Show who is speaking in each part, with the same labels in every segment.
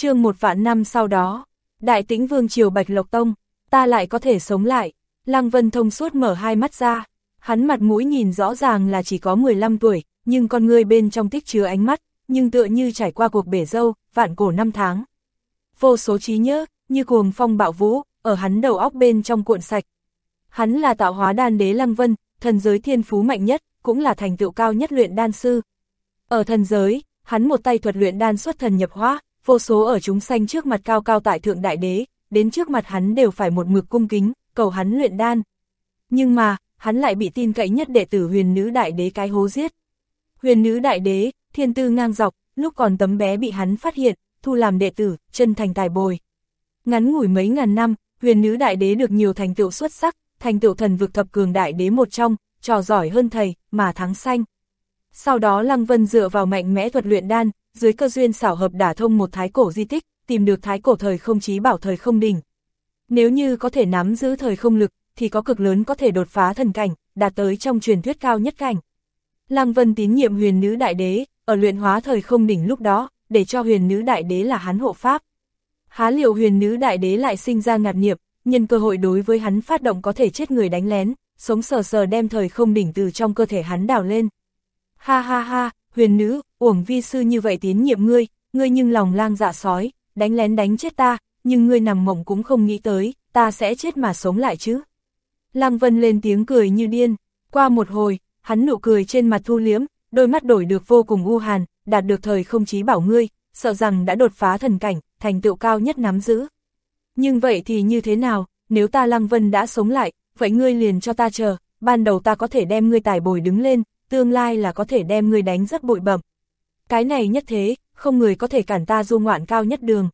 Speaker 1: chương một vạn năm sau đó, đại tĩnh vương triều Bạch Lộc Tông, ta lại có thể sống lại. Lăng Vân thông suốt mở hai mắt ra, hắn mặt mũi nhìn rõ ràng là chỉ có 15 tuổi, nhưng con người bên trong tích chứa ánh mắt, nhưng tựa như trải qua cuộc bể dâu, vạn cổ năm tháng. Vô số trí nhớ, như cuồng phong bạo vũ, ở hắn đầu óc bên trong cuộn sạch. Hắn là tạo hóa đan đế Lăng Vân, thần giới thiên phú mạnh nhất, cũng là thành tựu cao nhất luyện đan sư. Ở thần giới, hắn một tay thuật luyện đan xuất thần nhập hóa, vô số ở chúng sanh trước mặt cao cao tại thượng đại đế, đến trước mặt hắn đều phải một mực cung kính, cầu hắn luyện đan. Nhưng mà, hắn lại bị tin cậy nhất đệ tử huyền nữ đại đế cái hố giết. Huyền nữ đại đế, thiên tư ngang dọc, lúc còn tấm bé bị hắn phát hiện, thu làm đệ tử, chân thành tài bồi. Ngắn ngủi mấy ngàn năm, huyền nữ đại đế được nhiều thành tựu xuất sắc, thành tựu thần vực thập cường đại đế một trong, trò giỏi hơn thầy, mà thắng xanh. Sau đó Lăng Vân dựa vào mạnh mẽ thuật luyện đan, dưới cơ duyên xảo hợp đả thông một thái cổ di tích, tìm được thái cổ thời không chí bảo thời không đỉnh. Nếu như có thể nắm giữ thời không lực, thì có cực lớn có thể đột phá thần cảnh, đạt tới trong truyền thuyết cao nhất cảnh. Lăng Vân tín nhiệm huyền nữ đại đế, ở luyện hóa thời không đỉnh lúc đó, để cho huyền nữ đại đế là hắn hộ pháp. Há liệu huyền nữ đại đế lại sinh ra ngạt nghiệp nhân cơ hội đối với hắn phát động có thể chết người đánh lén, sống sờ sờ đem thời không đỉnh từ trong cơ thể hắn đào lên. Ha ha ha, huyền nữ, uổng vi sư như vậy tín nhiệm ngươi, ngươi nhưng lòng lang dạ sói, đánh lén đánh chết ta, nhưng ngươi nằm mộng cũng không nghĩ tới, ta sẽ chết mà sống lại chứ. Lăng Vân lên tiếng cười như điên, qua một hồi, hắn nụ cười trên mặt thu liếm, đôi mắt đổi được vô cùng u hàn, đạt được thời không chí bảo ngươi, sợ rằng đã đột phá thần cảnh, thành tựu cao nhất nắm giữ. Nhưng vậy thì như thế nào, nếu ta Lăng Vân đã sống lại, vậy ngươi liền cho ta chờ, ban đầu ta có thể đem ngươi tài bồi đứng lên, tương lai là có thể đem ngươi đánh rất bụi bẩm. Cái này nhất thế, không người có thể cản ta du ngoạn cao nhất đường.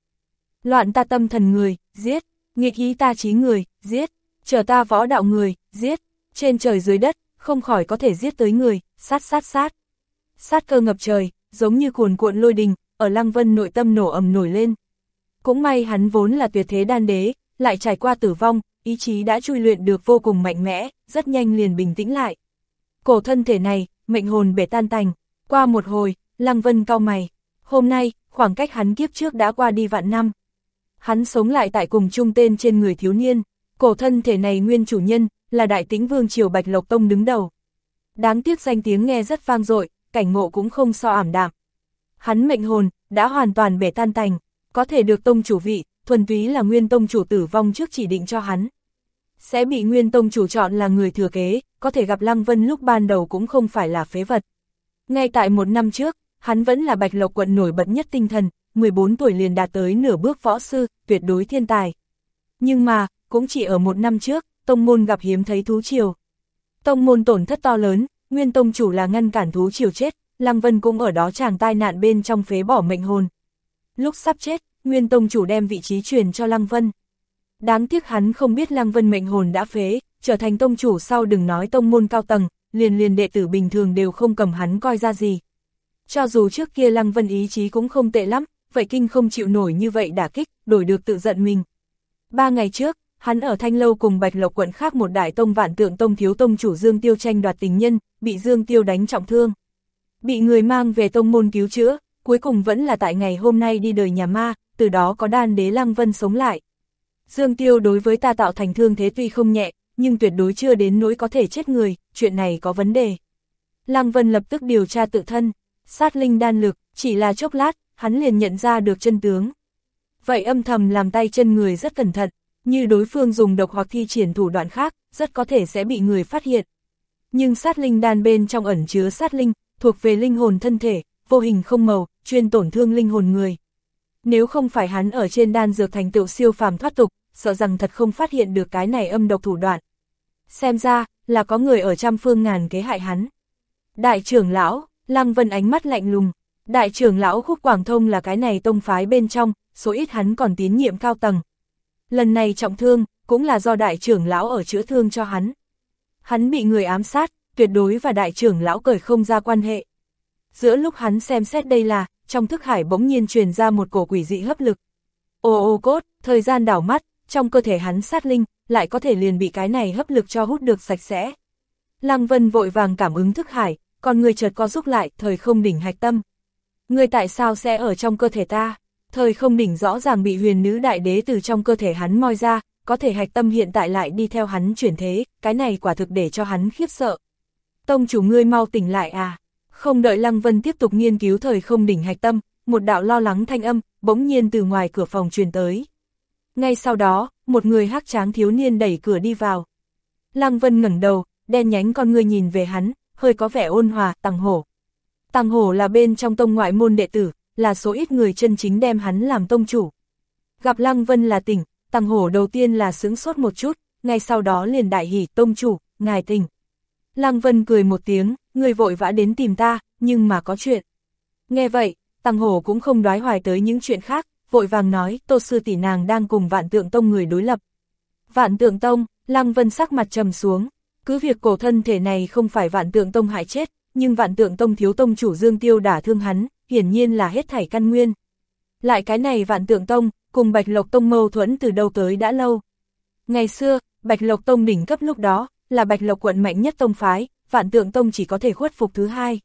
Speaker 1: Loạn ta tâm thần người, giết, nghịch ý ta trí người, giết, chờ ta võ đạo người, giết, trên trời dưới đất, không khỏi có thể giết tới người, sát sát sát. Sát cơ ngập trời, giống như cuồn cuộn lôi đình, ở Lăng Vân nội tâm nổ ầm nổi lên. Cũng may hắn vốn là tuyệt thế đan đế, lại trải qua tử vong, ý chí đã chui luyện được vô cùng mạnh mẽ, rất nhanh liền bình tĩnh lại. Cổ thân thể này, mệnh hồn bể tan tành, qua một hồi, Lăng Vân cau mày, hôm nay, khoảng cách hắn kiếp trước đã qua đi vạn năm. Hắn sống lại tại cùng chung tên trên người thiếu niên, cổ thân thể này nguyên chủ nhân, là đại tĩnh vương triều Bạch Lộc Tông đứng đầu. Đáng tiếc danh tiếng nghe rất vang dội, cảnh ngộ cũng không so ảm đạm. Hắn mệnh hồn, đã hoàn toàn bể tan tành, có thể được tông chủ vị, thuần túy là nguyên tông chủ tử vong trước chỉ định cho hắn. Sẽ bị nguyên tông chủ chọn là người thừa kế, có thể gặp Lăng Vân lúc ban đầu cũng không phải là phế vật. Ngay tại một năm trước, hắn vẫn là bạch lộc quận nổi bật nhất tinh thần, 14 tuổi liền đạt tới nửa bước võ sư, tuyệt đối thiên tài. Nhưng mà, cũng chỉ ở một năm trước, tông môn gặp hiếm thấy thú triều. Tông môn tổn thất to lớn, nguyên tông chủ là ngăn cản thú triều chết, Lăng Vân cũng ở đó chàng tai nạn bên trong phế bỏ mệnh hồn. Lúc sắp chết, nguyên tông chủ đem vị trí truyền cho Lăng Vân. Đáng tiếc hắn không biết Lăng Vân mệnh hồn đã phế, trở thành tông chủ sau đừng nói tông môn cao tầng, liền liền đệ tử bình thường đều không cầm hắn coi ra gì. Cho dù trước kia Lăng Vân ý chí cũng không tệ lắm, vậy kinh không chịu nổi như vậy đả kích, đổi được tự giận mình. Ba ngày trước, hắn ở Thanh Lâu cùng Bạch Lộc quận khác một đại tông vạn tượng tông thiếu tông chủ Dương Tiêu tranh đoạt tình nhân, bị Dương Tiêu đánh trọng thương. Bị người mang về tông môn cứu chữa, cuối cùng vẫn là tại ngày hôm nay đi đời nhà ma, từ đó có đan đế Lăng Vân sống lại. Dương Tiêu đối với ta tạo thành thương thế tuy không nhẹ, nhưng tuyệt đối chưa đến nỗi có thể chết người, chuyện này có vấn đề. Lăng Vân lập tức điều tra tự thân, sát linh đan lực, chỉ là chốc lát, hắn liền nhận ra được chân tướng. Vậy âm thầm làm tay chân người rất cẩn thận, như đối phương dùng độc hoặc thi triển thủ đoạn khác, rất có thể sẽ bị người phát hiện. Nhưng sát linh đan bên trong ẩn chứa sát linh, thuộc về linh hồn thân thể, vô hình không màu, chuyên tổn thương linh hồn người. Nếu không phải hắn ở trên đan dược thành tựu siêu phàm thoát tục, sợ rằng thật không phát hiện được cái này âm độc thủ đoạn. Xem ra, là có người ở trăm phương ngàn kế hại hắn. Đại trưởng lão, Lăng Vân ánh mắt lạnh lùng, đại trưởng lão Khúc Quảng Thông là cái này tông phái bên trong, số ít hắn còn tín nhiệm cao tầng. Lần này trọng thương, cũng là do đại trưởng lão ở chữa thương cho hắn. Hắn bị người ám sát, tuyệt đối và đại trưởng lão cởi không ra quan hệ. Giữa lúc hắn xem xét đây là, trong thức hải bỗng nhiên truyền ra một cổ quỷ dị hấp lực. Ô ô cốt, thời gian đảo mắt, trong cơ thể hắn sát linh, lại có thể liền bị cái này hấp lực cho hút được sạch sẽ. Lăng Vân vội vàng cảm ứng thức hải, còn người chợt co rút lại, thời không đỉnh hạch tâm. Người tại sao sẽ ở trong cơ thể ta? Thời không đỉnh rõ ràng bị huyền nữ đại đế từ trong cơ thể hắn moi ra, có thể hạch tâm hiện tại lại đi theo hắn chuyển thế, cái này quả thực để cho hắn khiếp sợ. Tông chủ ngươi mau tỉnh lại à? Không đợi Lăng Vân tiếp tục nghiên cứu thời không đỉnh hạch tâm, một đạo lo lắng thanh âm, bỗng nhiên từ ngoài cửa phòng truyền tới. Ngay sau đó, một người hắc tráng thiếu niên đẩy cửa đi vào. Lăng Vân ngẩng đầu, đen nhánh con người nhìn về hắn, hơi có vẻ ôn hòa, tăng hổ. Tăng hổ là bên trong tông ngoại môn đệ tử, là số ít người chân chính đem hắn làm tông chủ. Gặp Lăng Vân là tỉnh, tăng hổ đầu tiên là sướng sốt một chút, ngay sau đó liền đại hỉ tông chủ, ngài tỉnh. Lăng Vân cười một tiếng, người vội vã đến tìm ta, nhưng mà có chuyện. Nghe vậy, tăng hổ cũng không đoái hoài tới những chuyện khác, vội vàng nói, tô sư tỷ nàng đang cùng vạn tượng tông người đối lập. Vạn tượng tông, Lăng Vân sắc mặt trầm xuống, cứ việc cổ thân thể này không phải vạn tượng tông hại chết, nhưng vạn tượng tông thiếu tông chủ Dương Tiêu đả thương hắn, hiển nhiên là hết thảy căn nguyên. Lại cái này vạn tượng tông, cùng Bạch Lộc Tông mâu thuẫn từ đâu tới đã lâu. Ngày xưa, Bạch Lộc Tông đỉnh cấp lúc đó, là Bạch Lộc quận mạnh nhất tông phái, vạn tượng tông chỉ có thể khuất phục thứ hai.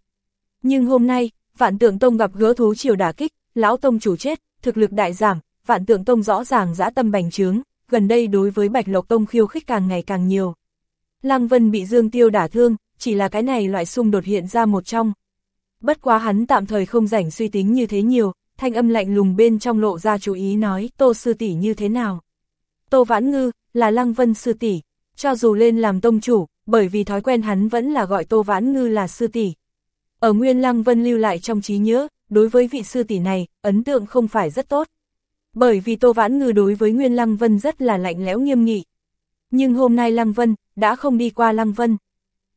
Speaker 1: Nhưng hôm nay, vạn tượng tông gặp gỡ thú triều đả kích, lão tông chủ chết, thực lực đại giảm, vạn tượng tông rõ ràng dã tâm bành trướng, gần đây đối với Bạch Lộc Tông khiêu khích càng ngày càng nhiều. Lăng Vân bị Dương Tiêu đả thương, chỉ là cái này loại xung đột hiện ra một trong. Bất quá hắn tạm thời không rảnh suy tính như thế nhiều, thanh âm lạnh lùng bên trong lộ ra chú ý nói Tô Sư tỷ như thế nào. Tô Vãn Ngư, là Lăng Vân Sư tỷ cho dù lên làm tông chủ, bởi vì thói quen hắn vẫn là gọi Tô Vãn Ngư là Sư tỷ Ở Nguyên Lăng Vân lưu lại trong trí nhớ, đối với vị Sư tỷ này, ấn tượng không phải rất tốt. Bởi vì Tô Vãn Ngư đối với Nguyên Lăng Vân rất là lạnh lẽo nghiêm nghị. Nhưng hôm nay Lăng Vân, đã không đi qua Lăng Vân.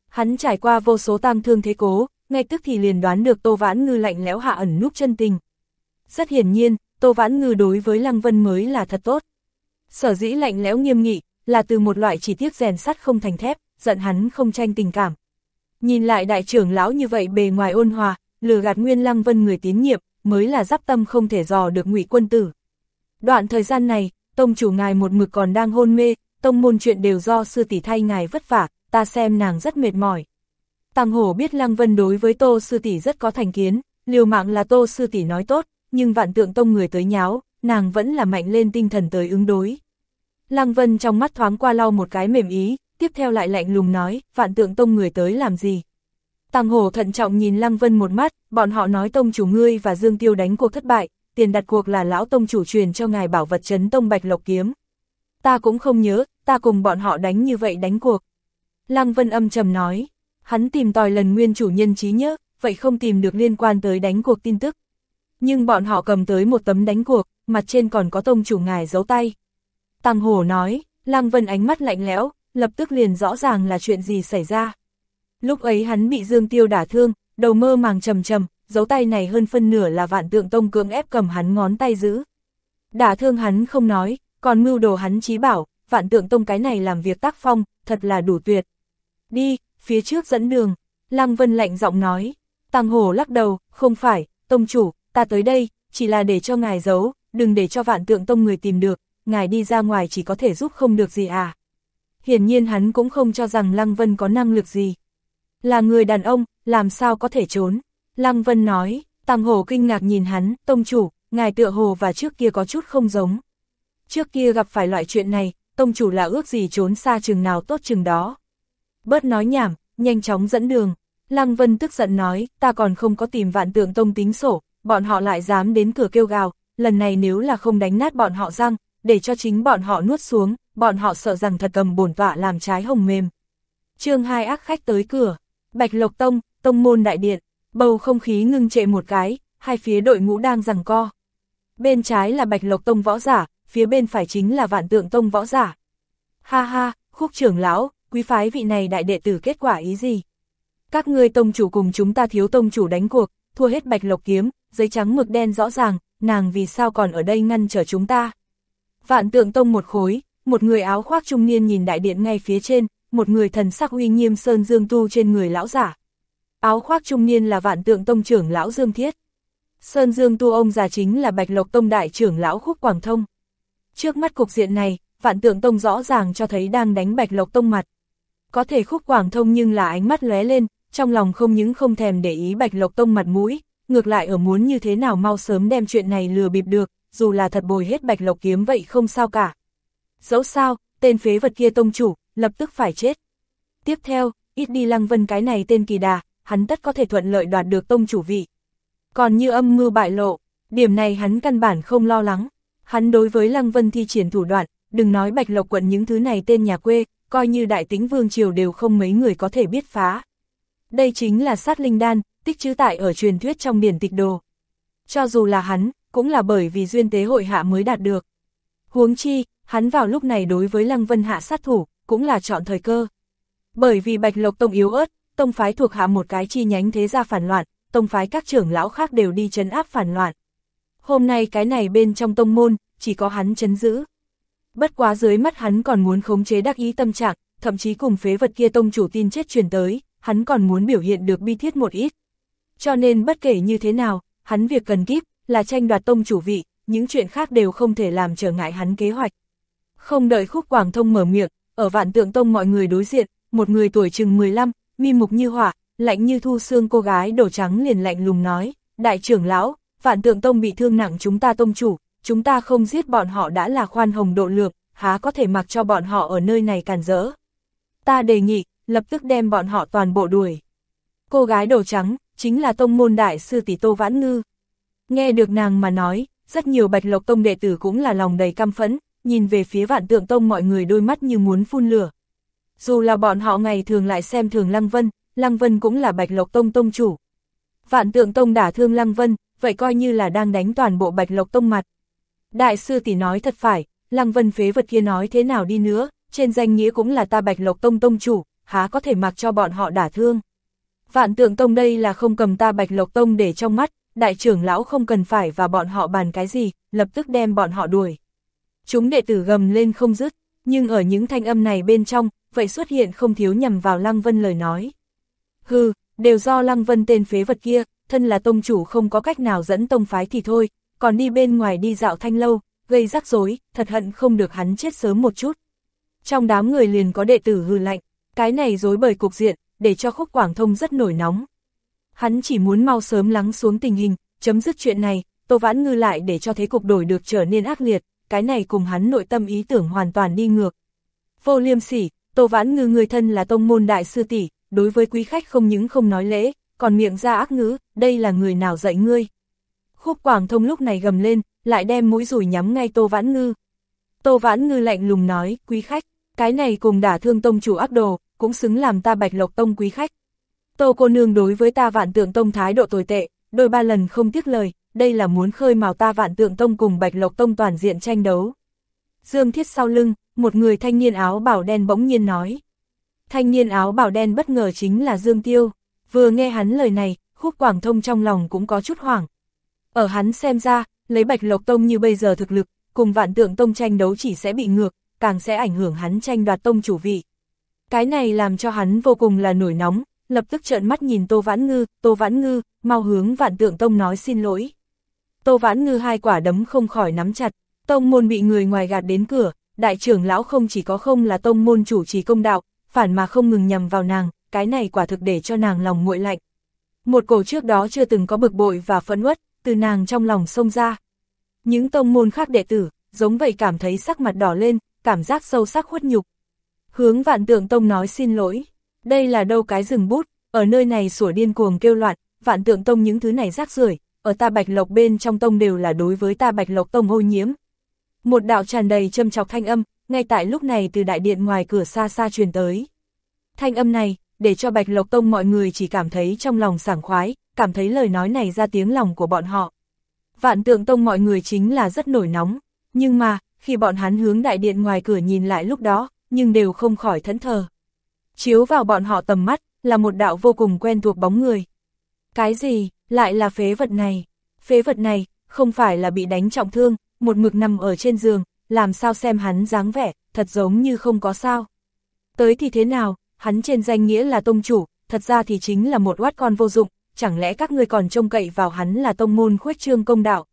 Speaker 1: Hắn trải qua vô số tam thương thế cố, ngay tức thì liền đoán được Tô Vãn Ngư lạnh lẽo hạ ẩn núp chân tình. Rất hiển nhiên, Tô Vãn Ngư đối với Lăng Vân mới là thật tốt. Sở dĩ lạnh lẽo nghiêm nghị, là từ một loại chỉ tiếc rèn sắt không thành thép, giận hắn không tranh tình cảm. Nhìn lại đại trưởng lão như vậy bề ngoài ôn hòa, lừa gạt Nguyên Lăng Vân người tín nhiệm, mới là giáp tâm không thể dò được ngụy quân tử. Đoạn thời gian này, tông chủ ngài một mực còn đang hôn mê, tông môn chuyện đều do sư tỷ thay ngài vất vả, ta xem nàng rất mệt mỏi. Tăng hổ biết Lăng Vân đối với tô sư tỷ rất có thành kiến, liều mạng là tô sư tỷ nói tốt, nhưng vạn tượng tông người tới nháo, nàng vẫn là mạnh lên tinh thần tới ứng đối. Lăng Vân trong mắt thoáng qua lau một cái mềm ý, tiếp theo lại lạnh lùng nói, vạn tượng tông người tới làm gì. Tăng hổ thận trọng nhìn Lăng Vân một mắt, bọn họ nói tông chủ ngươi và Dương Tiêu đánh cuộc thất bại, tiền đặt cuộc là lão tông chủ truyền cho ngài bảo vật chấn tông bạch lộc kiếm. Ta cũng không nhớ, ta cùng bọn họ đánh như vậy đánh cuộc. Lăng Vân âm trầm nói, hắn tìm tòi lần nguyên chủ nhân trí nhớ, vậy không tìm được liên quan tới đánh cuộc tin tức. Nhưng bọn họ cầm tới một tấm đánh cuộc, mặt trên còn có tông chủ ngài giấu tay. Tăng Hổ nói, Lăng Vân ánh mắt lạnh lẽo, lập tức liền rõ ràng là chuyện gì xảy ra. Lúc ấy hắn bị Dương Tiêu đả thương, đầu mơ màng trầm trầm, dấu tay này hơn phân nửa là vạn tượng tông cưỡng ép cầm hắn ngón tay giữ. Đả thương hắn không nói, còn mưu đồ hắn chí bảo, vạn tượng tông cái này làm việc tác phong, thật là đủ tuyệt. Đi, phía trước dẫn đường, Lăng Vân lạnh giọng nói, Tăng Hổ lắc đầu, không phải, tông chủ, ta tới đây, chỉ là để cho ngài giấu, đừng để cho vạn tượng tông người tìm được, ngài đi ra ngoài chỉ có thể giúp không được gì à. Hiển nhiên hắn cũng không cho rằng Lăng Vân có năng lực gì. Là người đàn ông, làm sao có thể trốn. Lăng Vân nói, Tăng Hổ kinh ngạc nhìn hắn, tông chủ, ngài tựa hồ và trước kia có chút không giống. Trước kia gặp phải loại chuyện này, tông chủ là ước gì trốn xa chừng nào tốt chừng đó. Bớt nói nhảm, nhanh chóng dẫn đường. Lăng Vân tức giận nói, ta còn không có tìm vạn tượng tông tính sổ, bọn họ lại dám đến cửa kêu gào, lần này nếu là không đánh nát bọn họ răng, để cho chính bọn họ nuốt xuống, bọn họ sợ rằng thật cầm bổn tọa làm trái hồng mềm. chương hai ác khách tới cửa, Bạch Lộc Tông, Tông môn đại điện, bầu không khí ngưng trệ một cái, hai phía đội ngũ đang rằng co. Bên trái là Bạch Lộc Tông võ giả, phía bên phải chính là Vạn Tượng Tông võ giả. Ha ha, khúc trưởng lão, quý phái vị này đại đệ tử kết quả ý gì? Các ngươi tông chủ cùng chúng ta thiếu tông chủ đánh cuộc, thua hết Bạch Lộc kiếm, giấy trắng mực đen rõ ràng, nàng vì sao còn ở đây ngăn trở chúng ta? Vạn Tượng Tông một khối, một người áo khoác trung niên nhìn đại điện ngay phía trên, một người thần sắc uy nghiêm sơn dương tu trên người lão giả. Áo khoác trung niên là vạn tượng tông trưởng lão Dương Thiết. Sơn Dương tu ông già chính là Bạch Lộc Tông đại trưởng lão Khúc Quảng Thông. Trước mắt cục diện này, vạn tượng tông rõ ràng cho thấy đang đánh Bạch Lộc Tông mặt. Có thể Khúc Quảng Thông nhưng là ánh mắt lóe lên, trong lòng không những không thèm để ý Bạch Lộc Tông mặt mũi, ngược lại ở muốn như thế nào mau sớm đem chuyện này lừa bịp được, dù là thật bồi hết bạch lộc kiếm vậy không sao cả. Dẫu sao, tên phế vật kia tông chủ, lập tức phải chết. Tiếp theo, ít đi Lăng Vân cái này tên kỳ đà, hắn tất có thể thuận lợi đoạt được tông chủ vị. Còn như âm mưu bại lộ, điểm này hắn căn bản không lo lắng. Hắn đối với Lăng Vân thi triển thủ đoạn, đừng nói bạch lộc quận những thứ này tên nhà quê, coi như đại tính vương triều đều không mấy người có thể biết phá. Đây chính là sát linh đan, tích trữ tại ở truyền thuyết trong điển tịch đồ. Cho dù là hắn, cũng là bởi vì duyên tế hội hạ mới đạt được. Huống chi, hắn vào lúc này đối với Lăng Vân hạ sát thủ, cũng là chọn thời cơ. Bởi vì Bạch Lộc Tông yếu ớt, tông phái thuộc hạ một cái chi nhánh thế gia phản loạn, tông phái các trưởng lão khác đều đi chấn áp phản loạn. Hôm nay cái này bên trong tông môn, chỉ có hắn chấn giữ. Bất quá dưới mắt hắn còn muốn khống chế đắc ý tâm trạng, thậm chí cùng phế vật kia tông chủ tin chết truyền tới, hắn còn muốn biểu hiện được bi thiết một ít. Cho nên bất kể như thế nào, hắn việc cần kíp, là tranh đoạt tông chủ vị, những chuyện khác đều không thể làm trở ngại hắn kế hoạch. Không đợi khúc quảng thông mở miệng, ở vạn tượng tông mọi người đối diện, một người tuổi chừng 15, mi mục như hỏa, lạnh như thu xương cô gái đổ trắng liền lạnh lùng nói, đại trưởng lão, vạn tượng tông bị thương nặng chúng ta tông chủ, chúng ta không giết bọn họ đã là khoan hồng độ lượng, há có thể mặc cho bọn họ ở nơi này càn rỡ. Ta đề nghị, lập tức đem bọn họ toàn bộ đuổi. Cô gái đồ trắng, chính là tông môn đại sư tỷ Tô Vãn Ngư. Nghe được nàng mà nói, rất nhiều bạch lộc tông đệ tử cũng là lòng đầy căm phẫn, nhìn về phía vạn tượng tông mọi người đôi mắt như muốn phun lửa. Dù là bọn họ ngày thường lại xem thường Lăng Vân, Lăng Vân cũng là bạch lộc tông tông chủ. Vạn tượng tông đả thương Lăng Vân, vậy coi như là đang đánh toàn bộ bạch lộc tông mặt. Đại sư tỷ nói thật phải, Lăng Vân phế vật kia nói thế nào đi nữa, trên danh nghĩa cũng là ta bạch lộc tông tông chủ, há có thể mặc cho bọn họ đả thương. Vạn tượng tông đây là không cầm ta bạch lộc tông để trong mắt, đại trưởng lão không cần phải và bọn họ bàn cái gì, lập tức đem bọn họ đuổi. Chúng đệ tử gầm lên không dứt, nhưng ở những thanh âm này bên trong, vậy xuất hiện không thiếu nhằm vào Lăng Vân lời nói. Hừ, đều do Lăng Vân tên phế vật kia, thân là tông chủ không có cách nào dẫn tông phái thì thôi, còn đi bên ngoài đi dạo thanh lâu, gây rắc rối, thật hận không được hắn chết sớm một chút. Trong đám người liền có đệ tử hư lạnh, cái này dối bời cục diện, để cho khúc quảng thông rất nổi nóng. Hắn chỉ muốn mau sớm lắng xuống tình hình, chấm dứt chuyện này, Tô Vãn Ngư lại để cho thế cục đổi được trở nên ác liệt, cái này cùng hắn nội tâm ý tưởng hoàn toàn đi ngược. Vô liêm sỉ, Tô Vãn Ngư người thân là tông môn đại sư tỷ, đối với quý khách không những không nói lễ, còn miệng ra ác ngữ, đây là người nào dạy ngươi. Khúc Quảng Thông lúc này gầm lên, lại đem mũi rủi nhắm ngay Tô Vãn Ngư. Tô Vãn Ngư lạnh lùng nói, quý khách, cái này cùng đả thương tông chủ ác đồ, cũng xứng làm ta bạch lộc tông quý khách. Tô cô nương đối với ta vạn tượng tông thái độ tồi tệ, đôi ba lần không tiếc lời, đây là muốn khơi mào ta vạn tượng tông cùng bạch lộc tông toàn diện tranh đấu. Dương thiết sau lưng, một người thanh niên áo bảo đen bỗng nhiên nói. Thanh niên áo bảo đen bất ngờ chính là Dương Tiêu, vừa nghe hắn lời này, khúc quảng thông trong lòng cũng có chút hoảng. Ở hắn xem ra, lấy bạch lộc tông như bây giờ thực lực, cùng vạn tượng tông tranh đấu chỉ sẽ bị ngược, càng sẽ ảnh hưởng hắn tranh đoạt tông chủ vị. Cái này làm cho hắn vô cùng là nổi nóng, lập tức trợn mắt nhìn Tô Vãn Ngư, Tô Vãn Ngư, mau hướng vạn tượng tông nói xin lỗi. Tô Vãn Ngư hai quả đấm không khỏi nắm chặt, tông môn bị người ngoài gạt đến cửa, đại trưởng lão không chỉ có không là tông môn chủ trì công đạo, phản mà không ngừng nhằm vào nàng, cái này quả thực để cho nàng lòng nguội lạnh. Một cổ trước đó chưa từng có bực bội và phẫn uất, từ nàng trong lòng xông ra. Những tông môn khác đệ tử, giống vậy cảm thấy sắc mặt đỏ lên, cảm giác sâu sắc khuất nhục. Hướng vạn tượng tông nói xin lỗi, đây là đâu cái rừng bút, ở nơi này sủa điên cuồng kêu loạn, vạn tượng tông những thứ này rác rưởi ở ta bạch lộc bên trong tông đều là đối với ta bạch lộc tông ô nhiễm. Một đạo tràn đầy châm chọc thanh âm, ngay tại lúc này từ đại điện ngoài cửa xa xa truyền tới. Thanh âm này, để cho bạch lộc tông mọi người chỉ cảm thấy trong lòng sảng khoái, cảm thấy lời nói này ra tiếng lòng của bọn họ. Vạn tượng tông mọi người chính là rất nổi nóng, nhưng mà, khi bọn hắn hướng đại điện ngoài cửa nhìn lại lúc đó, nhưng đều không khỏi thẫn thờ. Chiếu vào bọn họ tầm mắt, là một đạo vô cùng quen thuộc bóng người. Cái gì, lại là phế vật này? Phế vật này, không phải là bị đánh trọng thương, một mực nằm ở trên giường, làm sao xem hắn dáng vẻ, thật giống như không có sao. Tới thì thế nào, hắn trên danh nghĩa là tông chủ, thật ra thì chính là một oát con vô dụng, chẳng lẽ các ngươi còn trông cậy vào hắn là tông môn khuếch trương công đạo.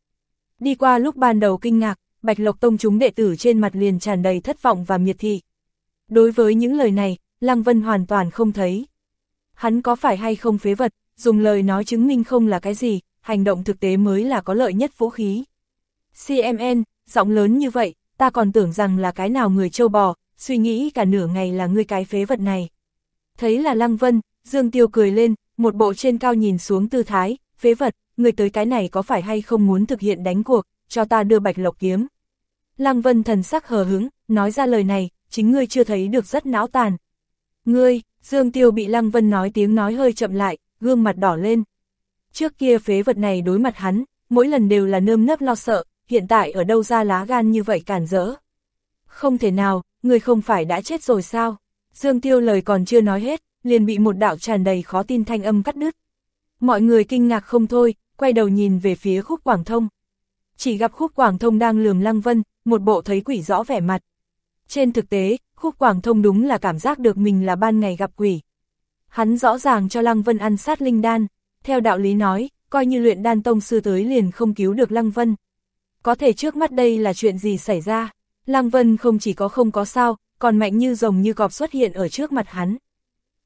Speaker 1: Đi qua lúc ban đầu kinh ngạc, Bạch Lộc Tông chúng đệ tử trên mặt liền tràn đầy thất vọng và miệt thị. Đối với những lời này, Lăng Vân hoàn toàn không thấy. Hắn có phải hay không phế vật, dùng lời nói chứng minh không là cái gì, hành động thực tế mới là có lợi nhất vũ khí. CMN, giọng lớn như vậy, ta còn tưởng rằng là cái nào người châu bò, suy nghĩ cả nửa ngày là ngươi cái phế vật này. Thấy là Lăng Vân, Dương Tiêu cười lên, một bộ trên cao nhìn xuống tư thái, phế vật, người tới cái này có phải hay không muốn thực hiện đánh cuộc, cho ta đưa bạch lộc kiếm. Lăng Vân thần sắc hờ hứng, nói ra lời này, chính ngươi chưa thấy được rất não tàn. Ngươi, Dương Tiêu bị Lăng Vân nói tiếng nói hơi chậm lại, gương mặt đỏ lên. Trước kia phế vật này đối mặt hắn, mỗi lần đều là nơm nớp lo sợ, hiện tại ở đâu ra lá gan như vậy cản rỡ. Không thể nào, người không phải đã chết rồi sao? Dương Tiêu lời còn chưa nói hết, liền bị một đạo tràn đầy khó tin thanh âm cắt đứt. Mọi người kinh ngạc không thôi, quay đầu nhìn về phía khúc Quảng Thông. Chỉ gặp khúc Quảng Thông đang lườm Lăng Vân, một bộ thấy quỷ rõ vẻ mặt. Trên thực tế, khúc Quảng Thông đúng là cảm giác được mình là ban ngày gặp quỷ. Hắn rõ ràng cho Lăng Vân ăn sát linh đan, theo đạo lý nói, coi như luyện đan tông sư tới liền không cứu được Lăng Vân. Có thể trước mắt đây là chuyện gì xảy ra, Lăng Vân không chỉ có không có sao, còn mạnh như rồng như cọp xuất hiện ở trước mặt hắn.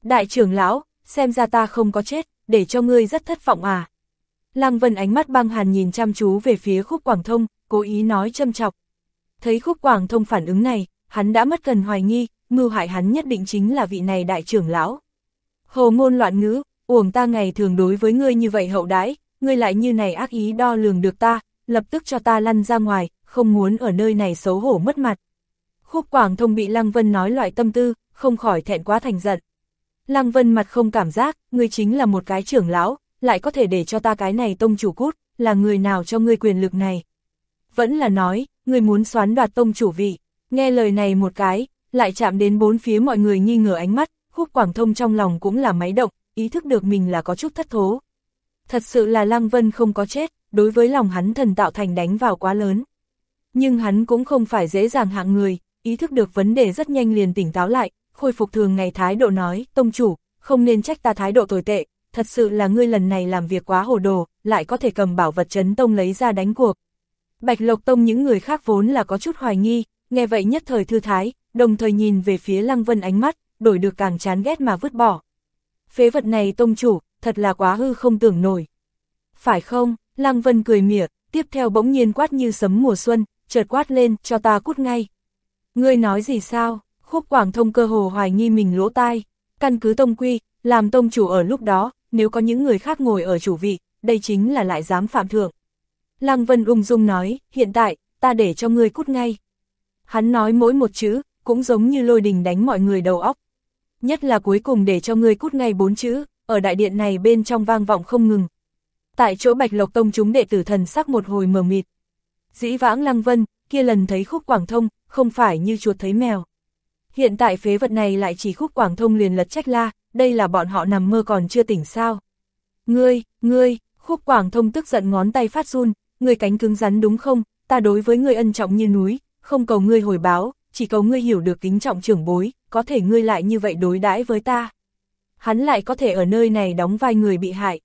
Speaker 1: Đại trưởng lão, xem ra ta không có chết, để cho ngươi rất thất vọng à. Lăng Vân ánh mắt băng hàn nhìn chăm chú về phía khúc Quảng Thông, cố ý nói châm chọc. Thấy khúc Quảng Thông phản ứng này, hắn đã mất cần hoài nghi, mưu hại hắn nhất định chính là vị này đại trưởng lão. Hồ ngôn loạn ngữ, uổng ta ngày thường đối với ngươi như vậy hậu đãi, ngươi lại như này ác ý đo lường được ta, lập tức cho ta lăn ra ngoài, không muốn ở nơi này xấu hổ mất mặt. Khúc Quảng Thông bị Lăng Vân nói loại tâm tư, không khỏi thẹn quá thành giận. Lăng Vân mặt không cảm giác, ngươi chính là một cái trưởng lão, lại có thể để cho ta cái này tông chủ cút, là người nào cho ngươi quyền lực này. Vẫn là nói, ngươi muốn xoán đoạt tông chủ vị, nghe lời này một cái, lại chạm đến bốn phía mọi người nghi ngờ ánh mắt, khúc quảng thông trong lòng cũng là máy động, ý thức được mình là có chút thất thố. Thật sự là Lăng Vân không có chết, đối với lòng hắn thần tạo thành đánh vào quá lớn. Nhưng hắn cũng không phải dễ dàng hạng người, ý thức được vấn đề rất nhanh liền tỉnh táo lại, khôi phục thường ngày thái độ nói, tông chủ, không nên trách ta thái độ tồi tệ, thật sự là ngươi lần này làm việc quá hồ đồ, lại có thể cầm bảo vật chấn tông lấy ra đánh cuộc. Bạch Lộc Tông những người khác vốn là có chút hoài nghi, nghe vậy nhất thời thư thái, đồng thời nhìn về phía Lăng Vân ánh mắt, đổi được càng chán ghét mà vứt bỏ. Phế vật này tông chủ, thật là quá hư không tưởng nổi. Phải không, Lăng Vân cười mỉa, tiếp theo bỗng nhiên quát như sấm mùa xuân, chợt quát lên, cho ta cút ngay. Ngươi nói gì sao? Khúc Quảng Thông cơ hồ hoài nghi mình lỗ tai. Căn cứ tông quy, làm tông chủ ở lúc đó, nếu có những người khác ngồi ở chủ vị, đây chính là lại dám phạm thượng. Lăng Vân ung dung nói, hiện tại, ta để cho ngươi cút ngay. Hắn nói mỗi một chữ, cũng giống như lôi đình đánh mọi người đầu óc. Nhất là cuối cùng để cho ngươi cút ngay bốn chữ, ở đại điện này bên trong vang vọng không ngừng. Tại chỗ Bạch Lộc Tông chúng đệ tử thần sắc một hồi mờ mịt. Dĩ vãng Lăng Vân, kia lần thấy khúc quảng thông, không phải như chuột thấy mèo. Hiện tại phế vật này lại chỉ khúc quảng thông liền lật trách la, đây là bọn họ nằm mơ còn chưa tỉnh sao. Ngươi, ngươi, khúc quảng thông tức giận ngón tay phát run, ngươi cánh cứng rắn đúng không, ta đối với ngươi ân trọng như núi, không cầu ngươi hồi báo, chỉ cầu ngươi hiểu được kính trọng trưởng bối, có thể ngươi lại như vậy đối đãi với ta. Hắn lại có thể ở nơi này đóng vai người bị hại.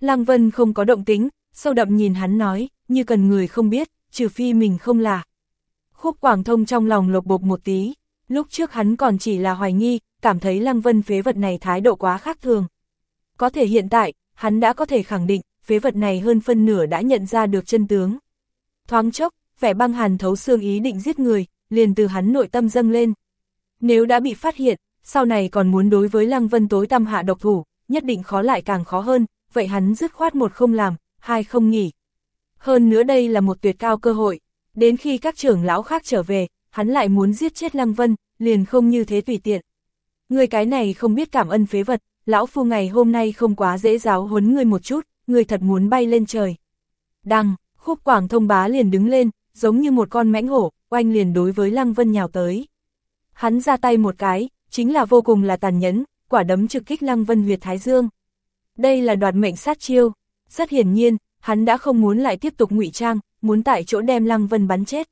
Speaker 1: Lăng Vân không có động tính, sâu đậm nhìn hắn nói, như cần người không biết, trừ phi mình không là. Khúc Quảng Thông trong lòng lột bột một tí, lúc trước hắn còn chỉ là hoài nghi, cảm thấy Lăng Vân phế vật này thái độ quá khác thường. Có thể hiện tại, hắn đã có thể khẳng định, phế vật này hơn phân nửa đã nhận ra được chân tướng. Thoáng chốc, vẻ băng hàn thấu xương ý định giết người, liền từ hắn nội tâm dâng lên. Nếu đã bị phát hiện, sau này còn muốn đối với Lăng Vân tối tâm hạ độc thủ, nhất định khó lại càng khó hơn, vậy hắn dứt khoát một không làm, hai không nghỉ. Hơn nữa đây là một tuyệt cao cơ hội, đến khi các trưởng lão khác trở về, hắn lại muốn giết chết Lăng Vân, liền không như thế tùy tiện. Người cái này không biết cảm ơn phế vật, lão phu ngày hôm nay không quá dễ giáo huấn người một chút, người thật muốn bay lên trời. Đăng, khúc quảng thông bá liền đứng lên, giống như một con mãnh hổ, oanh liền đối với Lăng Vân nhào tới. Hắn ra tay một cái, chính là vô cùng là tàn nhẫn, quả đấm trực kích Lăng Vân huyệt Thái Dương. Đây là đoạt mệnh sát chiêu, rất hiển nhiên, hắn đã không muốn lại tiếp tục ngụy trang, muốn tại chỗ đem Lăng Vân bắn chết.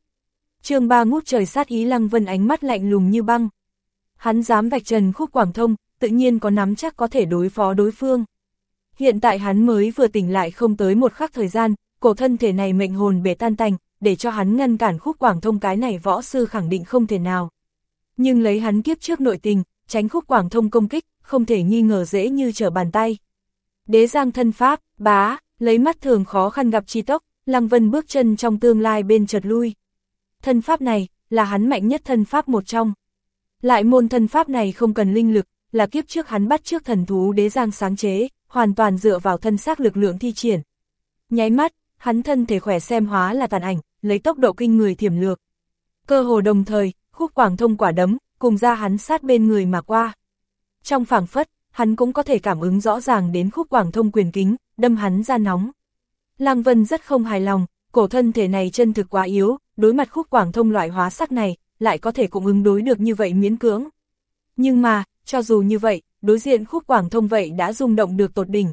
Speaker 1: Trương Ba ngút trời sát ý Lăng Vân ánh mắt lạnh lùng như băng. Hắn dám vạch trần khúc quảng thông, tự nhiên có nắm chắc có thể đối phó đối phương. Hiện tại hắn mới vừa tỉnh lại không tới một khắc thời gian, cổ thân thể này mệnh hồn bể tan tành, để cho hắn ngăn cản khúc quảng thông cái này võ sư khẳng định không thể nào. Nhưng lấy hắn kiếp trước nội tình, tránh khúc quảng thông công kích, không thể nghi ngờ dễ như trở bàn tay. Đế giang thân pháp, bá, lấy mắt thường khó khăn gặp chi tốc, Lăng Vân bước chân trong tương lai bên chợt lui. Thân pháp này, là hắn mạnh nhất thân pháp một trong. Lại môn thân pháp này không cần linh lực, là kiếp trước hắn bắt trước thần thú đế giang sáng chế, hoàn toàn dựa vào thân xác lực lượng thi triển. Nháy mắt, hắn thân thể khỏe xem hóa là tàn ảnh, lấy tốc độ kinh người thiểm lược. Cơ hồ đồng thời, khúc quảng thông quả đấm, cùng ra hắn sát bên người mà qua. Trong phảng phất, hắn cũng có thể cảm ứng rõ ràng đến khúc quảng thông quyền kính, đâm hắn ra nóng. Lăng Vân rất không hài lòng, cổ thân thể này chân thực quá yếu, đối mặt khúc quảng thông loại hóa sắc này, lại có thể cũng ứng đối được như vậy miễn cưỡng. Nhưng mà, cho dù như vậy, đối diện khúc quảng thông vậy đã rung động được tột đỉnh.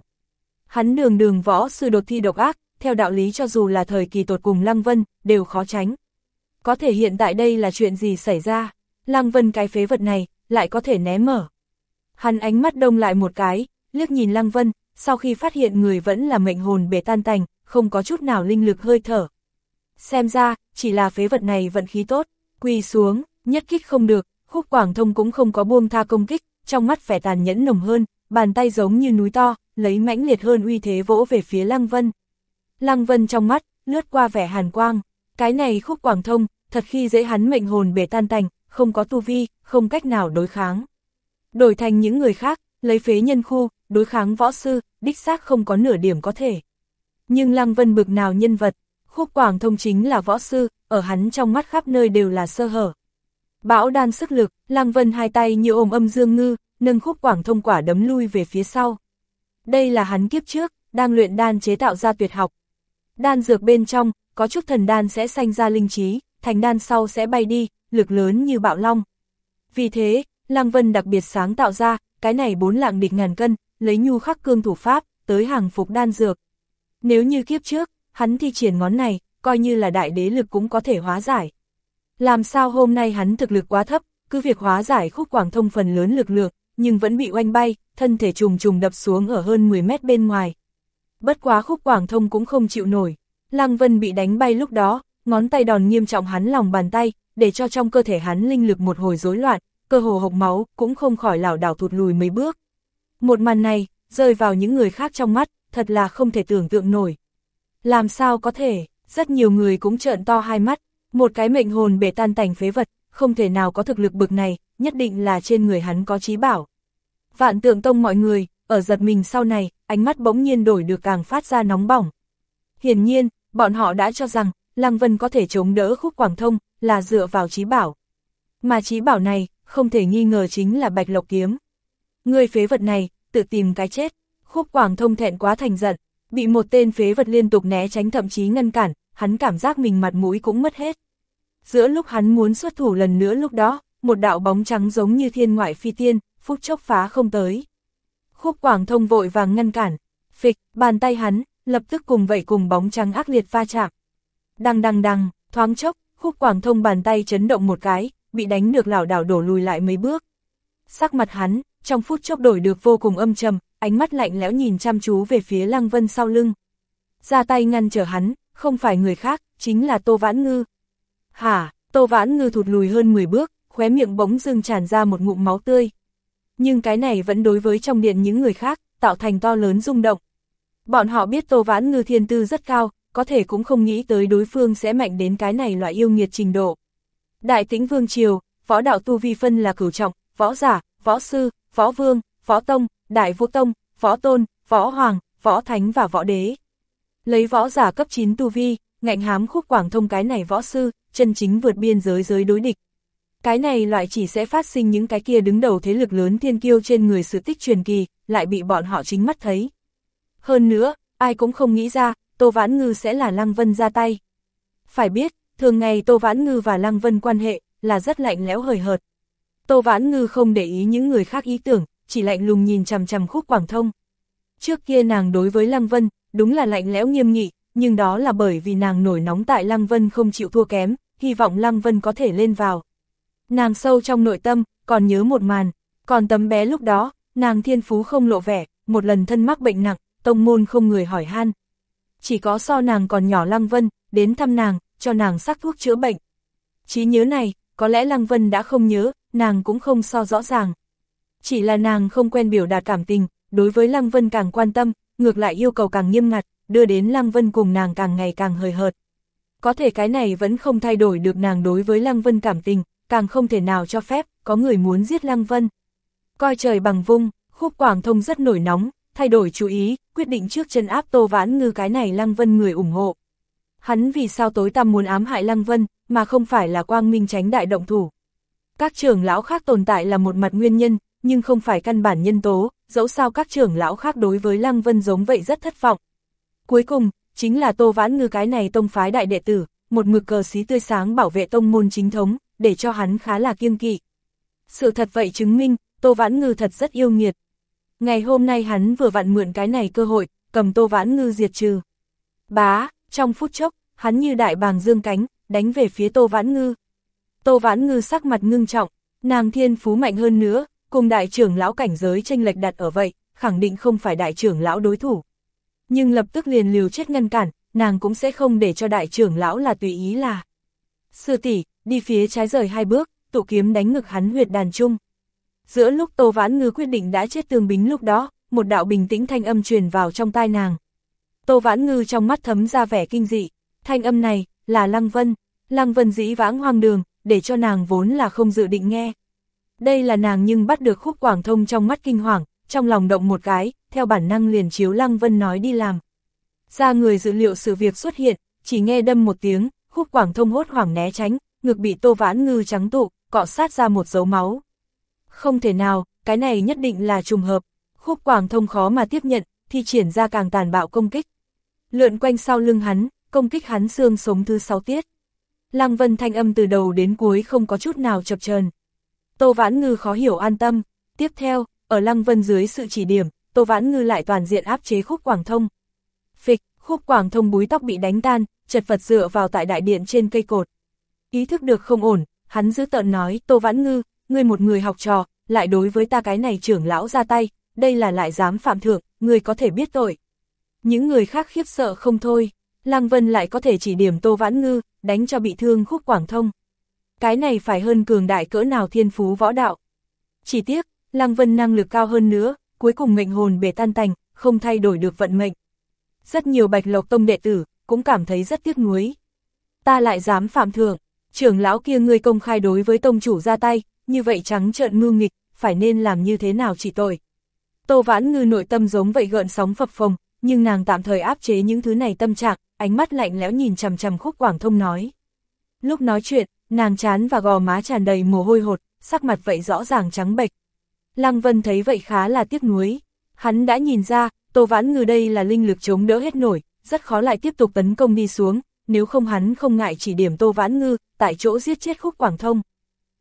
Speaker 1: Hắn đường đường võ sư đột thi độc ác, theo đạo lý cho dù là thời kỳ tột cùng Lăng Vân, đều khó tránh. Có thể hiện tại đây là chuyện gì xảy ra, Lăng Vân cái phế vật này, lại có thể né mở. Hắn ánh mắt đông lại một cái, liếc nhìn Lăng Vân, sau khi phát hiện người vẫn là mệnh hồn bể tan tành, không có chút nào linh lực hơi thở. Xem ra, chỉ là phế vật này vận khí tốt, quỳ xuống, nhất kích không được, khúc quảng thông cũng không có buông tha công kích, trong mắt vẻ tàn nhẫn nồng hơn, bàn tay giống như núi to, lấy mãnh liệt hơn uy thế vỗ về phía Lăng Vân. Lăng Vân trong mắt, lướt qua vẻ hàn quang, cái này khúc quảng thông, thật khi dễ hắn mệnh hồn bể tan tành, không có tu vi, không cách nào đối kháng. Đổi thành những người khác, lấy phế nhân khu, đối kháng võ sư, đích xác không có nửa điểm có thể. Nhưng Lăng Vân bực nào nhân vật, khúc quảng thông chính là võ sư, ở hắn trong mắt khắp nơi đều là sơ hở. Bão đan sức lực, Lăng Vân hai tay như ôm âm dương ngư, nâng khúc quảng thông quả đấm lui về phía sau. Đây là hắn kiếp trước, đang luyện đan chế tạo ra tuyệt học. Đan dược bên trong, có chút thần đan sẽ sanh ra linh trí, thành đan sau sẽ bay đi, lực lớn như bạo long. Vì thế, Lăng Vân đặc biệt sáng tạo ra, cái này bốn lạng địch ngàn cân, lấy nhu khắc cương thủ pháp, tới hàng phục đan dược. Nếu như kiếp trước, hắn thi triển ngón này, coi như là đại đế lực cũng có thể hóa giải. Làm sao hôm nay hắn thực lực quá thấp, cứ việc hóa giải khúc quảng thông phần lớn lực lượng, nhưng vẫn bị oanh bay, thân thể trùng trùng đập xuống ở hơn 10 mét bên ngoài. Bất quá khúc quảng thông cũng không chịu nổi, Lăng Vân bị đánh bay lúc đó, ngón tay đòn nghiêm trọng hắn lòng bàn tay, để cho trong cơ thể hắn linh lực một hồi rối loạn, cơ hồ hộc máu, cũng không khỏi lảo đảo thụt lùi mấy bước. Một màn này, rơi vào những người khác trong mắt, thật là không thể tưởng tượng nổi. Làm sao có thể, rất nhiều người cũng trợn to hai mắt, một cái mệnh hồn bể tan tành phế vật, không thể nào có thực lực bực này, nhất định là trên người hắn có trí bảo. Vạn tượng tông mọi người, ở giật mình sau này, ánh mắt bỗng nhiên đổi được càng phát ra nóng bỏng. Hiển nhiên, bọn họ đã cho rằng, Lăng Vân có thể chống đỡ khúc quảng thông, là dựa vào trí bảo. Mà trí bảo này, không thể nghi ngờ chính là bạch lộc kiếm. Người phế vật này, tự tìm cái chết, khúc quảng thông thẹn quá thành giận, bị một tên phế vật liên tục né tránh thậm chí ngăn cản, hắn cảm giác mình mặt mũi cũng mất hết. Giữa lúc hắn muốn xuất thủ lần nữa lúc đó, một đạo bóng trắng giống như thiên ngoại phi tiên, phút chốc phá không tới. Khúc quảng thông vội vàng ngăn cản, phịch, bàn tay hắn, lập tức cùng vậy cùng bóng trắng ác liệt va chạm. Đăng đăng đăng, thoáng chốc, khúc quảng thông bàn tay chấn động một cái, bị đánh được lảo đảo đổ lùi lại mấy bước. Sắc mặt hắn, trong phút chốc đổi được vô cùng âm trầm, ánh mắt lạnh lẽo nhìn chăm chú về phía Lăng Vân sau lưng. Ra tay ngăn trở hắn, không phải người khác, chính là Tô Vãn Ngư. Hả, Tô Vãn Ngư thụt lùi hơn 10 bước, khóe miệng bỗng dưng tràn ra một ngụm máu tươi. Nhưng cái này vẫn đối với trong điện những người khác, tạo thành to lớn rung động. Bọn họ biết Tô Vãn Ngư thiên tư rất cao, có thể cũng không nghĩ tới đối phương sẽ mạnh đến cái này loại yêu nghiệt trình độ. Đại tĩnh vương triều, võ đạo tu vi phân là cửu trọng, võ giả, võ sư, võ vương, võ tông, đại vũ tông, võ tôn, võ hoàng, võ thánh và võ đế. Lấy võ giả cấp 9 tu vi, ngạnh hám khúc quảng thông cái này võ sư, chân chính vượt biên giới giới đối địch. Cái này loại chỉ sẽ phát sinh những cái kia đứng đầu thế lực lớn thiên kiêu trên người sự tích truyền kỳ, lại bị bọn họ chính mắt thấy. Hơn nữa, ai cũng không nghĩ ra, Tô Vãn Ngư sẽ là Lăng Vân ra tay. Phải biết, thường ngày Tô Vãn Ngư và Lăng Vân quan hệ, là rất lạnh lẽo hời hợt. Tô Vãn Ngư không để ý những người khác ý tưởng, chỉ lạnh lùng nhìn chằm chằm khúc quảng thông. Trước kia nàng đối với Lăng Vân, đúng là lạnh lẽo nghiêm nghị, nhưng đó là bởi vì nàng nổi nóng tại Lăng Vân không chịu thua kém, hy vọng Lăng Vân có thể lên vào. Nàng sâu trong nội tâm, còn nhớ một màn, còn tấm bé lúc đó, nàng thiên phú không lộ vẻ, một lần thân mắc bệnh nặng, tông môn không người hỏi han. Chỉ có so nàng còn nhỏ Lăng Vân, đến thăm nàng, cho nàng sắc thuốc chữa bệnh. Chí nhớ này, có lẽ Lăng Vân đã không nhớ, nàng cũng không so rõ ràng. Chỉ là nàng không quen biểu đạt cảm tình, đối với Lăng Vân càng quan tâm, ngược lại yêu cầu càng nghiêm ngặt, đưa đến Lăng Vân cùng nàng càng ngày càng hời hợt. Có thể cái này vẫn không thay đổi được nàng đối với Lăng Vân cảm tình, càng không thể nào cho phép, có người muốn giết Lăng Vân. Coi trời bằng vung, khúc quảng thông rất nổi nóng, thay đổi chú ý, quyết định trước chân áp Tô Vãn Ngư cái này Lăng Vân người ủng hộ. Hắn vì sao tối tăm muốn ám hại Lăng Vân, mà không phải là quang minh tránh đại động thủ. Các trưởng lão khác tồn tại là một mặt nguyên nhân, nhưng không phải căn bản nhân tố, dẫu sao các trưởng lão khác đối với Lăng Vân giống vậy rất thất vọng. Cuối cùng, chính là Tô Vãn Ngư cái này tông phái đại đệ tử, một mực cờ xí tươi sáng bảo vệ tông môn chính thống, để cho hắn khá là kiêng kỵ. Sự thật vậy chứng minh, Tô Vãn Ngư thật rất yêu nghiệt. Ngày hôm nay hắn vừa vặn mượn cái này cơ hội, cầm Tô Vãn Ngư diệt trừ. Bá, trong phút chốc, hắn như đại bàng dương cánh, đánh về phía Tô Vãn Ngư. Tô Vãn Ngư sắc mặt ngưng trọng, nàng thiên phú mạnh hơn nữa, cùng đại trưởng lão cảnh giới tranh lệch đặt ở vậy, khẳng định không phải đại trưởng lão đối thủ. Nhưng lập tức liền liều chết ngăn cản, nàng cũng sẽ không để cho đại trưởng lão là tùy ý là. Sư tỷ đi phía trái rời hai bước, tụ kiếm đánh ngực hắn huyệt đàn trung. Giữa lúc Tô Vãn Ngư quyết định đã chết tương bính lúc đó, một đạo bình tĩnh thanh âm truyền vào trong tai nàng. Tô Vãn Ngư trong mắt thấm ra vẻ kinh dị, thanh âm này, là Lăng Vân, Lăng Vân dĩ vãng hoang đường, để cho nàng vốn là không dự định nghe. Đây là nàng nhưng bắt được khúc quảng thông trong mắt kinh hoàng, trong lòng động một cái, theo bản năng liền chiếu Lăng Vân nói đi làm. Ra người dự liệu sự việc xuất hiện, chỉ nghe đâm một tiếng, khúc quảng thông hốt hoảng né tránh, ngực bị tô vãn ngư trắng tụ, cọ sát ra một dấu máu. Không thể nào, cái này nhất định là trùng hợp, khúc quảng thông khó mà tiếp nhận, thì triển ra càng tàn bạo công kích. Lượn quanh sau lưng hắn, công kích hắn xương sống thứ sáu tiết. Lăng Vân thanh âm từ đầu đến cuối không có chút nào chập chờn. Tô Vãn Ngư khó hiểu an tâm. Tiếp theo, ở Lăng Vân dưới sự chỉ điểm, Tô Vãn Ngư lại toàn diện áp chế khúc quảng thông. Phịch, khúc quảng thông búi tóc bị đánh tan, chật vật dựa vào tại đại điện trên cây cột. Ý thức được không ổn, hắn giữ tợn nói, Tô Vãn Ngư, ngươi một người học trò, lại đối với ta cái này trưởng lão ra tay, đây là lại dám phạm thượng, ngươi có thể biết tội. Những người khác khiếp sợ không thôi, Lăng Vân lại có thể chỉ điểm Tô Vãn Ngư, đánh cho bị thương khúc quảng thông. Cái này phải hơn cường đại cỡ nào thiên phú võ đạo. Chỉ tiếc, Lăng Vân năng lực cao hơn nữa, cuối cùng mệnh hồn bể tan tành, không thay đổi được vận mệnh. Rất nhiều bạch lộc tông đệ tử, cũng cảm thấy rất tiếc nuối. Ta lại dám phạm thượng, trưởng lão kia ngươi công khai đối với tông chủ ra tay, như vậy trắng trợn mưu nghịch, phải nên làm như thế nào chỉ tội. Tô Vãn Ngư nội tâm giống vậy gợn sóng phập phồng, nhưng nàng tạm thời áp chế những thứ này tâm trạng, ánh mắt lạnh lẽo nhìn chằm chằm khúc quảng thông nói. Lúc nói chuyện, nàng chán và gò má tràn đầy mồ hôi hột, sắc mặt vậy rõ ràng trắng bệch. Lăng Vân thấy vậy khá là tiếc nuối. Hắn đã nhìn ra, Tô Vãn Ngư đây là linh lực chống đỡ hết nổi, rất khó lại tiếp tục tấn công đi xuống, nếu không hắn không ngại chỉ điểm Tô Vãn Ngư, tại chỗ giết chết khúc quảng thông.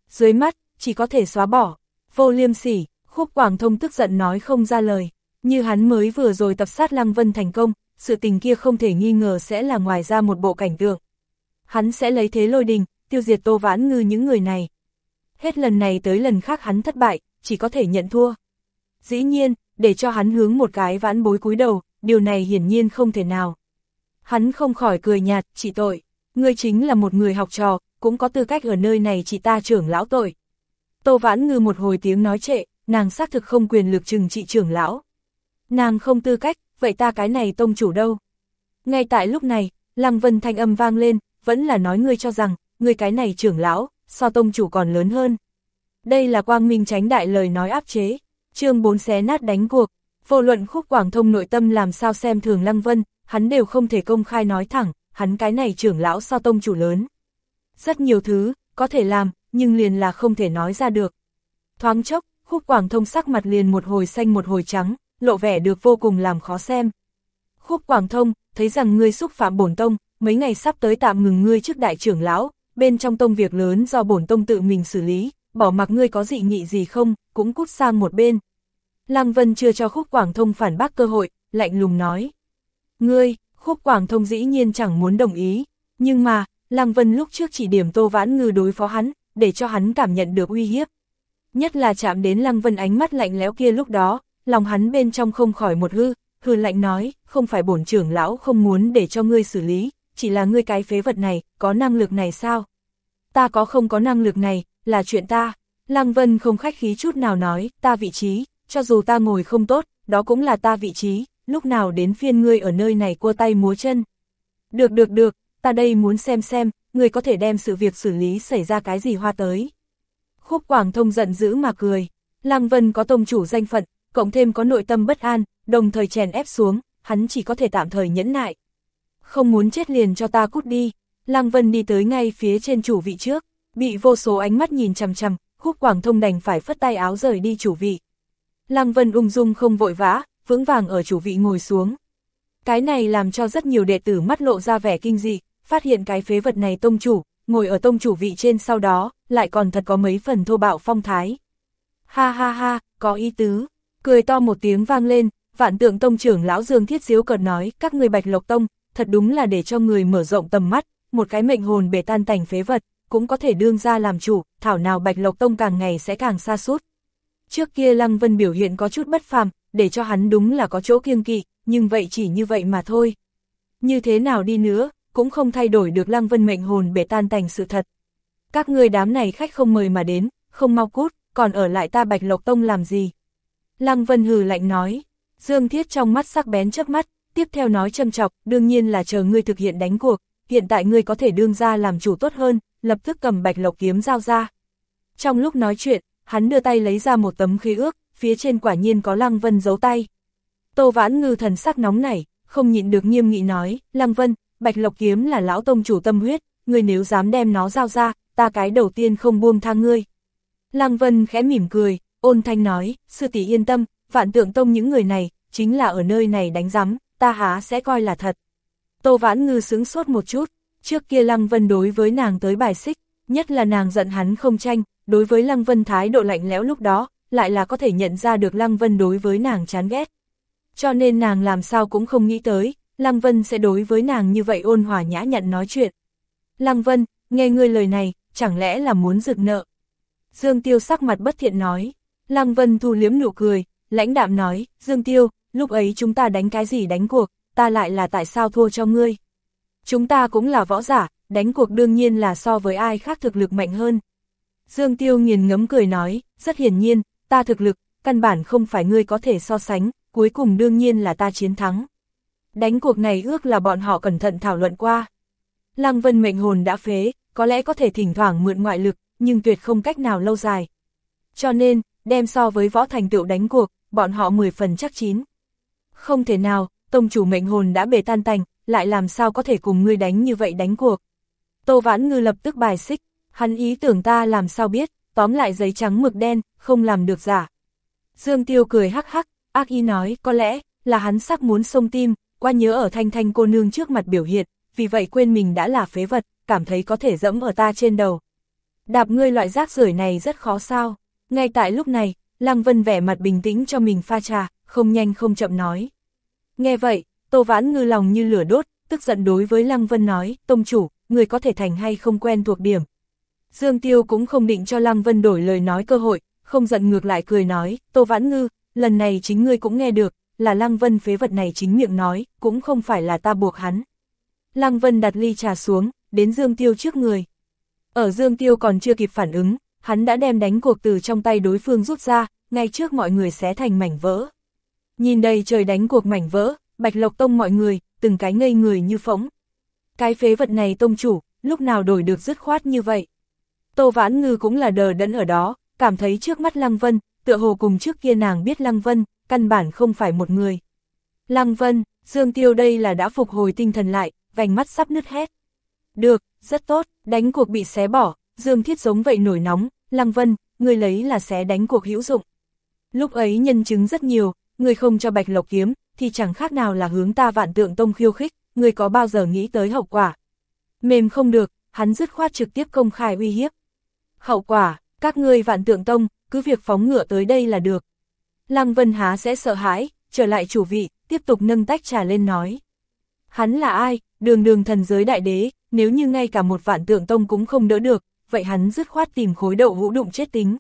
Speaker 1: Dưới mắt, chỉ có thể xóa bỏ. Vô liêm sỉ, khúc quảng thông tức giận nói không ra lời. Như hắn mới vừa rồi tập sát Lăng Vân thành công, sự tình kia không thể nghi ngờ sẽ là ngoài ra một bộ cảnh tượng. Hắn sẽ lấy thế lôi đình, tiêu diệt Tô Vãn Ngư những người này. Hết lần này tới lần khác hắn thất bại, chỉ có thể nhận thua. Dĩ nhiên, để cho hắn hướng một cái vãn bối cúi đầu, điều này hiển nhiên không thể nào. Hắn không khỏi cười nhạt, chỉ tội. Ngươi chính là một người học trò, cũng có tư cách ở nơi này chỉ ta trưởng lão tội. Tô Vãn Ngư một hồi tiếng nói trệ, nàng xác thực không quyền lực trừng trị trưởng lão. Nàng không tư cách, vậy ta cái này tông chủ đâu? Ngay tại lúc này, Lăng Vân thanh âm vang lên, vẫn là nói ngươi cho rằng, ngươi cái này trưởng lão, so tông chủ còn lớn hơn. Đây là quang minh tránh đại lời nói áp chế, chương 4 xé nát đánh cuộc, vô luận khúc quảng thông nội tâm làm sao xem thường Lăng Vân, hắn đều không thể công khai nói thẳng, hắn cái này trưởng lão so tông chủ lớn. Rất nhiều thứ, có thể làm, nhưng liền là không thể nói ra được. Thoáng chốc, khúc quảng thông sắc mặt liền một hồi xanh một hồi trắng, lộ vẻ được vô cùng làm khó xem. Khúc Quảng Thông, thấy rằng ngươi xúc phạm bổn tông, mấy ngày sắp tới tạm ngừng ngươi trước đại trưởng lão, bên trong tông việc lớn do bổn tông tự mình xử lý, bỏ mặc ngươi có dị nghị gì không, cũng cút sang một bên. Lăng Vân chưa cho Khúc Quảng Thông phản bác cơ hội, lạnh lùng nói. Ngươi, Khúc Quảng Thông dĩ nhiên chẳng muốn đồng ý, nhưng mà, Lăng Vân lúc trước chỉ điểm Tô Vãn Ngư đối phó hắn, để cho hắn cảm nhận được uy hiếp. Nhất là chạm đến Lăng Vân ánh mắt lạnh lẽo kia lúc đó, lòng hắn bên trong không khỏi một hư, hư lạnh nói, không phải bổn trưởng lão không muốn để cho ngươi xử lý, chỉ là ngươi cái phế vật này, có năng lực này sao? Ta có không có năng lực này, là chuyện ta. Lăng Vân không khách khí chút nào nói, ta vị trí, cho dù ta ngồi không tốt, đó cũng là ta vị trí, lúc nào đến phiên ngươi ở nơi này cua tay múa chân. Được được được, ta đây muốn xem xem, ngươi có thể đem sự việc xử lý xảy ra cái gì hoa tới. Khúc Quảng Thông giận dữ mà cười, Lăng Vân có tông chủ danh phận, cộng thêm có nội tâm bất an, đồng thời chèn ép xuống, hắn chỉ có thể tạm thời nhẫn nại. Không muốn chết liền cho ta cút đi, Lăng Vân đi tới ngay phía trên chủ vị trước, bị vô số ánh mắt nhìn chằm chằm, Khúc Quảng Thông đành phải phất tay áo rời đi chủ vị. Lăng Vân ung dung không vội vã, vững vàng ở chủ vị ngồi xuống. Cái này làm cho rất nhiều đệ tử mắt lộ ra vẻ kinh dị, phát hiện cái phế vật này tông chủ, ngồi ở tông chủ vị trên sau đó, lại còn thật có mấy phần thô bạo phong thái. Ha ha ha, có ý tứ, cười to một tiếng vang lên, vạn tượng tông trưởng lão Dương Thiết Diếu cợt nói, các người bạch lộc tông, thật đúng là để cho người mở rộng tầm mắt, một cái mệnh hồn bể tan tành phế vật, cũng có thể đương ra làm chủ, thảo nào bạch lộc tông càng ngày sẽ càng xa suốt. Trước kia Lăng Vân biểu hiện có chút bất phàm, để cho hắn đúng là có chỗ kiêng kỵ, nhưng vậy chỉ như vậy mà thôi. Như thế nào đi nữa, cũng không thay đổi được Lăng Vân mệnh hồn bể tan tành sự thật. Các người đám này khách không mời mà đến, không mau cút, còn ở lại ta Bạch Lộc Tông làm gì? Lăng Vân hừ lạnh nói, Dương Thiết trong mắt sắc bén chớp mắt, tiếp theo nói châm chọc, đương nhiên là chờ ngươi thực hiện đánh cuộc, hiện tại ngươi có thể đương ra làm chủ tốt hơn, lập tức cầm Bạch Lộc kiếm giao ra. Trong lúc nói chuyện, hắn đưa tay lấy ra một tấm khí ước, phía trên quả nhiên có Lăng Vân giấu tay. Tô Vãn Ngư thần sắc nóng nảy, không nhịn được nghiêm nghị nói, Lăng Vân, Bạch Lộc Kiếm là lão tông chủ tâm huyết, ngươi nếu dám đem nó giao ra, ta cái đầu tiên không buông tha ngươi. Lăng Vân khẽ mỉm cười, ôn thanh nói, sư tỷ yên tâm, vạn tượng tông những người này, chính là ở nơi này đánh giám, ta há sẽ coi là thật. Tô Vãn Ngư sướng sốt một chút, trước kia Lăng Vân đối với nàng tới bài xích, nhất là nàng giận hắn không tranh, đối với Lăng Vân thái độ lạnh lẽo lúc đó, lại là có thể nhận ra được Lăng Vân đối với nàng chán ghét. Cho nên nàng làm sao cũng không nghĩ tới, Lăng Vân sẽ đối với nàng như vậy ôn hòa nhã nhặn nói chuyện. Lăng Vân, nghe ngươi lời này, chẳng lẽ là muốn rực nợ? Dương Tiêu sắc mặt bất thiện nói. Lăng Vân thu liếm nụ cười, lãnh đạm nói, Dương Tiêu, lúc ấy chúng ta đánh cái gì đánh cuộc, ta lại là tại sao thua cho ngươi? Chúng ta cũng là võ giả, đánh cuộc đương nhiên là so với ai khác thực lực mạnh hơn. Dương Tiêu nghiền ngấm cười nói, rất hiển nhiên, ta thực lực, căn bản không phải ngươi có thể so sánh, cuối cùng đương nhiên là ta chiến thắng. Đánh cuộc này ước là bọn họ cẩn thận thảo luận qua. Lăng Vân mệnh hồn đã phế, có lẽ có thể thỉnh thoảng mượn ngoại lực, nhưng tuyệt không cách nào lâu dài. Cho nên, đem so với võ thành tựu đánh cuộc, bọn họ 10 phần chắc chín. Không thể nào, tông chủ mệnh hồn đã bề tan tành, lại làm sao có thể cùng ngươi đánh như vậy đánh cuộc. Tô Vãn Ngư lập tức bài xích, hắn ý tưởng ta làm sao biết, tóm lại giấy trắng mực đen, không làm được giả. Dương Tiêu cười hắc hắc, ác ý nói, có lẽ, là hắn sắc muốn sông tim, qua nhớ ở thanh thanh cô nương trước mặt biểu hiện, vì vậy quên mình đã là phế vật, cảm thấy có thể dẫm ở ta trên đầu. Đạp ngươi loại rác rưởi này rất khó sao. Ngay tại lúc này, Lăng Vân vẻ mặt bình tĩnh cho mình pha trà, không nhanh không chậm nói. Nghe vậy, Tô Vãn Ngư lòng như lửa đốt, tức giận đối với Lăng Vân nói, Tông chủ, người có thể thành hay không quen thuộc điểm. Dương Tiêu cũng không định cho Lăng Vân đổi lời nói cơ hội, không giận ngược lại cười nói, Tô Vãn Ngư, lần này chính ngươi cũng nghe được, là Lăng Vân phế vật này chính miệng nói, cũng không phải là ta buộc hắn. Lăng Vân đặt ly trà xuống, đến Dương Tiêu trước người. Ở Dương Tiêu còn chưa kịp phản ứng, hắn đã đem đánh cuộc từ trong tay đối phương rút ra, ngay trước mọi người xé thành mảnh vỡ. Nhìn đây trời đánh cuộc mảnh vỡ, Bạch Lộc Tông mọi người, từng cái ngây người như phóng. Cái phế vật này tông chủ, lúc nào đổi được dứt khoát như vậy. Tô Vãn Ngư cũng là đờ đẫn ở đó, cảm thấy trước mắt Lăng Vân, tựa hồ cùng trước kia nàng biết Lăng Vân, căn bản không phải một người. Lăng Vân, Dương Tiêu đây là đã phục hồi tinh thần lại, vành mắt sắp nứt hết. Được, rất tốt, đánh cuộc bị xé bỏ, Dương Thiết giống vậy nổi nóng, Lăng Vân, người lấy là sẽ đánh cuộc hữu dụng. Lúc ấy nhân chứng rất nhiều, người không cho Bạch Lộc kiếm, thì chẳng khác nào là hướng ta vạn tượng tông khiêu khích, người có bao giờ nghĩ tới hậu quả. Mềm không được, hắn dứt khoát trực tiếp công khai uy hiếp. Hậu quả, các ngươi vạn tượng tông, cứ việc phóng ngựa tới đây là được. Lăng Vân Há sẽ sợ hãi, trở lại chủ vị, tiếp tục nâng tách trà lên nói. Hắn là ai, đường đường thần giới đại đế, nếu như ngay cả một vạn tượng tông cũng không đỡ được, vậy hắn dứt khoát tìm khối đậu hũ đụng chết tính.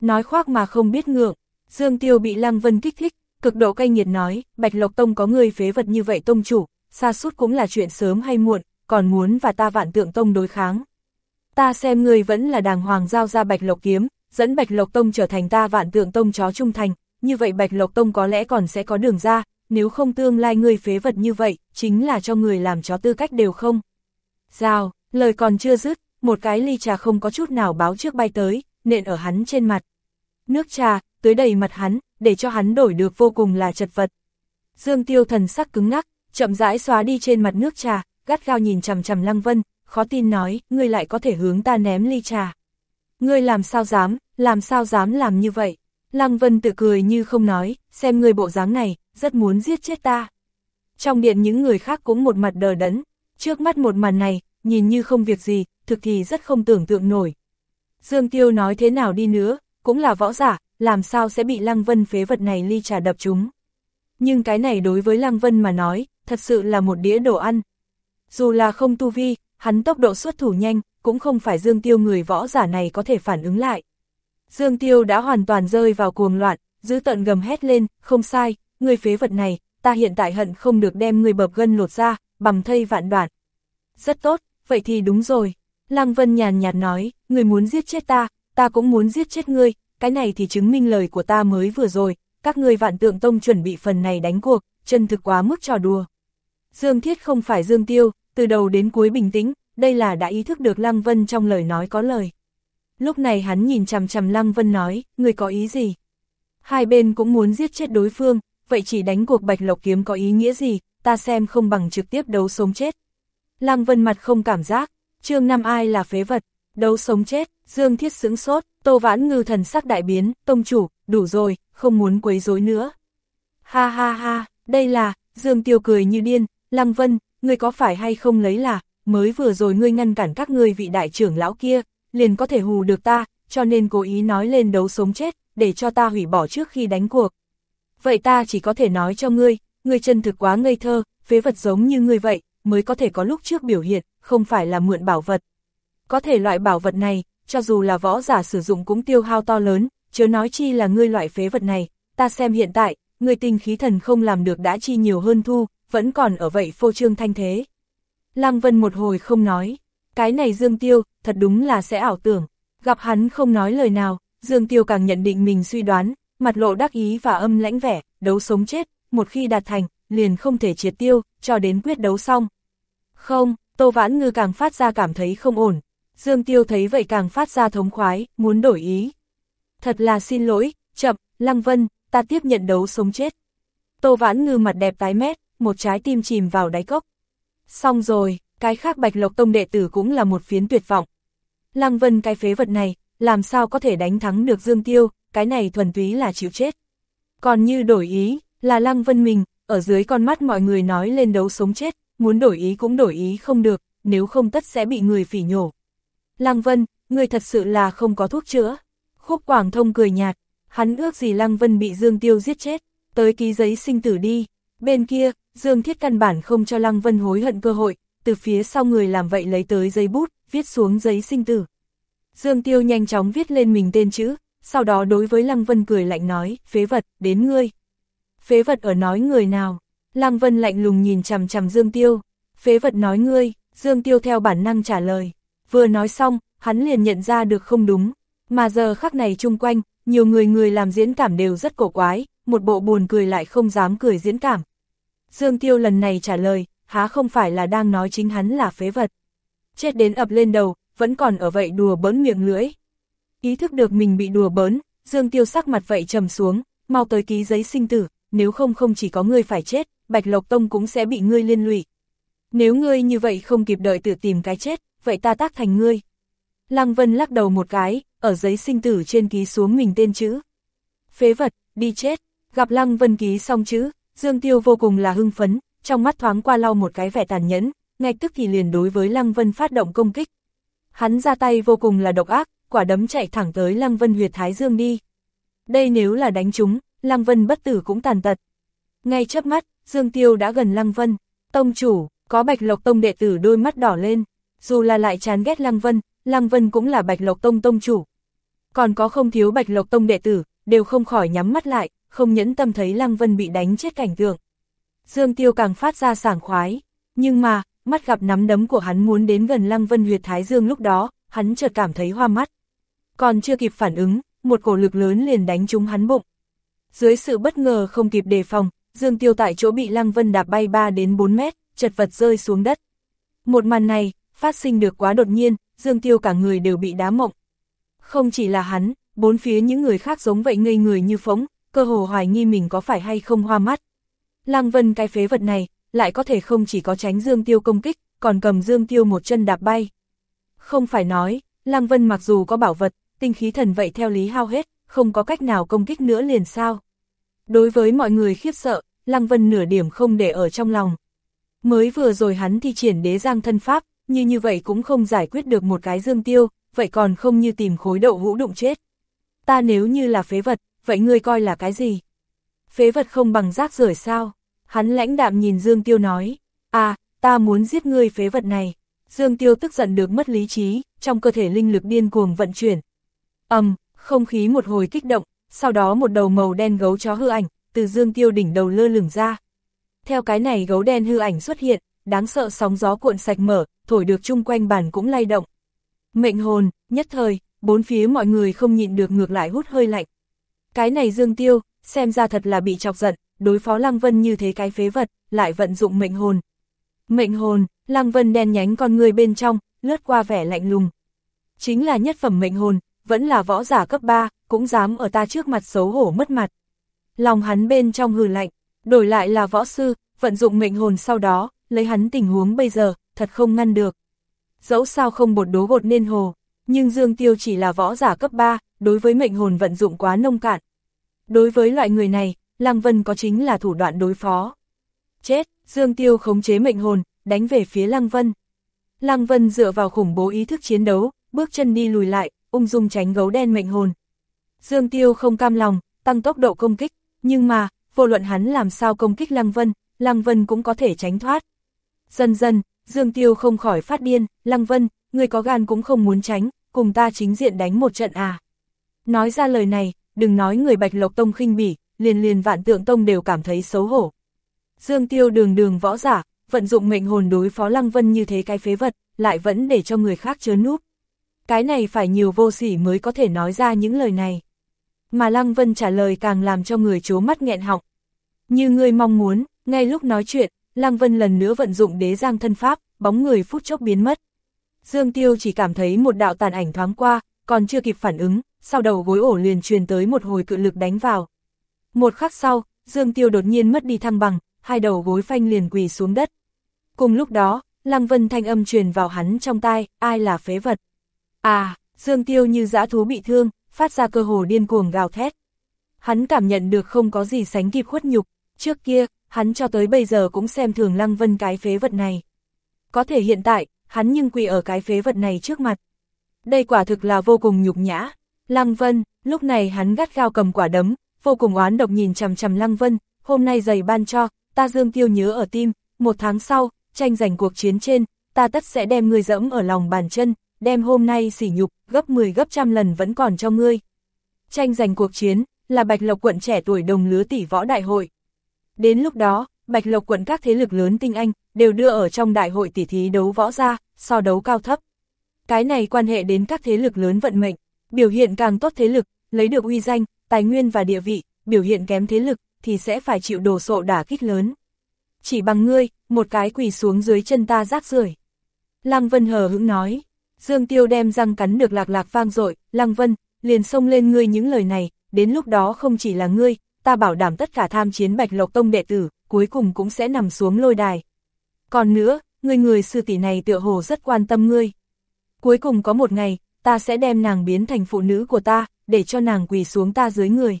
Speaker 1: Nói khoác mà không biết ngượng, Dương Tiêu bị Lăng Vân kích thích, cực độ cay nghiệt nói, Bạch Lộc Tông có người phế vật như vậy tông chủ, xa suốt cũng là chuyện sớm hay muộn, còn muốn và ta vạn tượng tông đối kháng. Ta xem người vẫn là đàng hoàng giao ra Bạch Lộc kiếm, dẫn Bạch Lộc Tông trở thành ta vạn tượng tông chó trung thành, như vậy Bạch Lộc Tông có lẽ còn sẽ có đường ra, nếu không tương lai người phế vật như vậy, chính là cho người làm chó tư cách đều không. Giao, lời còn chưa dứt, một cái ly trà không có chút nào báo trước bay tới, nện ở hắn trên mặt. Nước trà, tới đầy mặt hắn, để cho hắn đổi được vô cùng là chật vật. Dương Tiêu thần sắc cứng ngắc, chậm rãi xóa đi trên mặt nước trà, gắt gao nhìn chằm chằm Lăng Vân, khó tin nói, ngươi lại có thể hướng ta ném ly trà. Ngươi làm sao dám, làm sao dám làm như vậy? Lăng Vân tự cười như không nói, xem ngươi bộ dáng này, rất muốn giết chết ta. Trong điện những người khác cũng một mặt đờ đẫn, trước mắt một màn này, nhìn như không việc gì, thực thì rất không tưởng tượng nổi. Dương Tiêu nói thế nào đi nữa, cũng là võ giả, làm sao sẽ bị Lăng Vân phế vật này ly trà đập chúng. Nhưng cái này đối với Lăng Vân mà nói, thật sự là một đĩa đồ ăn. Dù là không tu vi, hắn tốc độ xuất thủ nhanh, cũng không phải Dương Tiêu người võ giả này có thể phản ứng lại. Dương Tiêu đã hoàn toàn rơi vào cuồng loạn, giữ tận gầm hét lên, không sai, người phế vật này, ta hiện tại hận không được đem người bập gân lột ra, bằng thây vạn đoạn. Rất tốt, vậy thì đúng rồi. Lăng Vân nhàn nhạt nói, người muốn giết chết ta, ta cũng muốn giết chết ngươi, cái này thì chứng minh lời của ta mới vừa rồi, các ngươi vạn tượng tông chuẩn bị phần này đánh cuộc, chân thực quá mức trò đùa. Dương Thiết không phải Dương Tiêu, từ đầu đến cuối bình tĩnh, đây là đã ý thức được Lăng Vân trong lời nói có lời. Lúc này hắn nhìn chằm chằm Lăng Vân nói, người có ý gì? Hai bên cũng muốn giết chết đối phương, vậy chỉ đánh cuộc bạch lộc kiếm có ý nghĩa gì, ta xem không bằng trực tiếp đấu sống chết. Lăng Vân mặt không cảm giác, chương năm ai là phế vật, đấu sống chết, Dương Thiết sững sốt, Tô Vãn Ngư thần sắc đại biến, tông chủ, đủ rồi, không muốn quấy rối nữa. Ha ha ha, đây là, Dương Tiêu cười như điên, Lăng Vân, ngươi có phải hay không lấy là, mới vừa rồi ngươi ngăn cản các ngươi vị đại trưởng lão kia, liền có thể hù được ta, cho nên cố ý nói lên đấu sống chết, để cho ta hủy bỏ trước khi đánh cuộc. Vậy ta chỉ có thể nói cho ngươi, ngươi chân thực quá ngây thơ, phế vật giống như ngươi vậy, mới có thể có lúc trước biểu hiện, không phải là mượn bảo vật. Có thể loại bảo vật này, cho dù là võ giả sử dụng cũng tiêu hao to lớn, chớ nói chi là ngươi loại phế vật này, ta xem hiện tại, ngươi tinh khí thần không làm được đã chi nhiều hơn thu, vẫn còn ở vậy phô trương thanh thế. Lăng Vân một hồi không nói, cái này Dương Tiêu, thật đúng là sẽ ảo tưởng, gặp hắn không nói lời nào, Dương Tiêu càng nhận định mình suy đoán, mặt lộ đắc ý và âm lãnh vẻ, đấu sống chết, một khi đạt thành, liền không thể triệt tiêu, cho đến quyết đấu xong. Không, Tô Vãn Ngư càng phát ra cảm thấy không ổn, Dương Tiêu thấy vậy càng phát ra thống khoái, muốn đổi ý. Thật là xin lỗi, chậm, Lăng Vân, ta tiếp nhận đấu sống chết. Tô Vãn Ngư mặt đẹp tái mét, một trái tim chìm vào đáy cốc. Xong rồi, cái khác Bạch Lộc Tông đệ tử cũng là một phiến tuyệt vọng. Lăng Vân cái phế vật này, làm sao có thể đánh thắng được Dương Tiêu, cái này thuần túy là chịu chết. Còn như đổi ý, là Lăng Vân mình, ở dưới con mắt mọi người nói lên đấu sống chết, muốn đổi ý cũng đổi ý không được, nếu không tất sẽ bị người phỉ nhổ. Lăng Vân, người thật sự là không có thuốc chữa. Khúc Quảng Thông cười nhạt, hắn ước gì Lăng Vân bị Dương Tiêu giết chết, tới ký giấy sinh tử đi. Bên kia, Dương Thiết căn bản không cho Lăng Vân hối hận cơ hội, từ phía sau người làm vậy lấy tới giấy bút, viết xuống giấy sinh tử. Dương Tiêu nhanh chóng viết lên mình tên chữ, sau đó đối với Lăng Vân cười lạnh nói, phế vật, đến ngươi. Phế vật ở nói người nào? Lăng Vân lạnh lùng nhìn chằm chằm Dương Tiêu. Phế vật nói ngươi, Dương Tiêu theo bản năng trả lời. Vừa nói xong, hắn liền nhận ra được không đúng. Mà giờ khắc này chung quanh, nhiều người người làm diễn cảm đều rất cổ quái, một bộ buồn cười lại không dám cười diễn cảm. Dương Tiêu lần này trả lời, há không phải là đang nói chính hắn là phế vật. Chết đến ập lên đầu, vẫn còn ở vậy đùa bỡn miệng lưỡi. Ý thức được mình bị đùa bỡn, Dương Tiêu sắc mặt vậy trầm xuống, mau tới ký giấy sinh tử, nếu không không chỉ có ngươi phải chết, Bạch Lộc Tông cũng sẽ bị ngươi liên lụy. Nếu ngươi như vậy không kịp đợi tự tìm cái chết, vậy ta tác thành ngươi. Lăng Vân lắc đầu một cái, ở giấy sinh tử trên ký xuống mình tên chữ. Phế vật, đi chết, gặp Lăng Vân ký xong chữ, Dương Tiêu vô cùng là hưng phấn, trong mắt thoáng qua lau một cái vẻ tàn nhẫn, ngay tức thì liền đối với Lăng Vân phát động công kích. Hắn ra tay vô cùng là độc ác, quả đấm chạy thẳng tới Lăng Vân huyệt Thái Dương đi. Đây nếu là đánh chúng, Lăng Vân bất tử cũng tàn tật. Ngay chớp mắt, Dương Tiêu đã gần Lăng Vân, tông chủ, có bạch lộc tông đệ tử đôi mắt đỏ lên, dù là lại chán ghét Lăng Vân, Lăng Vân cũng là bạch lộc tông tông chủ. Còn có không thiếu bạch lộc tông đệ tử, đều không khỏi nhắm mắt lại, không nhẫn tâm thấy Lăng Vân bị đánh chết cảnh tượng. Dương Tiêu càng phát ra sảng khoái, nhưng mà, mắt gặp nắm đấm của hắn muốn đến gần Lăng Vân huyệt Thái Dương lúc đó, hắn chợt cảm thấy hoa mắt. Còn chưa kịp phản ứng, một cổ lực lớn liền đánh trúng hắn bụng. Dưới sự bất ngờ không kịp đề phòng, Dương Tiêu tại chỗ bị Lăng Vân đạp bay 3 đến 4 mét, chật vật rơi xuống đất. Một màn này, phát sinh được quá đột nhiên, Dương Tiêu cả người đều bị đá mộng. Không chỉ là hắn, bốn phía những người khác giống vậy ngây người như phóng, cơ hồ hoài nghi mình có phải hay không hoa mắt. Lăng Vân cái phế vật này, lại có thể không chỉ có tránh Dương Tiêu công kích, còn cầm Dương Tiêu một chân đạp bay. Không phải nói, Lăng Vân mặc dù có bảo vật, tinh khí thần vậy theo lý hao hết, không có cách nào công kích nữa liền sao. Đối với mọi người khiếp sợ, Lăng Vân nửa điểm không để ở trong lòng. Mới vừa rồi hắn thi triển đế giang thân pháp, như như vậy cũng không giải quyết được một cái dương tiêu, vậy còn không như tìm khối đậu hũ đụng chết. Ta nếu như là phế vật, vậy ngươi coi là cái gì? Phế vật không bằng rác rưởi sao? Hắn lãnh đạm nhìn Dương Tiêu nói, à, ta muốn giết ngươi phế vật này. Dương Tiêu tức giận được mất lý trí, trong cơ thể linh lực điên cuồng vận chuyển. ầm, um, không khí một hồi kích động, sau đó một đầu màu đen gấu chó hư ảnh, từ Dương Tiêu đỉnh đầu lơ lửng ra. Theo cái này gấu đen hư ảnh xuất hiện, đáng sợ sóng gió cuộn sạch mở, thổi được chung quanh bàn cũng lay động. Mệnh hồn, nhất thời, bốn phía mọi người không nhịn được ngược lại hút hơi lạnh. Cái này Dương Tiêu, xem ra thật là bị chọc giận, đối phó Lăng Vân như thế cái phế vật, lại vận dụng mệnh hồn. Mệnh hồn, Lăng Vân đen nhánh con người bên trong, lướt qua vẻ lạnh lùng. Chính là nhất phẩm mệnh hồn, vẫn là võ giả cấp 3, cũng dám ở ta trước mặt xấu hổ mất mặt. Lòng hắn bên trong hừ lạnh, đổi lại là võ sư, vận dụng mệnh hồn sau đó, lấy hắn tình huống bây giờ, thật không ngăn được. Dẫu sao không bột đố gột nên hồ, nhưng Dương Tiêu chỉ là võ giả cấp 3, đối với mệnh hồn vận dụng quá nông cạn. Đối với loại người này, Lăng Vân có chính là thủ đoạn đối phó. Chết, Dương Tiêu khống chế mệnh hồn, đánh về phía Lăng Vân. Lăng Vân dựa vào khủng bố ý thức chiến đấu, bước chân đi lùi lại, ung dung tránh gấu đen mệnh hồn. Dương Tiêu không cam lòng, tăng tốc độ công kích, nhưng mà, vô luận hắn làm sao công kích Lăng Vân, Lăng Vân cũng có thể tránh thoát. Dần dần, Dương Tiêu không khỏi phát điên, Lăng Vân, người có gan cũng không muốn tránh, cùng ta chính diện đánh một trận à. Nói ra lời này, đừng nói người Bạch Lộc Tông khinh bỉ, liền liền vạn tượng tông đều cảm thấy xấu hổ. Dương Tiêu đường đường võ giả, vận dụng mệnh hồn đối phó Lăng Vân như thế cái phế vật, lại vẫn để cho người khác chớ núp. Cái này phải nhiều vô sỉ mới có thể nói ra những lời này. Mà Lăng Vân trả lời càng làm cho người chố mắt nghẹn họng. Như người mong muốn, ngay lúc nói chuyện, Lăng Vân lần nữa vận dụng đế giang thân pháp, bóng người phút chốc biến mất. Dương Tiêu chỉ cảm thấy một đạo tàn ảnh thoáng qua, còn chưa kịp phản ứng, sau đầu gối ổ liền truyền tới một hồi cự lực đánh vào. Một khắc sau, Dương Tiêu đột nhiên mất đi thăng bằng, hai đầu gối phanh liền quỳ xuống đất. Cùng lúc đó, Lăng Vân thanh âm truyền vào hắn trong tai, ai là phế vật. À, Dương Tiêu như dã thú bị thương, phát ra cơ hồ điên cuồng gào thét. Hắn cảm nhận được không có gì sánh kịp khuất nhục, trước kia, hắn cho tới bây giờ cũng xem thường Lăng Vân cái phế vật này. Có thể hiện tại, hắn nhưng quỳ ở cái phế vật này trước mặt. Đây quả thực là vô cùng nhục nhã. Lăng Vân, lúc này hắn gắt gao cầm quả đấm, vô cùng oán độc nhìn chằm chằm Lăng Vân, hôm nay giày ban cho, ta dương tiêu nhớ ở tim, một tháng sau, tranh giành cuộc chiến trên, ta tất sẽ đem ngươi dẫm ở lòng bàn chân, đem hôm nay sỉ nhục, gấp 10 gấp trăm lần vẫn còn cho ngươi. Tranh giành cuộc chiến, là Bạch Lộc quận trẻ tuổi đồng lứa tỷ võ đại hội. Đến lúc đó, Bạch Lộc quận các thế lực lớn tinh anh, đều đưa ở trong đại hội tỷ thí đấu võ ra, so đấu cao thấp. Cái này quan hệ đến các thế lực lớn vận mệnh, biểu hiện càng tốt thế lực, lấy được uy danh, tài nguyên và địa vị, biểu hiện kém thế lực, thì sẽ phải chịu đồ sộ đả kích lớn. Chỉ bằng ngươi, một cái quỳ xuống dưới chân ta rác rưởi. Lăng Vân hờ hững nói, Dương Tiêu đem răng cắn được lạc lạc vang dội Lăng Vân, liền xông lên ngươi những lời này, đến lúc đó không chỉ là ngươi, ta bảo đảm tất cả tham chiến Bạch Lộc Tông đệ tử, cuối cùng cũng sẽ nằm xuống lôi đài. Còn nữa, người người sư tỷ này tựa hồ rất quan tâm ngươi. Cuối cùng có một ngày, ta sẽ đem nàng biến thành phụ nữ của ta, để cho nàng quỳ xuống ta dưới người.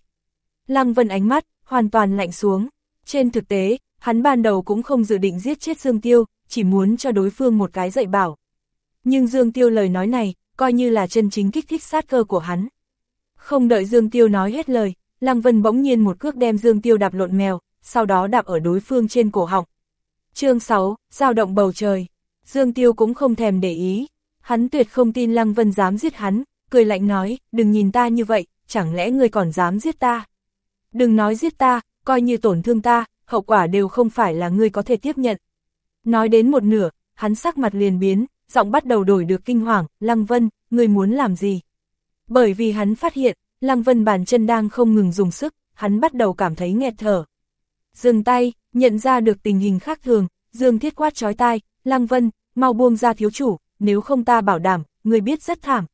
Speaker 1: Lăng Vân ánh mắt, hoàn toàn lạnh xuống. Trên thực tế, hắn ban đầu cũng không dự định giết chết Dương Tiêu, chỉ muốn cho đối phương một cái dạy bảo. Nhưng Dương Tiêu lời nói này, coi như là chân chính kích thích sát cơ của hắn. Không đợi Dương Tiêu nói hết lời, Lăng Vân bỗng nhiên một cước đem Dương Tiêu đạp lộn mèo, sau đó đạp ở đối phương trên cổ họng. chương 6, giao động bầu trời. Dương Tiêu cũng không thèm để ý. Hắn tuyệt không tin Lăng Vân dám giết hắn, cười lạnh nói, đừng nhìn ta như vậy, chẳng lẽ ngươi còn dám giết ta? Đừng nói giết ta, coi như tổn thương ta, hậu quả đều không phải là ngươi có thể tiếp nhận. Nói đến một nửa, hắn sắc mặt liền biến, giọng bắt đầu đổi được kinh hoàng, Lăng Vân, người muốn làm gì? Bởi vì hắn phát hiện, Lăng Vân bàn chân đang không ngừng dùng sức, hắn bắt đầu cảm thấy nghẹt thở. Dừng tay, nhận ra được tình hình khác thường, Dương Thiết quát chói tai, Lăng Vân, mau buông ra thiếu chủ, nếu không ta bảo đảm, người biết rất thảm.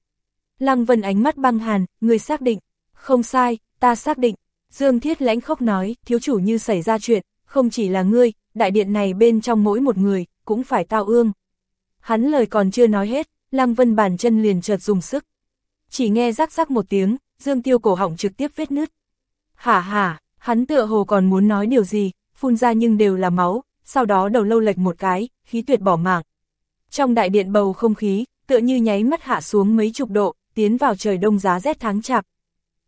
Speaker 1: Lăng Vân ánh mắt băng hàn, người xác định, không sai, ta xác định. Dương Thiết lãnh khóc nói, thiếu chủ như xảy ra chuyện, không chỉ là ngươi, đại điện này bên trong mỗi một người, cũng phải tao ương. Hắn lời còn chưa nói hết, Lăng Vân bàn chân liền chợt dùng sức. Chỉ nghe rắc rắc một tiếng, Dương Tiêu cổ họng trực tiếp vết nứt. Hả hả, hắn tựa hồ còn muốn nói điều gì, phun ra nhưng đều là máu, sau đó đầu lâu lệch một cái, khí tuyệt bỏ mạng. Trong đại điện bầu không khí, tựa như nháy mắt hạ xuống mấy chục độ, tiến vào trời đông giá rét tháng chạp.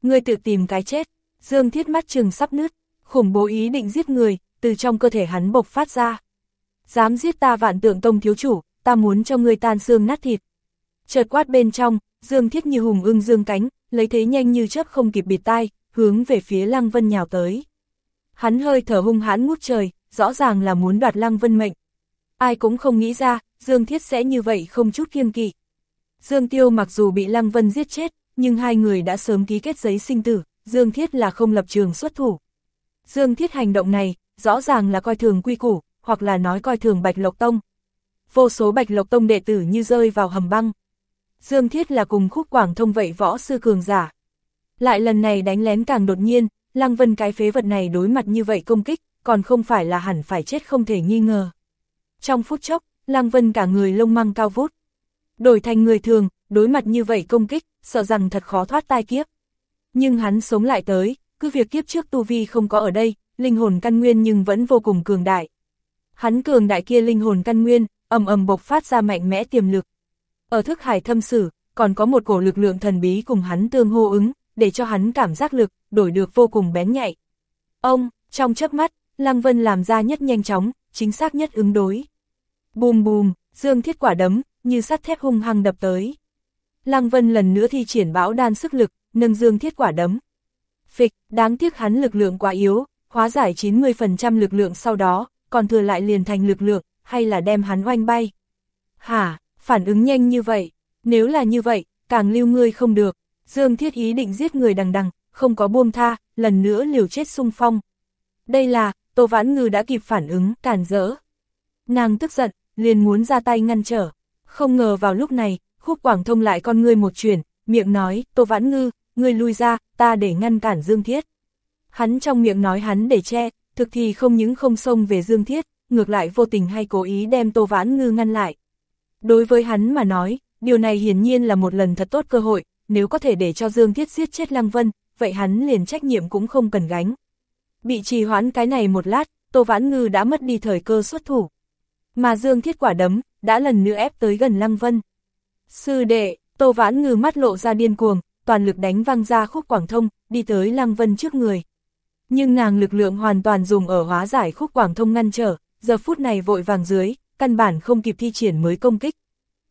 Speaker 1: Người tự tìm cái chết, Dương Thiết mắt trừng sắp nứt, khủng bố ý định giết người, từ trong cơ thể hắn bộc phát ra. Dám giết ta vạn tượng tông thiếu chủ, ta muốn cho ngươi tan xương nát thịt. Chợt quát bên trong, Dương Thiết như hùng ưng dương cánh, lấy thế nhanh như chớp không kịp bịt tai, hướng về phía Lăng Vân nhào tới. Hắn hơi thở hung hãn ngút trời, rõ ràng là muốn đoạt Lăng Vân mệnh. Ai cũng không nghĩ ra, Dương Thiết sẽ như vậy không chút kiêng kỵ. Dương Tiêu mặc dù bị Lăng Vân giết chết, nhưng hai người đã sớm ký kết giấy sinh tử, Dương Thiết là không lập trường xuất thủ. Dương Thiết hành động này, rõ ràng là coi thường quy củ, hoặc là nói coi thường Bạch Lộc Tông. Vô số Bạch Lộc Tông đệ tử như rơi vào hầm băng. Dương Thiết là cùng khúc quảng thông vậy võ sư cường giả. Lại lần này đánh lén càng đột nhiên, Lăng Vân cái phế vật này đối mặt như vậy công kích, còn không phải là hẳn phải chết không thể nghi ngờ. Trong phút chốc, Lăng Vân cả người lông măng cao vút. Đổi thành người thường, đối mặt như vậy công kích, sợ rằng thật khó thoát tai kiếp. Nhưng hắn sống lại tới, cứ việc kiếp trước tu vi không có ở đây, linh hồn căn nguyên nhưng vẫn vô cùng cường đại. Hắn cường đại kia linh hồn căn nguyên, ầm ầm bộc phát ra mạnh mẽ tiềm lực. Ở thức hải thâm sử, còn có một cổ lực lượng thần bí cùng hắn tương hô ứng, để cho hắn cảm giác lực, đổi được vô cùng bén nhạy. Ông, trong chớp mắt, Lăng Vân làm ra nhất nhanh chóng, chính xác nhất ứng đối. Bùm bùm, dương thiết quả đấm, như sắt thép hung hăng đập tới. Lăng Vân lần nữa thi triển bão đan sức lực, nâng dương thiết quả đấm. Phịch, đáng tiếc hắn lực lượng quá yếu, hóa giải 90% lực lượng sau đó, còn thừa lại liền thành lực lượng, hay là đem hắn oanh bay. Hả, phản ứng nhanh như vậy, nếu là như vậy, càng lưu ngươi không được. Dương Thiết ý định giết người đằng đằng, không có buông tha, lần nữa liều chết sung phong. Đây là, Tô Vãn Ngư đã kịp phản ứng, cản rỡ. Nàng tức giận, liền muốn ra tay ngăn trở. Không ngờ vào lúc này, khúc quảng thông lại con ngươi một chuyển, miệng nói, Tô Vãn Ngư, ngươi lui ra, ta để ngăn cản Dương Thiết. Hắn trong miệng nói hắn để che, thực thì không những không xông về Dương Thiết, ngược lại vô tình hay cố ý đem Tô Vãn Ngư ngăn lại. Đối với hắn mà nói, điều này hiển nhiên là một lần thật tốt cơ hội, nếu có thể để cho Dương Thiết giết chết Lăng Vân, vậy hắn liền trách nhiệm cũng không cần gánh. Bị trì hoãn cái này một lát, Tô Vãn Ngư đã mất đi thời cơ xuất thủ. Mà Dương Thiết quả đấm, đã lần nữa ép tới gần Lăng Vân. Sư đệ, Tô Vãn Ngư mắt lộ ra điên cuồng, toàn lực đánh văng ra khúc quảng thông, đi tới Lăng Vân trước người. Nhưng nàng lực lượng hoàn toàn dùng ở hóa giải khúc quảng thông ngăn trở, giờ phút này vội vàng dưới, căn bản không kịp thi triển mới công kích.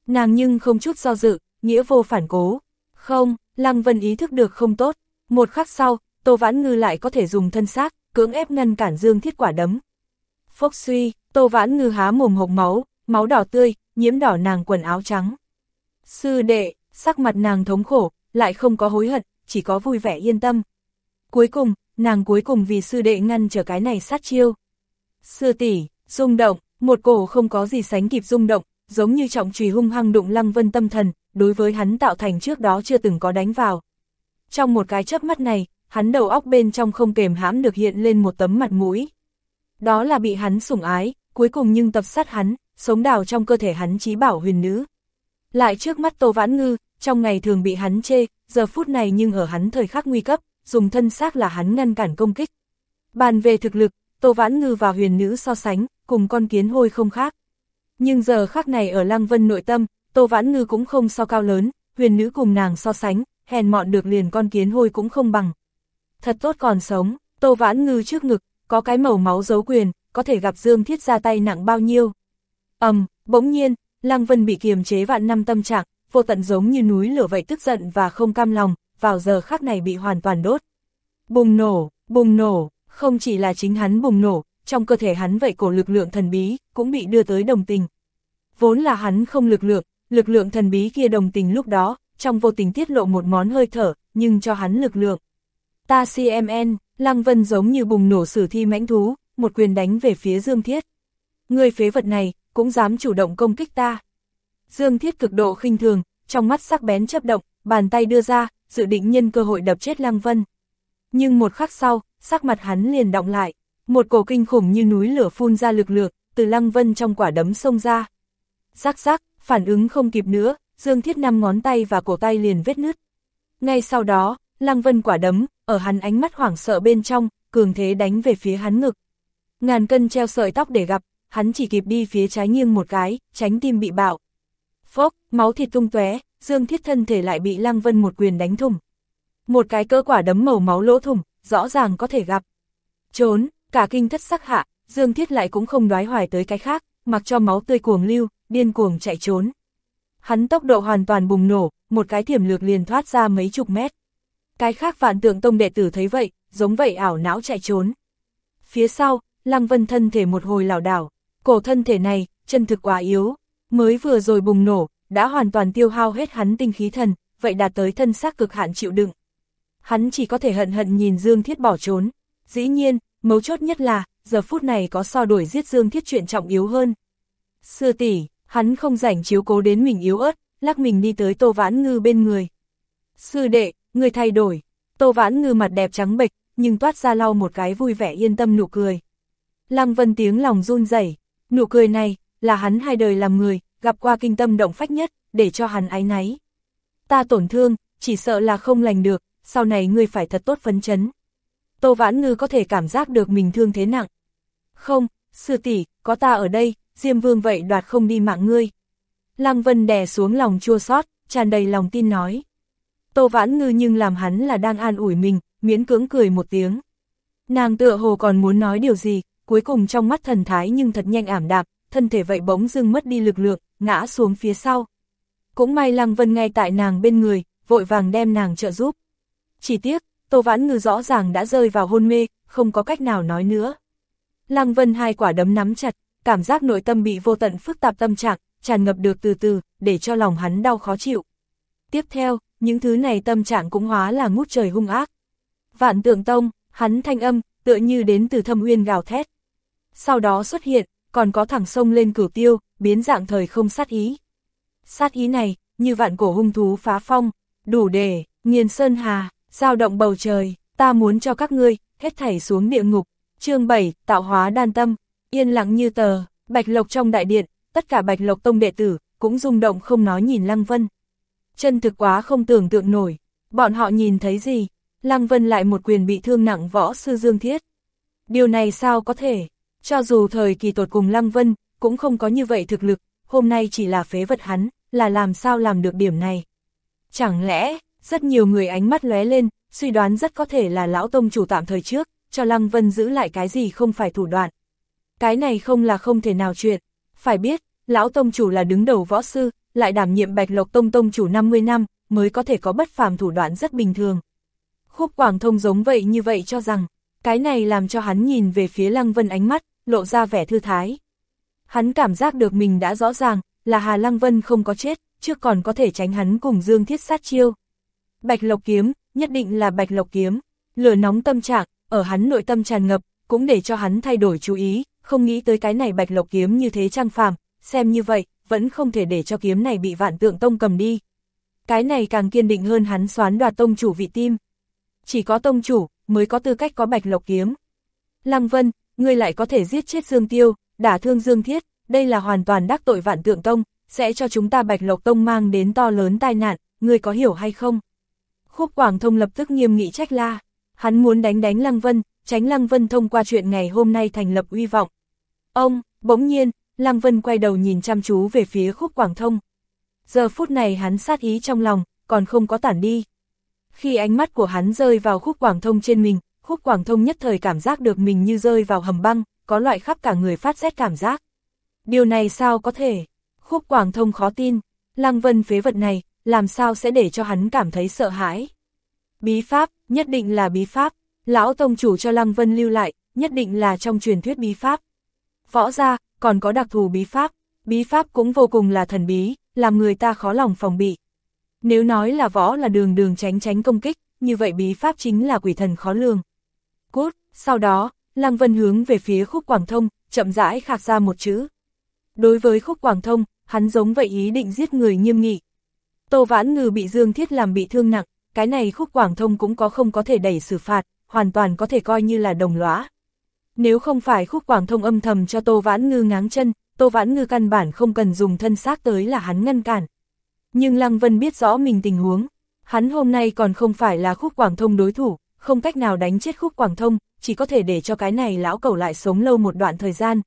Speaker 1: Nàng nhưng không chút do dự, nghĩa vô phản cố. Không, Lăng Vân ý thức được không tốt. Một khắc sau, Tô Vãn Ngư lại có thể dùng thân xác, cưỡng ép ngăn cản Dương Thiết quả đấm. Phốc suy, Tô Vãn Ngư há mồm hộc máu, máu đỏ tươi, nhiễm đỏ nàng quần áo trắng. Sư đệ, sắc mặt nàng thống khổ, lại không có hối hận, chỉ có vui vẻ yên tâm. Cuối cùng, nàng cuối cùng vì sư đệ ngăn trở cái này sát chiêu. Sư tỷ, rung động, một cổ không có gì sánh kịp rung động, giống như trọng trùy hung hăng đụng Lăng Vân tâm thần, đối với hắn tạo thành trước đó chưa từng có đánh vào. Trong một cái chớp mắt này, hắn đầu óc bên trong không kềm hãm được hiện lên một tấm mặt mũi. Đó là bị hắn sủng ái, cuối cùng nhưng tập sát hắn, sống đào trong cơ thể hắn trí bảo huyền nữ. Lại trước mắt Tô Vãn Ngư, trong ngày thường bị hắn chê, giờ phút này nhưng ở hắn thời khắc nguy cấp, dùng thân xác là hắn ngăn cản công kích. Bàn về thực lực, Tô Vãn Ngư và huyền nữ so sánh, cùng con kiến hôi không khác. Nhưng giờ khắc này ở Lăng Vân nội tâm, Tô Vãn Ngư cũng không so cao lớn, huyền nữ cùng nàng so sánh, hèn mọn được liền con kiến hôi cũng không bằng. Thật tốt còn sống, Tô Vãn Ngư trước ngực, có cái màu máu dấu quyền, có thể gặp Dương Thiết ra tay nặng bao nhiêu. ầm, um, bỗng nhiên, Lăng Vân bị kiềm chế vạn năm tâm trạng, vô tận giống như núi lửa vậy tức giận và không cam lòng, vào giờ khắc này bị hoàn toàn đốt. Bùng nổ, bùng nổ, không chỉ là chính hắn bùng nổ, trong cơ thể hắn vậy cổ lực lượng thần bí, cũng bị đưa tới đồng tình. Vốn là hắn không lực lượng, lực lượng thần bí kia đồng tình lúc đó, trong vô tình tiết lộ một món hơi thở, nhưng cho hắn lực lượng. Ta CMN, Lăng Vân giống như bùng nổ sử thi mãnh thú, một quyền đánh về phía Dương Thiết. Người phế vật này, cũng dám chủ động công kích ta. Dương Thiết cực độ khinh thường, trong mắt sắc bén chấp động, bàn tay đưa ra, dự định nhân cơ hội đập chết Lăng Vân. Nhưng một khắc sau, sắc mặt hắn liền động lại, một cổ kinh khủng như núi lửa phun ra lực lược từ Lăng Vân trong quả đấm xông ra. Rắc rắc, phản ứng không kịp nữa, Dương Thiết năm ngón tay và cổ tay liền vết nứt. Ngay sau đó, Lăng Vân quả đấm, ở hắn ánh mắt hoảng sợ bên trong, cường thế đánh về phía hắn ngực. Ngàn cân treo sợi tóc để gặp, hắn chỉ kịp đi phía trái nghiêng một cái, tránh tim bị bạo. Phốc, máu thịt tung tóe, Dương Thiết thân thể lại bị Lăng Vân một quyền đánh thủng. Một cái cỡ quả đấm màu máu lỗ thủng, rõ ràng có thể gặp. Trốn, cả kinh thất sắc hạ, Dương Thiết lại cũng không đoái hoài tới cái khác, mặc cho máu tươi cuồng lưu, điên cuồng chạy trốn. Hắn tốc độ hoàn toàn bùng nổ, một cái thiểm lược liền thoát ra mấy chục mét. Cái khác vạn tượng tông đệ tử thấy vậy, giống vậy ảo não chạy trốn. Phía sau, Lăng Vân thân thể một hồi lảo đảo, cổ thân thể này, chân thực quá yếu, mới vừa rồi bùng nổ, đã hoàn toàn tiêu hao hết hắn tinh khí thần, vậy đạt tới thân xác cực hạn chịu đựng. Hắn chỉ có thể hận hận nhìn Dương Thiết bỏ trốn. Dĩ nhiên, mấu chốt nhất là, giờ phút này có so đổi giết Dương Thiết chuyện trọng yếu hơn. Sư tỷ, hắn không rảnh chiếu cố đến mình yếu ớt, lắc mình đi tới Tô Vãn Ngư bên người. Sư đệ, người thay đổi. Tô Vãn Ngư mặt đẹp trắng bệch, nhưng toát ra lau một cái vui vẻ yên tâm nụ cười. Lăng Vân tiếng lòng run rẩy, nụ cười này, là hắn hai đời làm người, gặp qua kinh tâm động phách nhất, để cho hắn ái náy. Ta tổn thương, chỉ sợ là không lành được, sau này ngươi phải thật tốt phấn chấn. Tô Vãn Ngư có thể cảm giác được mình thương thế nặng. Không, sư tỷ, có ta ở đây, Diêm Vương vậy đoạt không đi mạng ngươi. Lăng Vân đè xuống lòng chua xót, tràn đầy lòng tin nói. Tô Vãn Ngư nhưng làm hắn là đang an ủi mình, miễn cưỡng cười một tiếng. Nàng tựa hồ còn muốn nói điều gì, cuối cùng trong mắt thần thái nhưng thật nhanh ảm đạm, thân thể vậy bỗng dưng mất đi lực lượng, ngã xuống phía sau. Cũng may Lăng Vân ngay tại nàng bên người, vội vàng đem nàng trợ giúp. Chỉ tiếc, Tô Vãn Ngư rõ ràng đã rơi vào hôn mê, không có cách nào nói nữa. Lăng Vân hai quả đấm nắm chặt, cảm giác nội tâm bị vô tận phức tạp tâm trạng, tràn ngập được từ từ, để cho lòng hắn đau khó chịu. Tiếp theo, những thứ này tâm trạng cũng hóa là ngút trời hung ác. Vạn tượng tông, hắn thanh âm, tựa như đến từ thâm uyên gào thét. Sau đó xuất hiện, còn có thẳng sông lên cửu tiêu, biến dạng thời không sát ý. Sát ý này, như vạn cổ hung thú phá phong, đủ để, nghiền sơn hà, giao động bầu trời, ta muốn cho các ngươi, hết thảy xuống địa ngục. chương 7, tạo hóa đan tâm, yên lặng như tờ, bạch lộc trong đại điện, tất cả bạch lộc tông đệ tử, cũng rung động không nói nhìn Lăng Vân. Chân thực quá không tưởng tượng nổi, bọn họ nhìn thấy gì, Lăng Vân lại một quyền bị thương nặng võ sư Dương Thiết. Điều này sao có thể, cho dù thời kỳ tột cùng Lăng Vân, cũng không có như vậy thực lực, hôm nay chỉ là phế vật hắn, là làm sao làm được điểm này. Chẳng lẽ, rất nhiều người ánh mắt lóe lên, suy đoán rất có thể là lão tông chủ tạm thời trước, cho Lăng Vân giữ lại cái gì không phải thủ đoạn. Cái này không là không thể nào chuyện, phải biết, lão tông chủ là đứng đầu võ sư, lại đảm nhiệm bạch lộc tông tông chủ 50 năm, mới có thể có bất phàm thủ đoạn rất bình thường. Khúc Quảng Thông giống vậy như vậy cho rằng, cái này làm cho hắn nhìn về phía Lăng Vân ánh mắt, lộ ra vẻ thư thái. Hắn cảm giác được mình đã rõ ràng, là Hà Lăng Vân không có chết, trước còn có thể tránh hắn cùng Dương Thiết sát chiêu. Bạch Lộc Kiếm, nhất định là Bạch Lộc Kiếm, lửa nóng tâm trạng, ở hắn nội tâm tràn ngập, cũng để cho hắn thay đổi chú ý, không nghĩ tới cái này Bạch Lộc Kiếm như thế trang phàm, xem như vậy, vẫn không thể để cho kiếm này bị vạn tượng tông cầm đi. Cái này càng kiên định hơn hắn xoán đoạt tông chủ vị tim. Chỉ có tông chủ, mới có tư cách có Bạch Lộc Kiếm. Lăng Vân, ngươi lại có thể giết chết Dương Tiêu, đả thương Dương Thiết, đây là hoàn toàn đắc tội vạn tượng tông, sẽ cho chúng ta Bạch Lộc Tông mang đến to lớn tai nạn, ngươi có hiểu hay không? Khúc Quảng Thông lập tức nghiêm nghị trách la, hắn muốn đánh đánh Lăng Vân, tránh Lăng Vân thông qua chuyện ngày hôm nay thành lập uy vọng. Ông, bỗng nhiên, Lăng Vân quay đầu nhìn chăm chú về phía Khúc Quảng Thông. Giờ phút này hắn sát ý trong lòng, còn không có tản đi. Khi ánh mắt của hắn rơi vào Khúc Quảng Thông trên mình, Khúc Quảng Thông nhất thời cảm giác được mình như rơi vào hầm băng, có loại khắp cả người phát rét cảm giác. Điều này sao có thể? Khúc Quảng Thông khó tin, Lăng Vân phế vật này, làm sao sẽ để cho hắn cảm thấy sợ hãi? Bí pháp, nhất định là bí pháp, lão tông chủ cho Lăng Vân lưu lại, nhất định là trong truyền thuyết bí pháp. Võ ra, còn có đặc thù bí pháp, bí pháp cũng vô cùng là thần bí, làm người ta khó lòng phòng bị. Nếu nói là võ là đường đường tránh tránh công kích, như vậy bí pháp chính là quỷ thần khó lường. Cút, sau đó, Lăng Vân hướng về phía khúc Quảng Thông, chậm rãi khạc ra một chữ. Đối với khúc Quảng Thông, hắn giống vậy ý định giết người nghiêm nghị. Tô Vãn Ngư bị Dương Thiết làm bị thương nặng, cái này khúc Quảng Thông cũng có không có thể đẩy xử phạt, hoàn toàn có thể coi như là đồng lõa. Nếu không phải khúc Quảng Thông âm thầm cho Tô Vãn Ngư ngáng chân, Tô Vãn Ngư căn bản không cần dùng thân xác tới là hắn ngăn cản. Nhưng Lăng Vân biết rõ mình tình huống, hắn hôm nay còn không phải là khúc Quảng Thông đối thủ, không cách nào đánh chết khúc Quảng Thông, chỉ có thể để cho cái này lão cầu lại sống lâu một đoạn thời gian.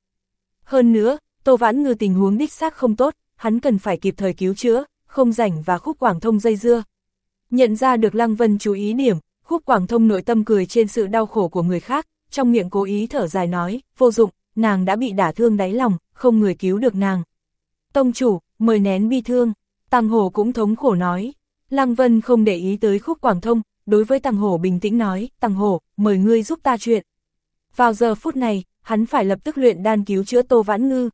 Speaker 1: Hơn nữa, Tô Vãn Ngư tình huống đích xác không tốt, hắn cần phải kịp thời cứu chữa, không rảnh và khúc Quảng Thông dây dưa. Nhận ra được Lăng Vân chú ý điểm, khúc Quảng Thông nội tâm cười trên sự đau khổ của người khác, trong miệng cố ý thở dài nói, vô dụng, nàng đã bị đả thương đáy lòng, không người cứu được nàng. Tông chủ, mời nén bi thương, Tăng hồ cũng thống khổ nói. Lăng Vân không để ý tới khúc Quảng Thông, đối với Tăng hồ bình tĩnh nói, Tăng hồ mời ngươi giúp ta chuyện. Vào giờ phút này, hắn phải lập tức luyện đan cứu chữa Tô Vãn Ngư.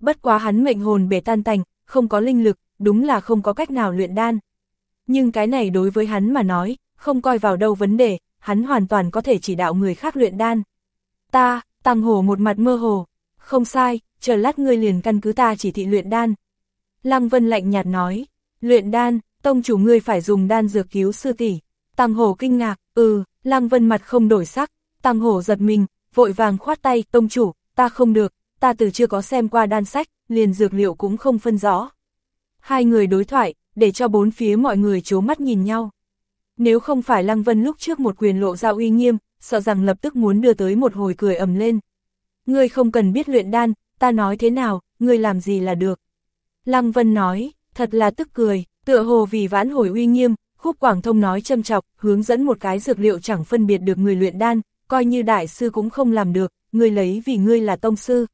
Speaker 1: Bất quá hắn mệnh hồn bể tan tành, không có linh lực, đúng là không có cách nào luyện đan. Nhưng cái này đối với hắn mà nói, không coi vào đâu vấn đề, hắn hoàn toàn có thể chỉ đạo người khác luyện đan. Ta, Tăng Hổ một mặt mơ hồ, không sai, chờ lát ngươi liền căn cứ ta chỉ thị luyện đan. Lăng Vân lạnh nhạt nói, luyện đan, tông chủ ngươi phải dùng đan dược cứu sư tỷ. Tăng hổ kinh ngạc, ừ, Lăng Vân mặt không đổi sắc, Tăng hổ giật mình, vội vàng khoát tay, tông chủ, ta không được, ta từ chưa có xem qua đan sách, liền dược liệu cũng không phân rõ. Hai người đối thoại, để cho bốn phía mọi người chố mắt nhìn nhau. Nếu không phải Lăng Vân lúc trước một quyền lộ ra uy nghiêm, sợ rằng lập tức muốn đưa tới một hồi cười ầm lên. Ngươi không cần biết luyện đan, ta nói thế nào, ngươi làm gì là được. Lăng Vân nói, thật là tức cười, tựa hồ vì vãn hồi uy nghiêm, khúc Quảng Thông nói châm chọc, hướng dẫn một cái dược liệu chẳng phân biệt được người luyện đan, coi như đại sư cũng không làm được, ngươi lấy vì ngươi là tông sư.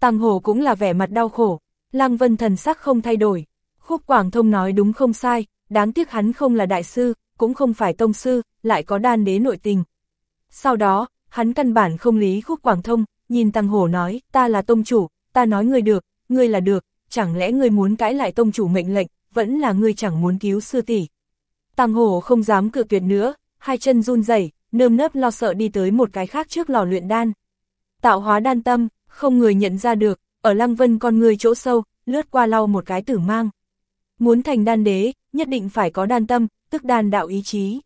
Speaker 1: Tăng Hồ cũng là vẻ mặt đau khổ, Lăng Vân thần sắc không thay đổi. Khúc Quảng Thông nói đúng không sai, đáng tiếc hắn không là đại sư, cũng không phải tông sư, lại có đan đế nội tình. Sau đó, hắn căn bản không lý Khúc Quảng Thông, nhìn Tăng Hổ nói, ta là tông chủ, ta nói ngươi được, ngươi là được, chẳng lẽ ngươi muốn cãi lại tông chủ mệnh lệnh, vẫn là ngươi chẳng muốn cứu sư tỷ. Tăng Hổ không dám cự tuyệt nữa, hai chân run rẩy, nơm nớp lo sợ đi tới một cái khác trước lò luyện đan. Tạo hóa đan tâm, không người nhận ra được, ở Lăng Vân con người chỗ sâu, lướt qua lau một cái tử mang. Muốn thành đan đế, nhất định phải có đan tâm, tức đan đạo ý chí.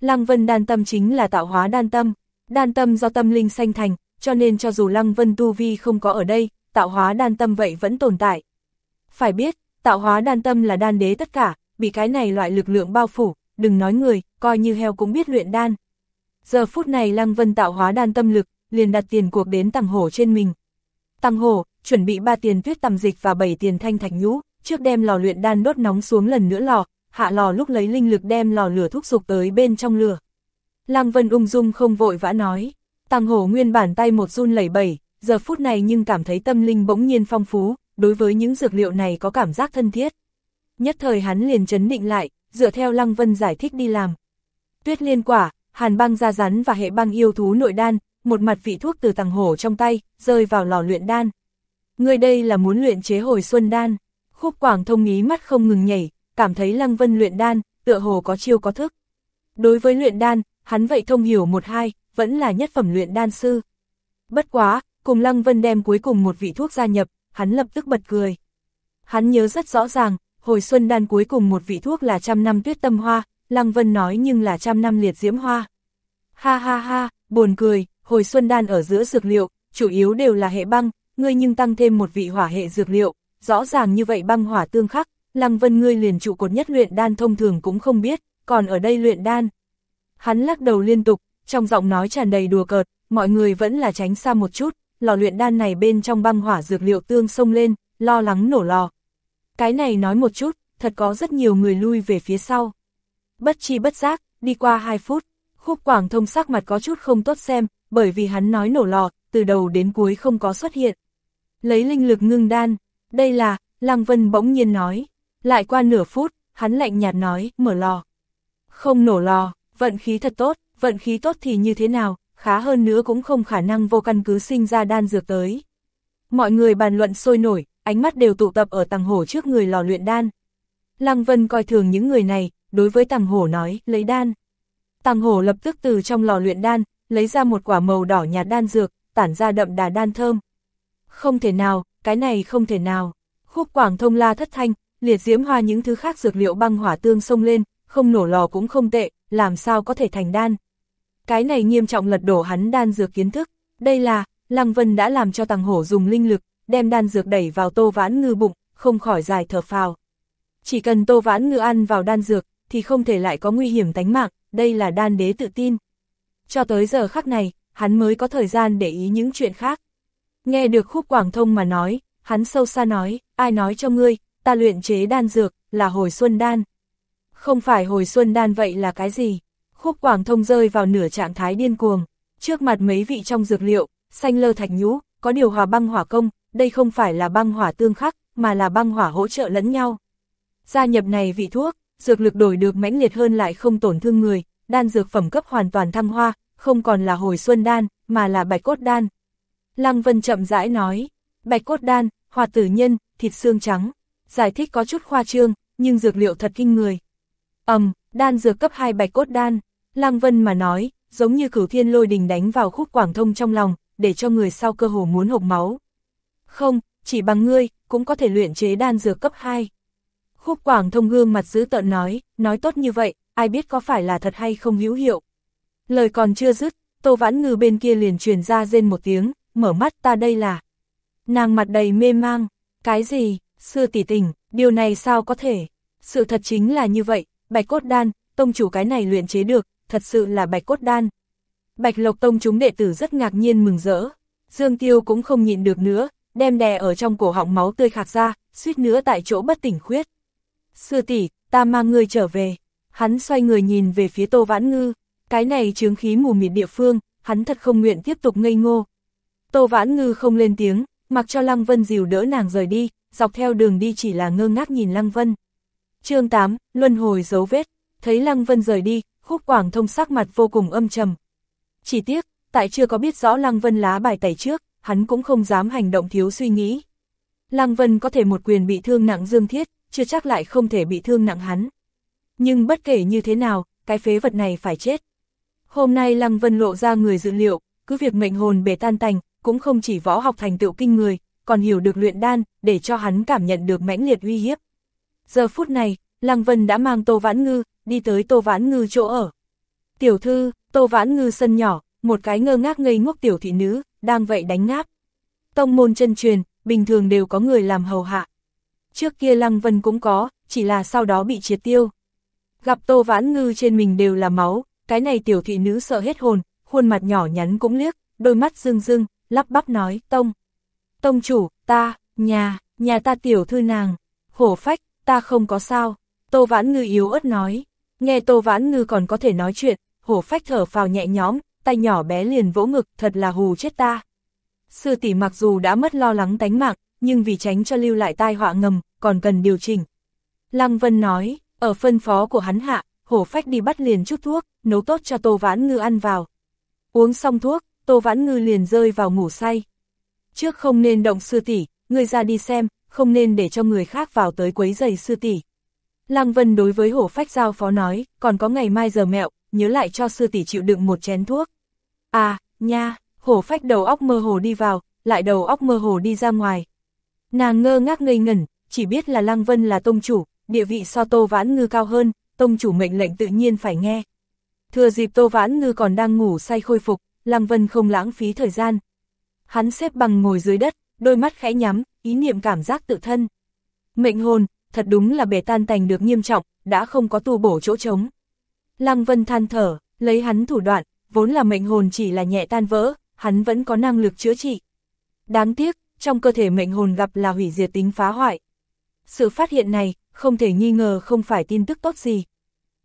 Speaker 1: Lăng Vân đan tâm chính là tạo hóa đan tâm, đan tâm do tâm linh sanh thành, cho nên cho dù Lăng Vân Tu Vi không có ở đây, tạo hóa đan tâm vậy vẫn tồn tại. Phải biết, tạo hóa đan tâm là đan đế tất cả, bị cái này loại lực lượng bao phủ, đừng nói người, coi như heo cũng biết luyện đan. Giờ phút này Lăng Vân tạo hóa đan tâm lực, liền đặt tiền cuộc đến tăng hổ trên mình. Tăng hổ, chuẩn bị ba tiền tuyết tầm dịch và bảy tiền thanh thạch nhũ, trước đem lò luyện đan đốt nóng xuống lần nữa lò, hạ lò lúc lấy linh lực đem lò lửa thúc dục tới bên trong lửa. Lăng Vân ung dung không vội vã nói, tăng hổ nguyên bản tay một run lẩy bẩy, giờ phút này nhưng cảm thấy tâm linh bỗng nhiên phong phú, đối với những dược liệu này có cảm giác thân thiết. Nhất thời hắn liền chấn định lại, dựa theo Lăng Vân giải thích đi làm. Tuyết liên quả, hàn băng da rắn và hệ băng yêu thú nội đan, một mặt vị thuốc từ tăng hổ trong tay, rơi vào lò luyện đan. Người đây là muốn luyện chế hồi xuân đan. Khúc quảng thông ý mắt không ngừng nhảy, cảm thấy Lăng Vân luyện đan, tựa hồ có chiêu có thức. Đối với luyện đan, hắn vậy thông hiểu một hai, vẫn là nhất phẩm luyện đan sư. Bất quá, cùng Lăng Vân đem cuối cùng một vị thuốc gia nhập, hắn lập tức bật cười. Hắn nhớ rất rõ ràng, hồi xuân đan cuối cùng một vị thuốc là trăm năm tuyết tâm hoa, Lăng Vân nói nhưng là trăm năm liệt diễm hoa. Ha ha ha, buồn cười, hồi xuân đan ở giữa dược liệu, chủ yếu đều là hệ băng, ngươi nhưng tăng thêm một vị hỏa hệ dược liệu, rõ ràng như vậy băng hỏa tương khắc, Lăng Vân ngươi liền trụ cột nhất luyện đan thông thường cũng không biết, còn ở đây luyện đan. Hắn lắc đầu liên tục, trong giọng nói tràn đầy đùa cợt, mọi người vẫn là tránh xa một chút, lò luyện đan này bên trong băng hỏa dược liệu tương sông lên, lo lắng nổ lò. Cái này nói một chút, thật có rất nhiều người lui về phía sau. Bất chi bất giác, đi qua 2 phút, khúc quảng thông sắc mặt có chút không tốt xem, bởi vì hắn nói nổ lò, từ đầu đến cuối không có xuất hiện. Lấy linh lực ngưng đan, đây là, Lăng Vân bỗng nhiên nói. Lại qua nửa phút, hắn lạnh nhạt nói, mở lò. Không nổ lò, vận khí thật tốt, vận khí tốt thì như thế nào, khá hơn nữa cũng không khả năng vô căn cứ sinh ra đan dược tới. Mọi người bàn luận sôi nổi, ánh mắt đều tụ tập ở tầng hổ trước người lò luyện đan. Lăng Vân coi thường những người này, đối với tầng hổ nói, lấy đan. Tầng hổ lập tức từ trong lò luyện đan, lấy ra một quả màu đỏ nhạt đan dược, tản ra đậm đà đan thơm. Không thể nào, cái này không thể nào. Khúc quảng thông la thất thanh, liệt diễm hoa những thứ khác dược liệu băng hỏa tương xông lên, không nổ lò cũng không tệ, làm sao có thể thành đan. Cái này nghiêm trọng lật đổ hắn đan dược kiến thức, đây là, Lăng Vân đã làm cho tàng hổ dùng linh lực, đem đan dược đẩy vào tô vãn ngư bụng, không khỏi dài thở phào. Chỉ cần tô vãn ngư ăn vào đan dược, thì không thể lại có nguy hiểm tánh mạng, đây là đan đế tự tin. Cho tới giờ khắc này, hắn mới có thời gian để ý những chuyện khác. Nghe được khúc quảng thông mà nói, hắn sâu xa nói, ai nói cho ngươi, ta luyện chế đan dược, là hồi xuân đan. Không phải hồi xuân đan vậy là cái gì? Khúc quảng thông rơi vào nửa trạng thái điên cuồng, trước mặt mấy vị trong dược liệu, xanh lơ thạch nhũ, có điều hòa băng hỏa công, đây không phải là băng hỏa tương khắc, mà là băng hỏa hỗ trợ lẫn nhau. Gia nhập này vị thuốc, dược lực đổi được mãnh liệt hơn lại không tổn thương người, đan dược phẩm cấp hoàn toàn thăng hoa, không còn là hồi xuân đan, mà là bạch cốt đan. Lăng Vân chậm rãi nói, bạch cốt đan, hòa tử nhân, thịt xương trắng. Giải thích có chút khoa trương, nhưng dược liệu thật kinh người. ầm, um, đan dược cấp 2 bạch cốt đan, Lăng Vân mà nói, giống như cửu thiên lôi đình đánh vào khúc quảng thông trong lòng, để cho người sau cơ hồ muốn hộc máu. Không, chỉ bằng ngươi, cũng có thể luyện chế đan dược cấp 2. Khúc quảng thông gương mặt giữ tợn nói, nói tốt như vậy, ai biết có phải là thật hay không hữu hiệu. Lời còn chưa dứt, Tô Vãn Ngư bên kia liền truyền ra rên một tiếng, mở mắt ta đây là. Nàng mặt đầy mê mang, cái gì, xưa tỷ tình, điều này sao có thể. Sự thật chính là như vậy, bạch cốt đan, tông chủ cái này luyện chế được, thật sự là bạch cốt đan. Bạch Lộc Tông chúng đệ tử rất ngạc nhiên mừng rỡ. Dương Tiêu cũng không nhịn được nữa, đem đè ở trong cổ họng máu tươi khạc ra, suýt nữa tại chỗ bất tỉnh khuyết. Sư tỷ, ta mang ngươi trở về. Hắn xoay người nhìn về phía Tô Vãn Ngư, cái này chướng khí mù mịt địa phương, hắn thật không nguyện tiếp tục ngây ngô. Tô Vãn Ngư không lên tiếng, mặc cho Lăng Vân dìu đỡ nàng rời đi, dọc theo đường đi chỉ là ngơ ngác nhìn Lăng Vân. chương 8, Luân hồi dấu vết, thấy Lăng Vân rời đi, khúc quảng thông sắc mặt vô cùng âm trầm. Chỉ tiếc, tại chưa có biết rõ Lăng Vân lá bài tẩy trước, hắn cũng không dám hành động thiếu suy nghĩ. Lăng Vân có thể một quyền bị thương nặng Dương Thiết, chưa chắc lại không thể bị thương nặng hắn. Nhưng bất kể như thế nào, cái phế vật này phải chết. Hôm nay Lăng Vân lộ ra người dự liệu, cứ việc mệnh hồn bể tan tành, cũng không chỉ võ học thành tựu kinh người, còn hiểu được luyện đan, để cho hắn cảm nhận được mãnh liệt uy hiếp. Giờ phút này, Lăng Vân đã mang Tô Vãn Ngư, đi tới Tô Vãn Ngư chỗ ở. Tiểu thư, Tô Vãn Ngư sân nhỏ, một cái ngơ ngác ngây ngốc tiểu thị nữ, đang vậy đánh ngáp. Tông môn chân truyền, bình thường đều có người làm hầu hạ. Trước kia Lăng Vân cũng có, chỉ là sau đó bị triệt tiêu. Gặp Tô Vãn Ngư trên mình đều là máu, cái này tiểu thị nữ sợ hết hồn, khuôn mặt nhỏ nhắn cũng liếc, đôi mắt rưng rưng, lắp bắp nói, Tông. Tông chủ, ta, nhà, nhà ta tiểu thư nàng, hổ phách, ta không có sao. Tô Vãn Ngư yếu ớt nói, nghe Tô Vãn Ngư còn có thể nói chuyện, hổ phách thở phào nhẹ nhõm, tay nhỏ bé liền vỗ ngực, thật là hù chết ta. Sư tỷ mặc dù đã mất lo lắng tánh mạng, nhưng vì tránh cho lưu lại tai họa ngầm, còn cần điều chỉnh. Lăng Vân nói, ở phân phó của hắn hạ, hổ phách đi bắt liền chút thuốc, nấu tốt cho Tô Vãn Ngư ăn vào. Uống xong thuốc, Tô Vãn Ngư liền rơi vào ngủ say. Trước không nên động sư tỷ, ngươi ra đi xem, không nên để cho người khác vào tới quấy giày sư tỷ. Lăng Vân đối với hổ phách giao phó nói, còn có ngày mai giờ mẹo, nhớ lại cho sư tỷ chịu đựng một chén thuốc. À, nha, hổ phách đầu óc mơ hồ đi vào, lại đầu óc mơ hồ đi ra ngoài. Nàng ngơ ngác ngây ngẩn, chỉ biết là Lăng Vân là tông chủ, địa vị so Tô Vãn Ngư cao hơn, tông chủ mệnh lệnh tự nhiên phải nghe. Thừa dịp Tô Vãn Ngư còn đang ngủ say khôi phục, Lăng Vân không lãng phí thời gian. Hắn xếp bằng ngồi dưới đất, đôi mắt khẽ nhắm, ý niệm cảm giác tự thân. Mệnh hồn, thật đúng là bể tan tành được nghiêm trọng, đã không có tu bổ chỗ trống. Lăng Vân than thở, lấy hắn thủ đoạn, vốn là mệnh hồn chỉ là nhẹ tan vỡ, hắn vẫn có năng lực chữa trị. Đáng tiếc, trong cơ thể mệnh hồn gặp là hủy diệt tính phá hoại. Sự phát hiện này, không thể nghi ngờ không phải tin tức tốt gì.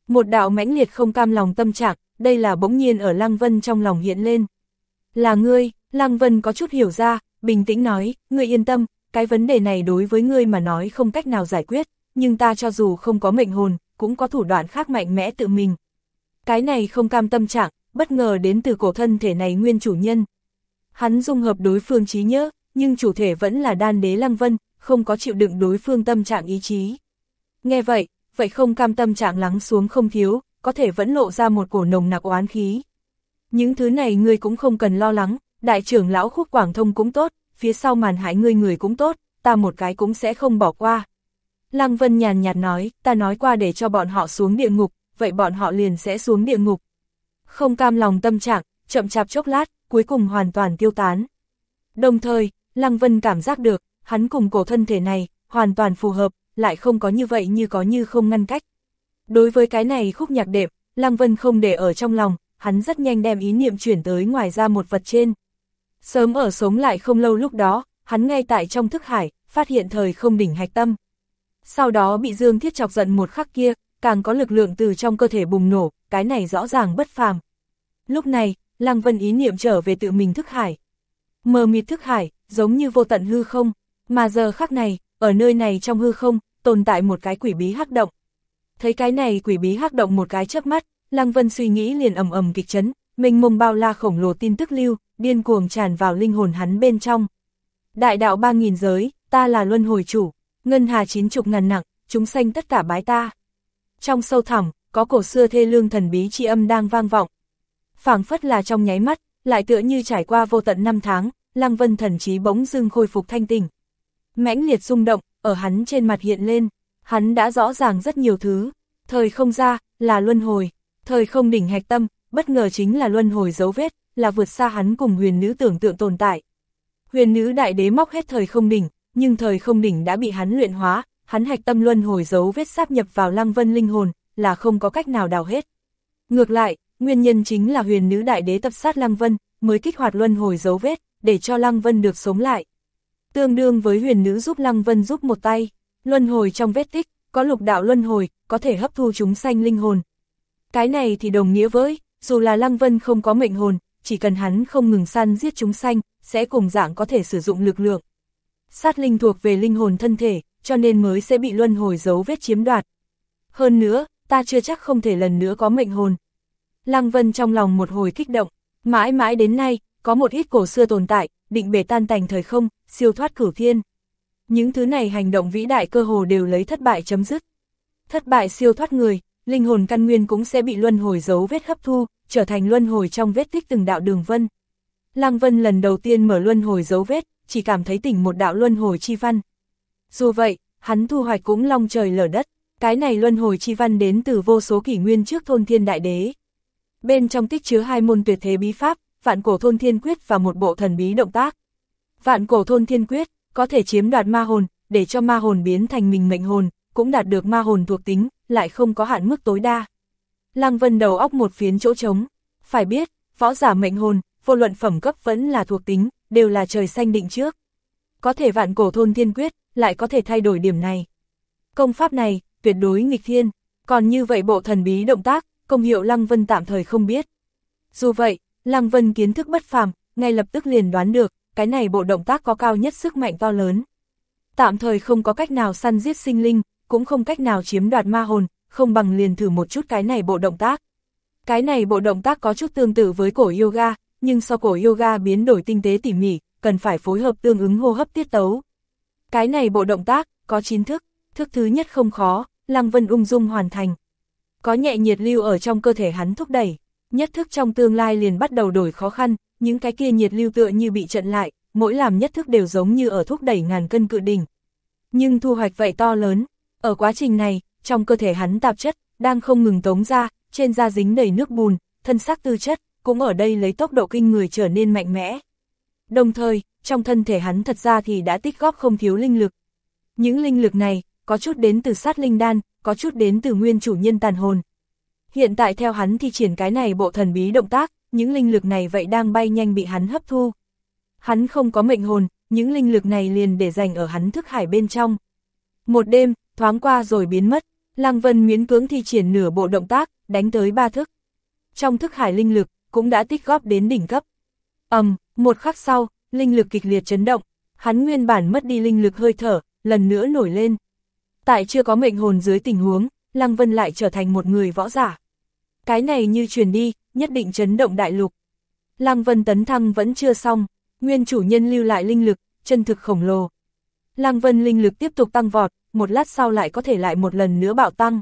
Speaker 1: Một đạo mãnh liệt không cam lòng tâm trạng, đây là bỗng nhiên ở Lăng Vân trong lòng hiện lên. Là ngươi, Lăng Vân có chút hiểu ra, bình tĩnh nói, ngươi yên tâm, cái vấn đề này đối với ngươi mà nói không cách nào giải quyết, nhưng ta cho dù không có mệnh hồn, cũng có thủ đoạn khác mạnh mẽ tự mình. Cái này không cam tâm trạng, bất ngờ đến từ cổ thân thể này nguyên chủ nhân. Hắn dung hợp đối phương trí nhớ, nhưng chủ thể vẫn là đan đế Lăng Vân, không có chịu đựng đối phương tâm trạng ý chí. Nghe vậy, vậy không cam tâm trạng lắng xuống không thiếu, có thể vẫn lộ ra một cổ nồng nặc oán khí. Những thứ này ngươi cũng không cần lo lắng, đại trưởng lão khúc quảng thông cũng tốt, phía sau màn hại ngươi người cũng tốt, ta một cái cũng sẽ không bỏ qua. Lăng Vân nhàn nhạt nói, ta nói qua để cho bọn họ xuống địa ngục, vậy bọn họ liền sẽ xuống địa ngục. Không cam lòng tâm trạng, chậm chạp chốc lát, cuối cùng hoàn toàn tiêu tán. Đồng thời, Lăng Vân cảm giác được, hắn cùng cổ thân thể này, hoàn toàn phù hợp, lại không có như vậy như có như không ngăn cách. Đối với cái này khúc nhạc đệm, Lăng Vân không để ở trong lòng, hắn rất nhanh đem ý niệm chuyển tới ngoài ra một vật trên. Sớm ở sống lại không lâu lúc đó, hắn ngay tại trong thức hải, phát hiện thời không đỉnh hạch tâm. Sau đó bị Dương Thiết chọc giận một khắc kia, càng có lực lượng từ trong cơ thể bùng nổ, cái này rõ ràng bất phàm. Lúc này, Lăng Vân ý niệm trở về tự mình thức hải. Mờ mịt thức hải, giống như vô tận hư không, mà giờ khắc này, ở nơi này trong hư không, tồn tại một cái quỷ bí hắc động. Thấy cái này quỷ bí hắc động một cái chớp mắt, Lăng Vân suy nghĩ liền ầm ầm kịch chấn, mình mông bao la khổng lồ tin tức lưu, điên cuồng tràn vào linh hồn hắn bên trong. Đại đạo ba nghìn giới, ta là luân hồi chủ, ngân hà chín chục ngàn nặng, chúng sanh tất cả bái ta. Trong sâu thẳm, có cổ xưa thê lương thần bí chi âm đang vang vọng. phảng phất là trong nháy mắt, lại tựa như trải qua vô tận năm tháng, Lăng Vân thần trí bỗng dưng khôi phục thanh tỉnh. Mãnh liệt rung động, ở hắn trên mặt hiện lên, hắn đã rõ ràng rất nhiều thứ, thời không ra, là luân hồi, thời không đỉnh hạch tâm, bất ngờ chính là luân hồi dấu vết, là vượt xa hắn cùng huyền nữ tưởng tượng tồn tại. Huyền nữ đại đế móc hết thời không đỉnh, nhưng thời không đỉnh đã bị hắn luyện hóa, hắn hạch tâm luân hồi dấu vết sáp nhập vào lăng vân linh hồn, là không có cách nào đào hết. Ngược lại, nguyên nhân chính là huyền nữ đại đế tập sát lăng vân, mới kích hoạt luân hồi dấu vết, để cho lăng vân được sống lại. Tương đương với huyền nữ giúp lăng vân giúp một tay, luân hồi trong vết tích, có lục đạo luân hồi, có thể hấp thu chúng sanh linh hồn. Cái này thì đồng nghĩa với, dù là lăng vân không có mệnh hồn, chỉ cần hắn không ngừng săn giết chúng sanh, sẽ cùng dạng có thể sử dụng lực lượng. Sát linh thuộc về linh hồn thân thể, cho nên mới sẽ bị luân hồi dấu vết chiếm đoạt. Hơn nữa, ta chưa chắc không thể lần nữa có mệnh hồn. Lăng Vân trong lòng một hồi kích động, mãi mãi đến nay, có một ít cổ xưa tồn tại, định bể tan tành thời không, siêu thoát cửu thiên. Những thứ này hành động vĩ đại cơ hồ đều lấy thất bại chấm dứt. Thất bại siêu thoát người, linh hồn căn nguyên cũng sẽ bị luân hồi dấu vết hấp thu, trở thành luân hồi trong vết tích từng đạo đường vân. Lăng Vân lần đầu tiên mở luân hồi dấu vết, chỉ cảm thấy tỉnh một đạo luân hồi chi văn. Dù vậy, hắn thu hoạch cũng long trời lở đất, cái này luân hồi chi văn đến từ vô số kỷ nguyên trước thôn thiên đại đế. Bên trong tích chứa hai môn tuyệt thế bí pháp, vạn cổ thôn thiên quyết và một bộ thần bí động tác. Vạn cổ thôn thiên quyết, có thể chiếm đoạt ma hồn, để cho ma hồn biến thành mình mệnh hồn, cũng đạt được ma hồn thuộc tính, lại không có hạn mức tối đa. Lăng Vân đầu óc một phiến chỗ trống, phải biết, võ giả mệnh hồn, vô luận phẩm cấp vẫn là thuộc tính, đều là trời xanh định trước. Có thể vạn cổ thôn thiên quyết, lại có thể thay đổi điểm này. Công pháp này, tuyệt đối nghịch thiên, còn như vậy bộ thần bí động tác, công hiệu Lăng Vân tạm thời không biết. Dù vậy, Lăng Vân kiến thức bất phàm, ngay lập tức liền đoán được, cái này bộ động tác có cao nhất sức mạnh to lớn. Tạm thời không có cách nào săn giết sinh linh, cũng không cách nào chiếm đoạt ma hồn, không bằng liền thử một chút cái này bộ động tác. Cái này bộ động tác có chút tương tự với cổ yoga, nhưng so cổ yoga biến đổi tinh tế tỉ mỉ, cần phải phối hợp tương ứng hô hấp tiết tấu. Cái này bộ động tác, có 9 thức, thức thứ nhất không khó, Lăng Vân ung dung hoàn thành. Có nhẹ nhiệt lưu ở trong cơ thể hắn thúc đẩy, nhất thức trong tương lai liền bắt đầu đổi khó khăn, những cái kia nhiệt lưu tựa như bị trận lại, mỗi làm nhất thức đều giống như ở thúc đẩy ngàn cân cự đỉnh. Nhưng thu hoạch vậy to lớn, ở quá trình này, trong cơ thể hắn tạp chất, đang không ngừng tống ra, trên da dính đầy nước bùn, thân xác tư chất, cũng ở đây lấy tốc độ kinh người trở nên mạnh mẽ. Đồng thời, trong thân thể hắn thật ra thì đã tích góp không thiếu linh lực. Những linh lực này, có chút đến từ sát linh đan, có chút đến từ nguyên chủ nhân tàn hồn. Hiện tại theo hắn thì triển cái này bộ thần bí động tác, những linh lực này vậy đang bay nhanh bị hắn hấp thu. Hắn không có mệnh hồn, những linh lực này liền để dành ở hắn thức hải bên trong. Một đêm, thoáng qua rồi biến mất, Lăng Vân miễn cưỡng thi triển nửa bộ động tác, đánh tới ba thức. Trong thức hải linh lực, cũng đã tích góp đến đỉnh cấp. ầm, um, một khắc sau, linh lực kịch liệt chấn động, hắn nguyên bản mất đi linh lực hơi thở, lần nữa nổi lên. Tại chưa có mệnh hồn dưới tình huống, Lăng Vân lại trở thành một người võ giả. Cái này như truyền đi, nhất định chấn động đại lục. Lăng Vân tấn thăng vẫn chưa xong, nguyên chủ nhân lưu lại linh lực, chân thực khổng lồ. Lăng Vân linh lực tiếp tục tăng vọt, một lát sau lại có thể lại một lần nữa bạo tăng.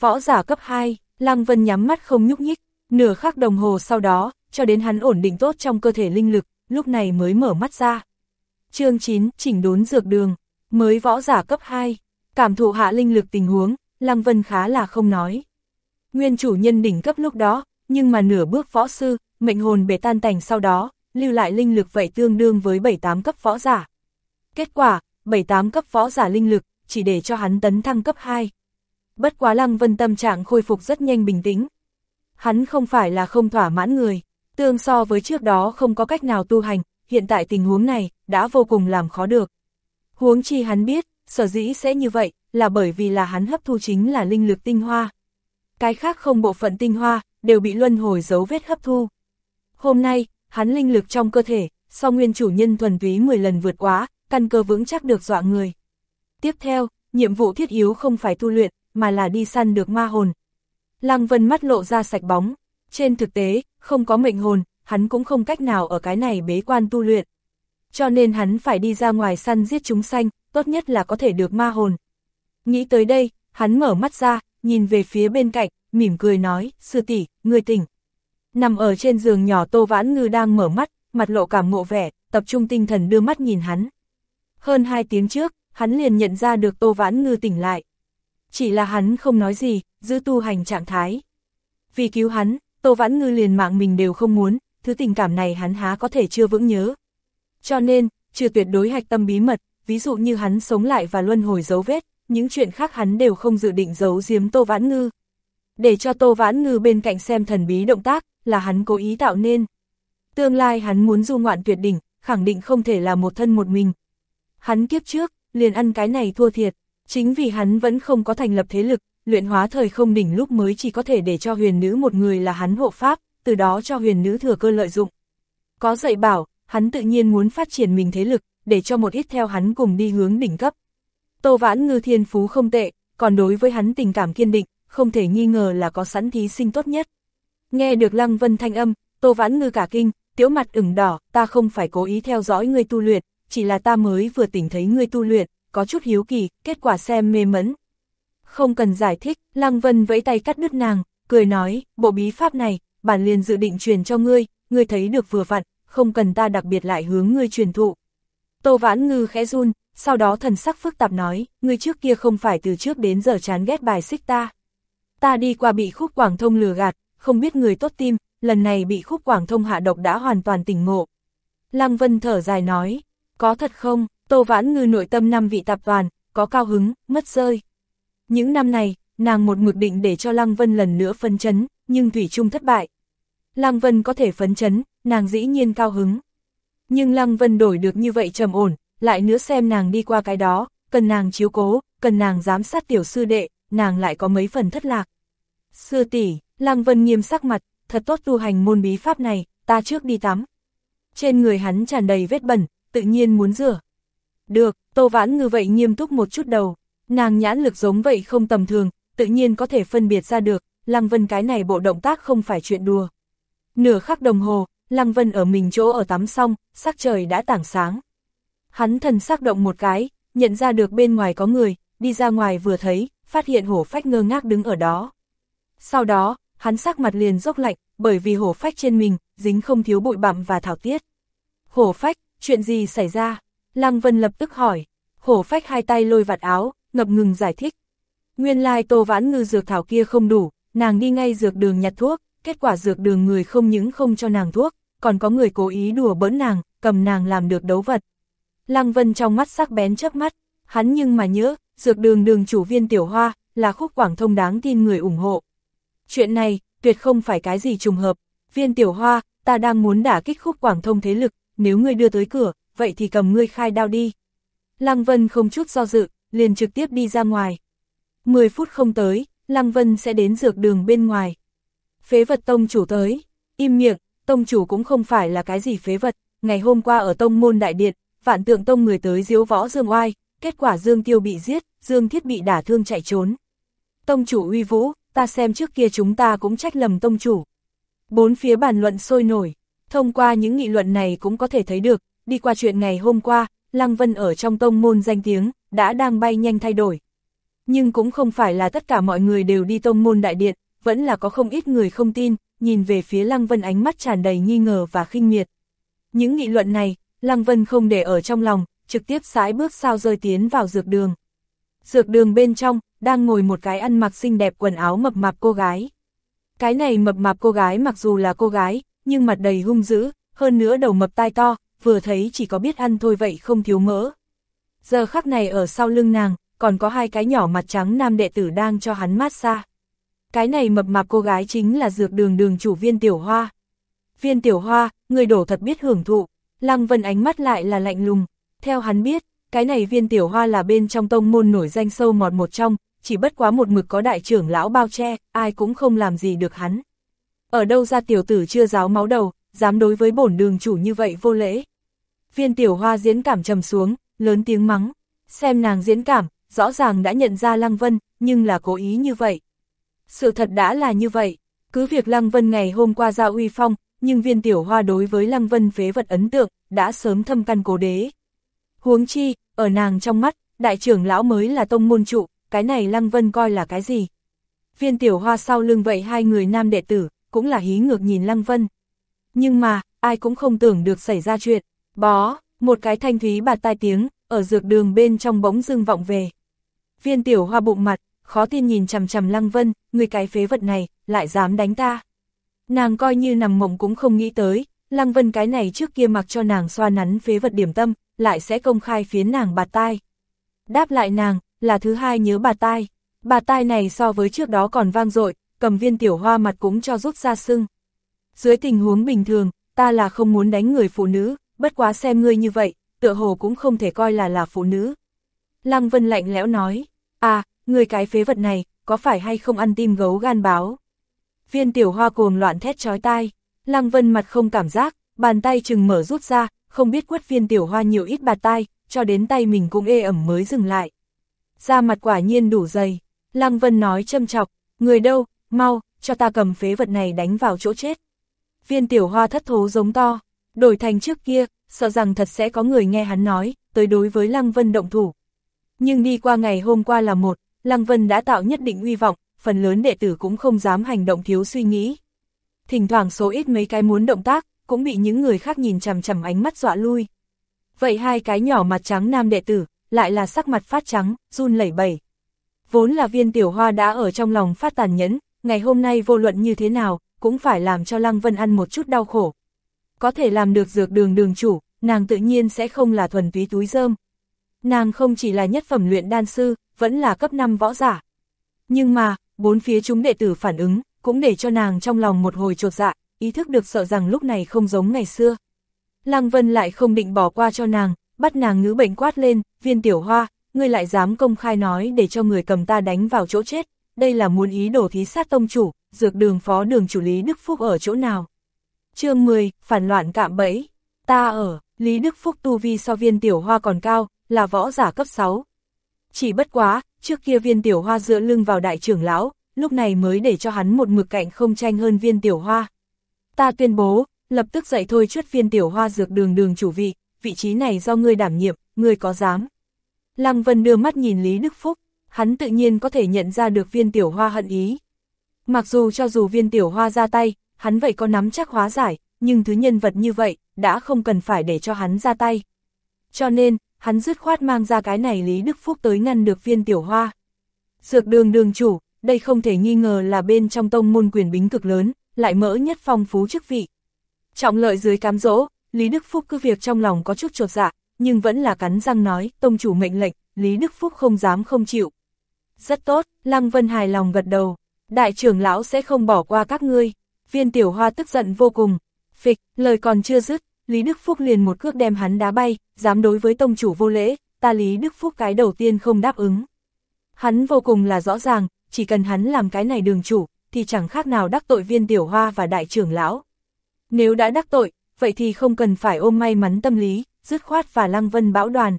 Speaker 1: Võ giả cấp 2, Lăng Vân nhắm mắt không nhúc nhích, Nửa khắc đồng hồ sau đó, cho đến hắn ổn định tốt trong cơ thể linh lực, lúc này mới mở mắt ra. chương 9, chỉnh đốn dược đường, mới võ giả cấp 2, cảm thụ hạ linh lực tình huống, Lăng Vân khá là không nói. Nguyên chủ nhân đỉnh cấp lúc đó, nhưng mà nửa bước võ sư, mệnh hồn bể tan tành sau đó, lưu lại linh lực vậy tương đương với 7-8 cấp võ giả. Kết quả, 7-8 cấp võ giả linh lực, chỉ để cho hắn tấn thăng cấp 2. Bất quá Lăng Vân tâm trạng khôi phục rất nhanh bình tĩnh. Hắn không phải là không thỏa mãn người, tương so với trước đó không có cách nào tu hành, hiện tại tình huống này, đã vô cùng làm khó được. Huống chi hắn biết, sở dĩ sẽ như vậy, là bởi vì là hắn hấp thu chính là linh lực tinh hoa. Cái khác không bộ phận tinh hoa, đều bị luân hồi dấu vết hấp thu. Hôm nay, hắn linh lực trong cơ thể, sau nguyên chủ nhân thuần túy 10 lần vượt quá, căn cơ vững chắc được dọa người. Tiếp theo, nhiệm vụ thiết yếu không phải tu luyện, mà là đi săn được ma hồn. Lăng Vân mắt lộ ra sạch bóng, trên thực tế, không có mệnh hồn, hắn cũng không cách nào ở cái này bế quan tu luyện. Cho nên hắn phải đi ra ngoài săn giết chúng sanh, tốt nhất là có thể được ma hồn. Nghĩ tới đây, hắn mở mắt ra, nhìn về phía bên cạnh, mỉm cười nói, sư tỷ, người tỉnh. Nằm ở trên giường nhỏ Tô Vãn Ngư đang mở mắt, mặt lộ cảm ngộ vẻ, tập trung tinh thần đưa mắt nhìn hắn. Hơn hai tiếng trước, hắn liền nhận ra được Tô Vãn Ngư tỉnh lại. Chỉ là hắn không nói gì, giữ tu hành trạng thái. Vì cứu hắn, Tô Vãn Ngư liền mạng mình đều không muốn, thứ tình cảm này hắn há có thể chưa vững nhớ. Cho nên, trừ tuyệt đối hạch tâm bí mật, ví dụ như hắn sống lại và luân hồi dấu vết, những chuyện khác hắn đều không dự định giấu giếm Tô Vãn Ngư. Để cho Tô Vãn Ngư bên cạnh xem thần bí động tác, là hắn cố ý tạo nên. Tương lai hắn muốn du ngoạn tuyệt đỉnh, khẳng định không thể là một thân một mình. Hắn kiếp trước, liền ăn cái này thua thiệt, chính vì hắn vẫn không có thành lập thế lực, luyện hóa thời không đỉnh lúc mới chỉ có thể để cho huyền nữ một người là hắn hộ pháp, từ đó cho huyền nữ thừa cơ lợi dụng. Có dạy bảo, hắn tự nhiên muốn phát triển mình thế lực, để cho một ít theo hắn cùng đi hướng đỉnh cấp. Tô Vãn Ngư thiên phú không tệ, còn đối với hắn tình cảm kiên định, không thể nghi ngờ là có sẵn thí sinh tốt nhất. Nghe được Lăng Vân thanh âm, Tô Vãn Ngư cả kinh, tiếu mặt ửng đỏ, ta không phải cố ý theo dõi ngươi tu luyện, chỉ là ta mới vừa tỉnh thấy ngươi tu luyện, có chút hiếu kỳ, kết quả xem mê mẫn. Không cần giải thích, Lăng Vân vẫy tay cắt đứt nàng, cười nói, bộ bí pháp này, bản liền dự định truyền cho ngươi, ngươi thấy được vừa vặn, không cần ta đặc biệt lại hướng ngươi truyền thụ. Tô Vãn Ngư khẽ run, sau đó thần sắc phức tạp nói, ngươi trước kia không phải từ trước đến giờ chán ghét bài xích ta. Ta đi qua bị khúc quảng thông lừa gạt, không biết người tốt tim, lần này bị khúc quảng thông hạ độc đã hoàn toàn tỉnh ngộ. Lăng Vân thở dài nói, có thật không, Tô Vãn Ngư nội tâm năm vị tạp toàn, có cao hứng, mất rơi. Những năm này, nàng một mực định để cho Lăng Vân lần nữa phấn chấn, nhưng Thủy Trung thất bại. Lăng Vân có thể phấn chấn, nàng dĩ nhiên cao hứng. Nhưng Lăng Vân đổi được như vậy trầm ổn, lại nữa xem nàng đi qua cái đó, cần nàng chiếu cố, cần nàng giám sát tiểu sư đệ, nàng lại có mấy phần thất lạc. Sư tỷ, Lăng Vân nghiêm sắc mặt, thật tốt tu hành môn bí pháp này, ta trước đi tắm. Trên người hắn tràn đầy vết bẩn, tự nhiên muốn rửa. Được, Tô Vãn Ngư vậy nghiêm túc một chút đầu, nàng nhãn lực giống vậy không tầm thường, tự nhiên có thể phân biệt ra được, Lăng Vân cái này bộ động tác không phải chuyện đùa. Nửa khắc đồng hồ, Lăng Vân ở mình chỗ ở tắm xong, sắc trời đã tảng sáng. Hắn thần sắc động một cái, nhận ra được bên ngoài có người, đi ra ngoài vừa thấy, phát hiện hổ phách ngơ ngác đứng ở đó. Sau đó, hắn sắc mặt liền dốc lạnh, bởi vì hổ phách trên mình, dính không thiếu bụi bặm và thảo tiết. Hổ phách, chuyện gì xảy ra? Lăng Vân lập tức hỏi. Hổ phách hai tay lôi vạt áo, ngập ngừng giải thích. Nguyên lai tô vãn ngư dược thảo kia không đủ, nàng đi ngay dược đường nhặt thuốc, kết quả dược đường người không những không cho nàng thuốc, còn có người cố ý đùa bỡn nàng, cầm nàng làm được đấu vật. Lăng Vân trong mắt sắc bén chớp mắt, hắn nhưng mà nhớ, dược đường đường chủ viên tiểu hoa, là khúc quảng thông đáng tin người ủng hộ. Chuyện này, tuyệt không phải cái gì trùng hợp, viên tiểu hoa, ta đang muốn đả kích khúc quảng thông thế lực, nếu ngươi đưa tới cửa, vậy thì cầm ngươi khai đao đi. Lăng Vân không chút do dự, liền trực tiếp đi ra ngoài. 10 phút không tới, Lăng Vân sẽ đến dược đường bên ngoài. Phế vật tông chủ tới, im miệng, tông chủ cũng không phải là cái gì phế vật, ngày hôm qua ở tông môn đại điện, vạn tượng tông người tới diếu võ Dương Oai, kết quả Dương Tiêu bị giết, Dương Thiết bị đả thương chạy trốn. Tông chủ uy vũ, ta xem trước kia chúng ta cũng trách lầm tông chủ. Bốn phía bàn luận sôi nổi, thông qua những nghị luận này cũng có thể thấy được, đi qua chuyện ngày hôm qua, Lăng Vân ở trong tông môn danh tiếng, đã đang bay nhanh thay đổi. Nhưng cũng không phải là tất cả mọi người đều đi tông môn đại điện, vẫn là có không ít người không tin, nhìn về phía Lăng Vân ánh mắt tràn đầy nghi ngờ và khinh miệt. Những nghị luận này, Lăng Vân không để ở trong lòng, trực tiếp sái bước sao rơi tiến vào dược đường. Dược đường bên trong, đang ngồi một cái ăn mặc xinh đẹp quần áo mập mạp cô gái. Cái này mập mạp cô gái mặc dù là cô gái, nhưng mặt đầy hung dữ, hơn nữa đầu mập tai to, vừa thấy chỉ có biết ăn thôi vậy không thiếu mỡ. Giờ khắc này ở sau lưng nàng, còn có hai cái nhỏ mặt trắng nam đệ tử đang cho hắn mát xa. Cái này mập mạp cô gái chính là dược đường đường chủ viên tiểu hoa. Viên tiểu hoa, người đổ thật biết hưởng thụ, Lăng Vân ánh mắt lại là lạnh lùng. Theo hắn biết, cái này viên tiểu hoa là bên trong tông môn nổi danh sâu mọt một trong, chỉ bất quá một mực có đại trưởng lão bao che, ai cũng không làm gì được hắn. Ở đâu ra tiểu tử chưa giáo máu đầu, dám đối với bổn đường chủ như vậy vô lễ. Viên tiểu hoa diễn cảm trầm xuống, lớn tiếng mắng, xem nàng diễn cảm, rõ ràng đã nhận ra Lăng Vân, nhưng là cố ý như vậy. Sự thật đã là như vậy, cứ việc Lăng Vân ngày hôm qua ra uy phong, nhưng viên tiểu hoa đối với Lăng Vân phế vật ấn tượng, đã sớm thâm căn cố đế. Huống chi, ở nàng trong mắt, đại trưởng lão mới là tông môn trụ, cái này Lăng Vân coi là cái gì? Viên tiểu hoa sau lưng vậy hai người nam đệ tử, cũng là hí ngược nhìn Lăng Vân. Nhưng mà, ai cũng không tưởng được xảy ra chuyện, bó, một cái thanh thúy bạt tai tiếng, ở dược đường bên trong bỗng dưng vọng về. Viên tiểu hoa bụng mặt, khó tin nhìn chằm chằm Lăng Vân, người cái phế vật này, lại dám đánh ta. Nàng coi như nằm mộng cũng không nghĩ tới, Lăng Vân cái này trước kia mặc cho nàng xoa nắn phế vật điểm tâm, lại sẽ công khai phiến nàng bạt tai. Đáp lại nàng, là thứ hai nhớ bạt tai. Bạt tai này so với trước đó còn vang dội, cầm viên tiểu hoa mặt cũng cho rút ra sưng. Dưới tình huống bình thường, ta là không muốn đánh người phụ nữ, bất quá xem ngươi như vậy, tựa hồ cũng không thể coi là là phụ nữ. Lăng Vân lạnh lẽo nói, à, người cái phế vật này, có phải hay không ăn tim gấu gan báo? Viên tiểu hoa cuồng loạn thét chói tai, Lăng Vân mặt không cảm giác, bàn tay chừng mở rút ra, không biết quất viên tiểu hoa nhiều ít bạt tai, cho đến tay mình cũng ê ẩm mới dừng lại. Da mặt quả nhiên đủ dày, Lăng Vân nói châm chọc, người đâu, mau, cho ta cầm phế vật này đánh vào chỗ chết. Viên tiểu hoa thất thố giống to, đổi thành trước kia, sợ rằng thật sẽ có người nghe hắn nói, tới đối với Lăng Vân động thủ. Nhưng đi qua ngày hôm qua là một, Lăng Vân đã tạo nhất định uy vọng, phần lớn đệ tử cũng không dám hành động thiếu suy nghĩ. Thỉnh thoảng số ít mấy cái muốn động tác, cũng bị những người khác nhìn chằm chằm ánh mắt dọa lui. Vậy hai cái nhỏ mặt trắng nam đệ tử, lại là sắc mặt phát trắng, run lẩy bẩy. Vốn là viên tiểu hoa đã ở trong lòng phát tàn nhẫn, ngày hôm nay vô luận như thế nào, cũng phải làm cho Lăng Vân ăn một chút đau khổ. Có thể làm được dược đường đường chủ, nàng tự nhiên sẽ không là thuần túy túi rơm. Nàng không chỉ là nhất phẩm luyện đan sư, vẫn là cấp 5 võ giả. Nhưng mà, bốn phía chúng đệ tử phản ứng, cũng để cho nàng trong lòng một hồi trột dạ, ý thức được sợ rằng lúc này không giống ngày xưa. Lăng Vân lại không định bỏ qua cho nàng, bắt nàng ngữ bệnh quát lên, viên tiểu hoa, ngươi lại dám công khai nói để cho người cầm ta đánh vào chỗ chết, đây là muốn ý đổ thí sát tông chủ, dược đường phó đường chủ Lý Đức Phúc ở chỗ nào. chương 10, phản loạn cạm bẫy, ta ở, Lý Đức Phúc tu vi so viên tiểu hoa còn cao, là võ giả cấp 6. Chỉ bất quá, trước kia viên tiểu hoa dựa lưng vào đại trưởng lão, lúc này mới để cho hắn một mực cạnh không tranh hơn viên tiểu hoa. Ta tuyên bố, lập tức dậy thôi chuất viên tiểu hoa dược đường đường chủ vị, vị trí này do ngươi đảm nhiệm, ngươi có dám. Lăng Vân đưa mắt nhìn Lý Đức Phúc, hắn tự nhiên có thể nhận ra được viên tiểu hoa hận ý. Mặc dù cho dù viên tiểu hoa ra tay, hắn vậy có nắm chắc hóa giải, nhưng thứ nhân vật như vậy, đã không cần phải để cho hắn ra tay. Cho nên, hắn dứt khoát mang ra cái này Lý Đức Phúc tới ngăn được viên tiểu hoa. Dược đường đường chủ, đây không thể nghi ngờ là bên trong tông môn quyền bính cực lớn, lại mỡ nhất phong phú chức vị. Trọng lợi dưới cám dỗ, Lý Đức Phúc cứ việc trong lòng có chút trột dạ, nhưng vẫn là cắn răng nói, tông chủ mệnh lệnh, Lý Đức Phúc không dám không chịu. Rất tốt, Lăng Vân hài lòng gật đầu, đại trưởng lão sẽ không bỏ qua các ngươi. Viên tiểu hoa tức giận vô cùng, phịch, lời còn chưa dứt, Lý Đức Phúc liền một cước đem hắn đá bay, dám đối với tông chủ vô lễ, ta Lý Đức Phúc cái đầu tiên không đáp ứng. Hắn vô cùng là rõ ràng, chỉ cần hắn làm cái này đường chủ, thì chẳng khác nào đắc tội viên tiểu hoa và đại trưởng lão. Nếu đã đắc tội, vậy thì không cần phải ôm may mắn tâm lý, dứt khoát và Lăng Vân bão đoàn.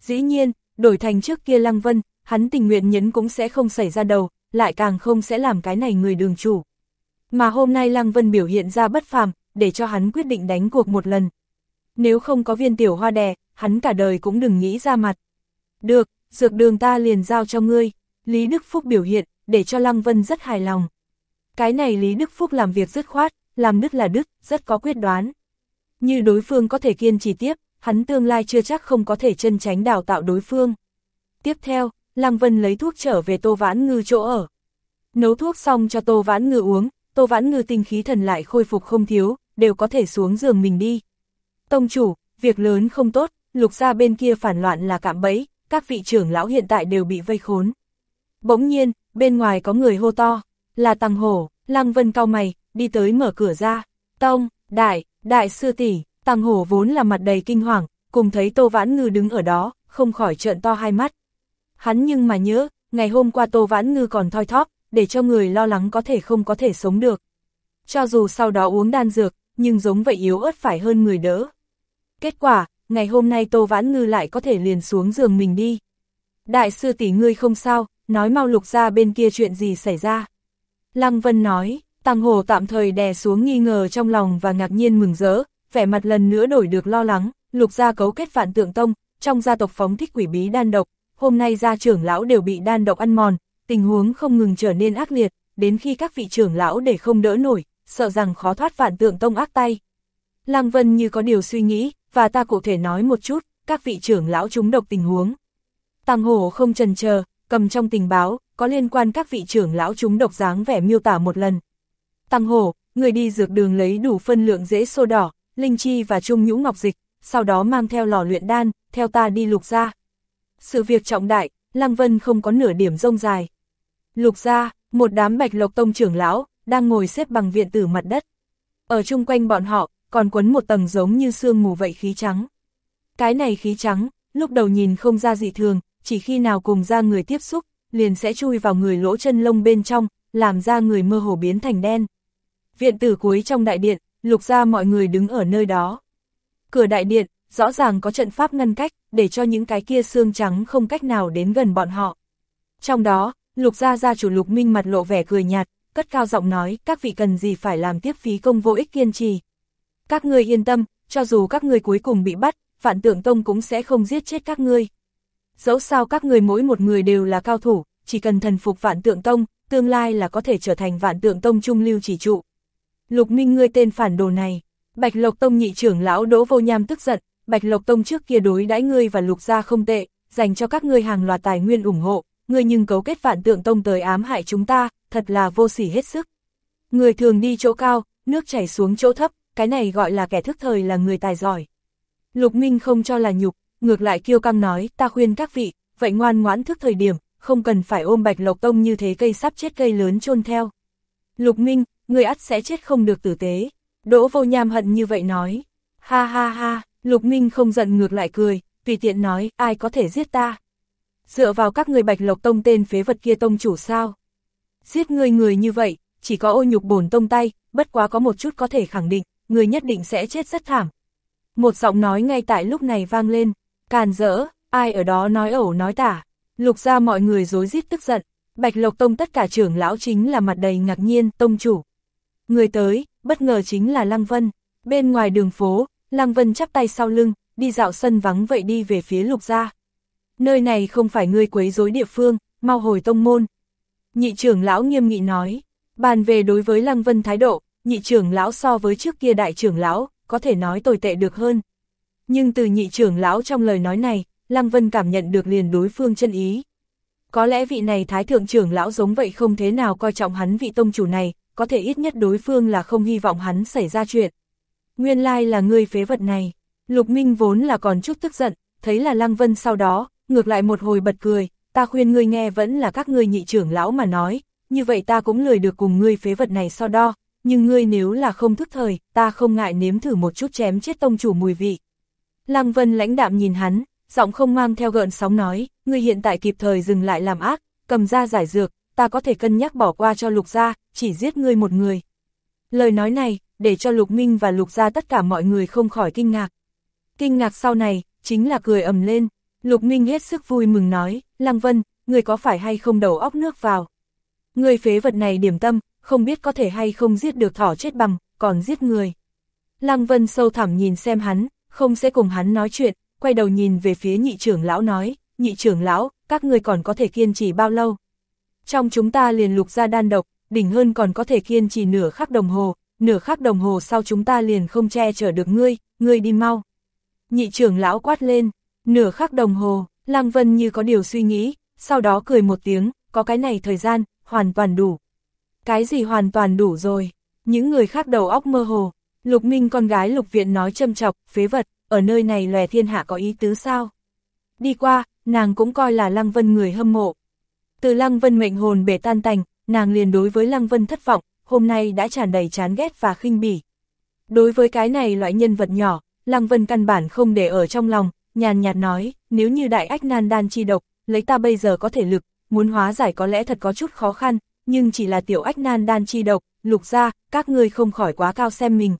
Speaker 1: Dĩ nhiên, đổi thành trước kia Lăng Vân, hắn tình nguyện nhấn cũng sẽ không xảy ra đầu, lại càng không sẽ làm cái này người đường chủ. Mà hôm nay Lăng Vân biểu hiện ra bất phàm, để cho hắn quyết định đánh cuộc một lần. Nếu không có viên tiểu hoa đè, hắn cả đời cũng đừng nghĩ ra mặt. Được, dược đường ta liền giao cho ngươi. Lý Đức Phúc biểu hiện, để cho Lăng Vân rất hài lòng. Cái này Lý Đức Phúc làm việc dứt khoát, làm đứt là đứt, rất có quyết đoán. Như đối phương có thể kiên trì tiếp, hắn tương lai chưa chắc không có thể chân tránh đào tạo đối phương. Tiếp theo, Lăng Vân lấy thuốc trở về Tô Vãn Ngư chỗ ở. Nấu thuốc xong cho Tô Vãn Ngư uống, Tô Vãn Ngư tinh khí thần lại khôi phục không thiếu, đều có thể xuống giường mình đi. Tông chủ, việc lớn không tốt, lục gia bên kia phản loạn là cạm bẫy, các vị trưởng lão hiện tại đều bị vây khốn. Bỗng nhiên, bên ngoài có người hô to, là Tàng Hổ, Lăng Vân cao mày, đi tới mở cửa ra. Tông, đại, đại sư tỷ, Tàng Hổ vốn là mặt đầy kinh hoàng, cùng thấy Tô Vãn Ngư đứng ở đó, không khỏi trợn to hai mắt. Hắn nhưng mà nhớ, ngày hôm qua Tô Vãn Ngư còn thoi thóp, để cho người lo lắng có thể không có thể sống được. Cho dù sau đó uống đan dược, nhưng giống vậy yếu ớt phải hơn người đỡ. Kết quả, ngày hôm nay Tô Vãn Ngư lại có thể liền xuống giường mình đi. Đại sư tỷ ngươi không sao, nói mau lục ra bên kia chuyện gì xảy ra. Lăng Vân nói, Tăng Hồ tạm thời đè xuống nghi ngờ trong lòng và ngạc nhiên mừng rỡ, vẻ mặt lần nữa đổi được lo lắng, lục gia cấu kết phản tượng tông, trong gia tộc phóng thích quỷ bí đan độc, hôm nay gia trưởng lão đều bị đan độc ăn mòn, tình huống không ngừng trở nên ác liệt, đến khi các vị trưởng lão để không đỡ nổi, sợ rằng khó thoát phản tượng tông ác tay. Lăng Vân như có điều suy nghĩ, và ta cụ thể nói một chút, các vị trưởng lão chúng độc tình huống. Tăng Hồ không trần chờ, cầm trong tình báo, có liên quan các vị trưởng lão chúng độc dáng vẻ miêu tả một lần. Tăng Hổ, người đi dược đường lấy đủ phân lượng dễ sô đỏ, linh chi và trung nhũ ngọc dịch, sau đó mang theo lò luyện đan, theo ta đi lục ra. Sự việc trọng đại, Lăng Vân không có nửa điểm rông dài. Lục ra, một đám bạch lộc tông trưởng lão, đang ngồi xếp bằng viện tử mặt đất. Ở chung quanh bọn họ, còn quấn một tầng giống như sương mù vậy khí trắng. Cái này khí trắng, lúc đầu nhìn không ra dị thường, chỉ khi nào cùng ra người tiếp xúc, liền sẽ chui vào người lỗ chân lông bên trong, làm ra người mơ hồ biến thành đen. Viện tử cuối trong đại điện, lục ra mọi người đứng ở nơi đó. Cửa đại điện, rõ ràng có trận pháp ngăn cách, để cho những cái kia xương trắng không cách nào đến gần bọn họ. Trong đó, lục gia gia chủ lục minh mặt lộ vẻ cười nhạt, cất cao giọng nói, các vị cần gì phải làm tiếp phí công vô ích kiên trì. Các ngươi yên tâm, cho dù các ngươi cuối cùng bị bắt, phản Tượng Tông cũng sẽ không giết chết các ngươi. Dẫu sao các người mỗi một người đều là cao thủ, chỉ cần thần phục Vạn Tượng Tông, tương lai là có thể trở thành Vạn Tượng Tông trung lưu chỉ trụ. Lục Minh ngươi tên phản đồ này, Bạch Lộc Tông nhị trưởng lão Đỗ Vô Nham tức giận, Bạch Lộc Tông trước kia đối đãi ngươi và Lục gia không tệ, dành cho các ngươi hàng loạt tài nguyên ủng hộ, ngươi nhưng cấu kết Vạn Tượng Tông tới ám hại chúng ta, thật là vô sỉ hết sức. Người thường đi chỗ cao, nước chảy xuống chỗ thấp, cái này gọi là kẻ thức thời là người tài giỏi. Lục Minh không cho là nhục, ngược lại kiêu căng nói, ta khuyên các vị, vậy ngoan ngoãn thức thời điểm, không cần phải ôm bạch lộc tông như thế cây sắp chết cây lớn chôn theo. Lục Minh, người ắt sẽ chết không được tử tế. Đỗ vô nham hận như vậy nói. Ha ha ha, Lục Minh không giận ngược lại cười, tùy tiện nói, ai có thể giết ta. Dựa vào các người bạch lộc tông tên phế vật kia tông chủ sao. Giết người người như vậy, chỉ có ô nhục bổn tông tay, bất quá có một chút có thể khẳng định, người nhất định sẽ chết rất thảm. Một giọng nói ngay tại lúc này vang lên, càn rỡ, ai ở đó nói ẩu nói tả, lục ra mọi người dối rít tức giận, Bạch Lộc Tông tất cả trưởng lão chính là mặt đầy ngạc nhiên, tông chủ. Người tới, bất ngờ chính là Lăng Vân, bên ngoài đường phố, Lăng Vân chắp tay sau lưng, đi dạo sân vắng vậy đi về phía lục gia. Nơi này không phải ngươi quấy rối địa phương, mau hồi tông môn. Nhị trưởng lão nghiêm nghị nói, bàn về đối với Lăng Vân thái độ, nhị trưởng lão so với trước kia đại trưởng lão, có thể nói tồi tệ được hơn. Nhưng từ nhị trưởng lão trong lời nói này, Lăng Vân cảm nhận được liền đối phương chân ý. Có lẽ vị này thái thượng trưởng lão giống vậy không thế nào coi trọng hắn vị tông chủ này, có thể ít nhất đối phương là không hy vọng hắn xảy ra chuyện. Nguyên lai là ngươi phế vật này. Lục Minh vốn là còn chút tức giận, thấy là Lăng Vân sau đó, ngược lại một hồi bật cười, ta khuyên ngươi nghe vẫn là các ngươi nhị trưởng lão mà nói, như vậy ta cũng lười được cùng ngươi phế vật này so đo, nhưng ngươi nếu là không thức thời, ta không ngại nếm thử một chút chém chết tông chủ mùi vị. Lăng Vân lãnh đạm nhìn hắn, giọng không mang theo gợn sóng nói, ngươi hiện tại kịp thời dừng lại làm ác, cầm ra giải dược, ta có thể cân nhắc bỏ qua cho lục gia, chỉ giết ngươi một người. Lời nói này, để cho lục minh và lục gia tất cả mọi người không khỏi kinh ngạc. Kinh ngạc sau này, chính là cười ầm lên, lục minh hết sức vui mừng nói, Lăng Vân, ngươi có phải hay không đầu óc nước vào. Ngươi phế vật này điểm tâm, không biết có thể hay không giết được thỏ chết bằng, còn giết người. Lăng Vân sâu thẳm nhìn xem hắn, không sẽ cùng hắn nói chuyện, quay đầu nhìn về phía nhị trưởng lão nói, nhị trưởng lão, các người còn có thể kiên trì bao lâu. Trong chúng ta liền lục ra đan độc, đỉnh hơn còn có thể kiên trì nửa khắc đồng hồ, nửa khắc đồng hồ sau chúng ta liền không che chở được ngươi, ngươi đi mau. Nhị trưởng lão quát lên, nửa khắc đồng hồ, Lăng Vân như có điều suy nghĩ, sau đó cười một tiếng, có cái này thời gian, hoàn toàn đủ. Cái gì hoàn toàn đủ rồi? Những người khác đầu óc mơ hồ, Lục Minh con gái Lục Viện nói châm chọc, phế vật, ở nơi này lòe thiên hạ có ý tứ sao? Đi qua, nàng cũng coi là Lăng Vân người hâm mộ. Từ Lăng Vân mệnh hồn bể tan tành, nàng liền đối với Lăng Vân thất vọng, hôm nay đã tràn đầy chán ghét và khinh bỉ. Đối với cái này loại nhân vật nhỏ, Lăng Vân căn bản không để ở trong lòng, nhàn nhạt nói, nếu như đại ách nan đan chi độc, lấy ta bây giờ có thể lực, muốn hóa giải có lẽ thật có chút khó khăn, nhưng chỉ là tiểu ách nan đan chi độc, lục ra, các ngươi không khỏi quá cao xem mình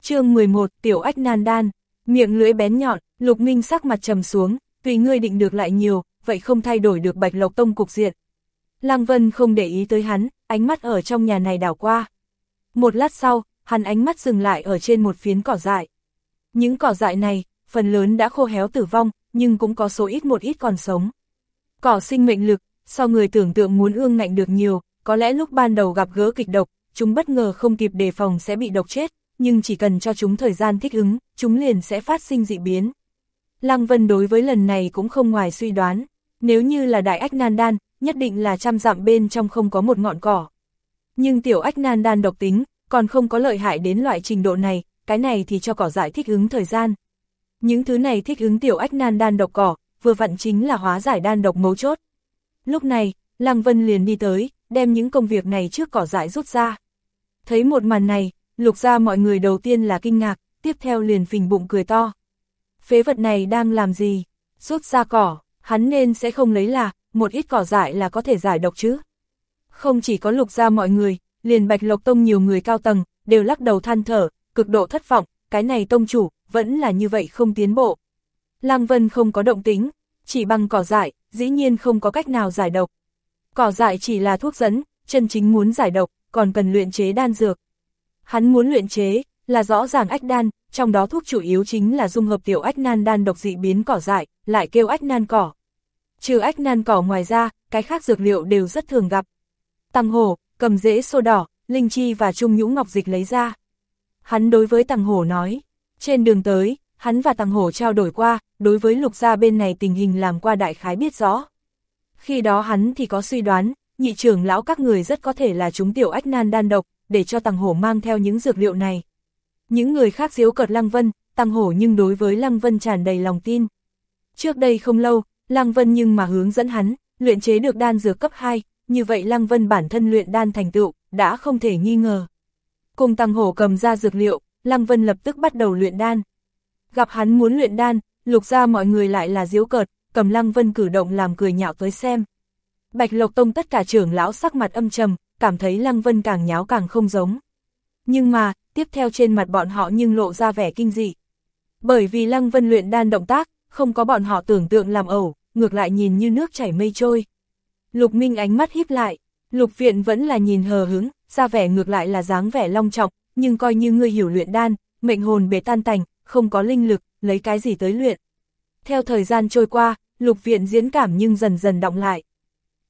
Speaker 1: chương 11, tiểu ách nan đan, miệng lưỡi bén nhọn, lục minh sắc mặt trầm xuống, tùy ngươi định được lại nhiều, vậy không thay đổi được bạch lộc tông cục diện. Lăng Vân không để ý tới hắn, ánh mắt ở trong nhà này đảo qua. Một lát sau, hắn ánh mắt dừng lại ở trên một phiến cỏ dại. Những cỏ dại này, phần lớn đã khô héo tử vong, nhưng cũng có số ít một ít còn sống. Cỏ sinh mệnh lực, so người tưởng tượng muốn ương ngạnh được nhiều, có lẽ lúc ban đầu gặp gỡ kịch độc, chúng bất ngờ không kịp đề phòng sẽ bị độc chết, nhưng chỉ cần cho chúng thời gian thích ứng, chúng liền sẽ phát sinh dị biến. Lăng Vân đối với lần này cũng không ngoài suy đoán, nếu như là đại ách nan đan, nhất định là trăm dặm bên trong không có một ngọn cỏ. Nhưng tiểu ách nan đan độc tính, còn không có lợi hại đến loại trình độ này, cái này thì cho cỏ dại thích ứng thời gian. Những thứ này thích ứng tiểu ách nan đan độc cỏ, vừa vặn chính là hóa giải đan độc mấu chốt. Lúc này, Lăng Vân liền đi tới, đem những công việc này trước cỏ dại rút ra. Thấy một màn này, lục ra mọi người đầu tiên là kinh ngạc, tiếp theo liền phình bụng cười to. Phế vật này đang làm gì? Rút ra cỏ, hắn nên sẽ không lấy là, một ít cỏ dại là có thể giải độc chứ. Không chỉ có lục ra mọi người, liền bạch lộc tông nhiều người cao tầng, đều lắc đầu than thở, cực độ thất vọng, cái này tông chủ, vẫn là như vậy không tiến bộ. Lăng Vân không có động tính, chỉ bằng cỏ dại, dĩ nhiên không có cách nào giải độc. Cỏ dại chỉ là thuốc dẫn, chân chính muốn giải độc, còn cần luyện chế đan dược. Hắn muốn luyện chế, là rõ ràng ách đan, trong đó thuốc chủ yếu chính là dung hợp tiểu ách nan đan độc dị biến cỏ dại, lại kêu ách nan cỏ. Trừ ách nan cỏ ngoài ra, cái khác dược liệu đều rất thường gặp. Tăng hổ, cầm rễ sô đỏ, linh chi và trung nhũ ngọc dịch lấy ra. Hắn đối với tăng hổ nói, trên đường tới, hắn và tăng hổ trao đổi qua, đối với lục gia bên này tình hình làm qua đại khái biết rõ. Khi đó hắn thì có suy đoán, nhị trưởng lão các người rất có thể là chúng tiểu ách nan đan độc, để cho tăng hổ mang theo những dược liệu này. Những người khác diếu cợt Lăng Vân, tăng hổ nhưng đối với Lăng Vân tràn đầy lòng tin. Trước đây không lâu, Lăng Vân nhưng mà hướng dẫn hắn, luyện chế được đan dược cấp 2, như vậy Lăng Vân bản thân luyện đan thành tựu, đã không thể nghi ngờ. Cùng tăng hổ cầm ra dược liệu, Lăng Vân lập tức bắt đầu luyện đan. Gặp hắn muốn luyện đan, lục ra mọi người lại là diếu cợt, cầm Lăng Vân cử động làm cười nhạo tới xem. Bạch Lộc Tông tất cả trưởng lão sắc mặt âm trầm, cảm thấy Lăng Vân càng nháo càng không giống. Nhưng mà, tiếp theo trên mặt bọn họ nhưng lộ ra vẻ kinh dị. Bởi vì Lăng Vân luyện đan động tác, không có bọn họ tưởng tượng làm ẩu, ngược lại nhìn như nước chảy mây trôi. Lục Minh ánh mắt híp lại, Lục Viện vẫn là nhìn hờ hứng, ra vẻ ngược lại là dáng vẻ long trọng, nhưng coi như ngươi hiểu luyện đan, mệnh hồn bể tan tành, không có linh lực, lấy cái gì tới luyện. Theo thời gian trôi qua, Lục Viện diễn cảm nhưng dần dần động lại.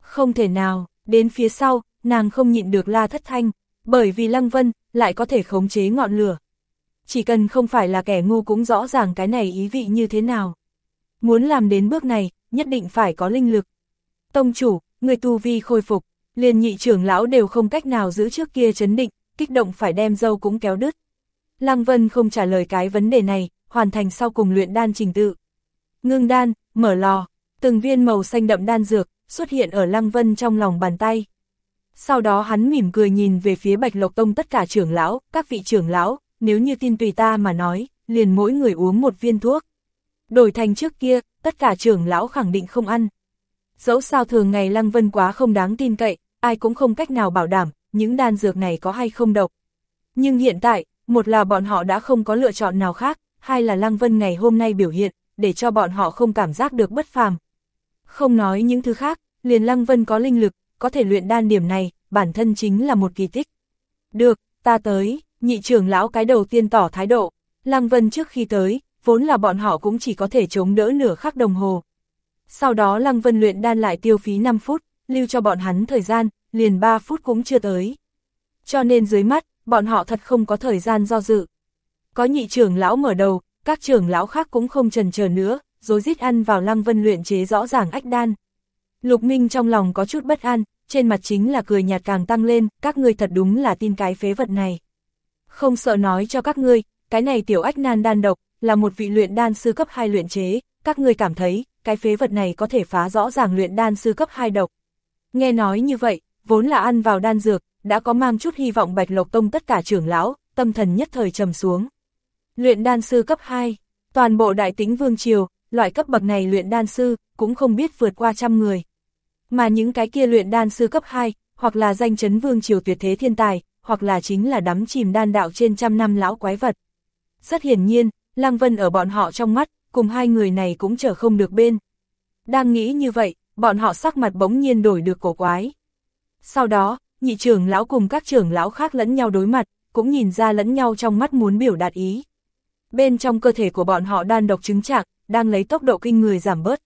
Speaker 1: Không thể nào, đến phía sau, nàng không nhịn được la thất thanh, bởi vì Lăng Vân lại có thể khống chế ngọn lửa. Chỉ cần không phải là kẻ ngu cũng rõ ràng cái này ý vị như thế nào. Muốn làm đến bước này, nhất định phải có linh lực. Tông chủ, người tu vi khôi phục, liền nhị trưởng lão đều không cách nào giữ trước kia chấn định, kích động phải đem dâu cũng kéo đứt. Lăng Vân không trả lời cái vấn đề này, hoàn thành sau cùng luyện đan trình tự. Ngưng đan, mở lò, từng viên màu xanh đậm đan dược, xuất hiện ở Lăng Vân trong lòng bàn tay. Sau đó hắn mỉm cười nhìn về phía Bạch Lộc Tông tất cả trưởng lão, các vị trưởng lão, nếu như tin tùy ta mà nói, liền mỗi người uống một viên thuốc. Đổi thành trước kia, tất cả trưởng lão khẳng định không ăn. Dẫu sao thường ngày Lăng Vân quá không đáng tin cậy, ai cũng không cách nào bảo đảm, những đan dược này có hay không độc. Nhưng hiện tại, một là bọn họ đã không có lựa chọn nào khác, hai là Lăng Vân ngày hôm nay biểu hiện, để cho bọn họ không cảm giác được bất phàm. Không nói những thứ khác, liền Lăng Vân có linh lực, có thể luyện đan điểm này, bản thân chính là một kỳ tích. Được, ta tới, nhị trưởng lão cái đầu tiên tỏ thái độ, Lăng Vân trước khi tới, vốn là bọn họ cũng chỉ có thể chống đỡ nửa khắc đồng hồ. Sau đó Lăng Vân luyện đan lại tiêu phí 5 phút, lưu cho bọn hắn thời gian, liền 3 phút cũng chưa tới. Cho nên dưới mắt, bọn họ thật không có thời gian do dự. Có nhị trưởng lão mở đầu, các trưởng lão khác cũng không trần chờ nữa, rồi rít ăn vào lăng vân luyện chế rõ ràng ách đan. Lục Minh trong lòng có chút bất an, trên mặt chính là cười nhạt càng tăng lên, các ngươi thật đúng là tin cái phế vật này. Không sợ nói cho các ngươi, cái này tiểu ách nan đan độc, là một vị luyện đan sư cấp 2 luyện chế, các ngươi cảm thấy, cái phế vật này có thể phá rõ ràng luyện đan sư cấp 2 độc. Nghe nói như vậy, vốn là ăn vào đan dược, đã có mang chút hy vọng Bạch Lộc Tông tất cả trưởng lão, tâm thần nhất thời trầm xuống. Luyện đan sư cấp 2, toàn bộ đại tính vương triều, loại cấp bậc này luyện đan sư, cũng không biết vượt qua trăm người. Mà những cái kia luyện đan sư cấp 2, hoặc là danh chấn vương triều tuyệt thế thiên tài, hoặc là chính là đắm chìm đan đạo trên trăm năm lão quái vật. Rất hiển nhiên, Lăng Vân ở bọn họ trong mắt, cùng hai người này cũng trở không được bên. Đang nghĩ như vậy, bọn họ sắc mặt bỗng nhiên đổi được cổ quái. Sau đó, nhị trưởng lão cùng các trưởng lão khác lẫn nhau đối mặt, cũng nhìn ra lẫn nhau trong mắt muốn biểu đạt ý. Bên trong cơ thể của bọn họ đan độc chứng trạng, đang lấy tốc độ kinh người giảm bớt.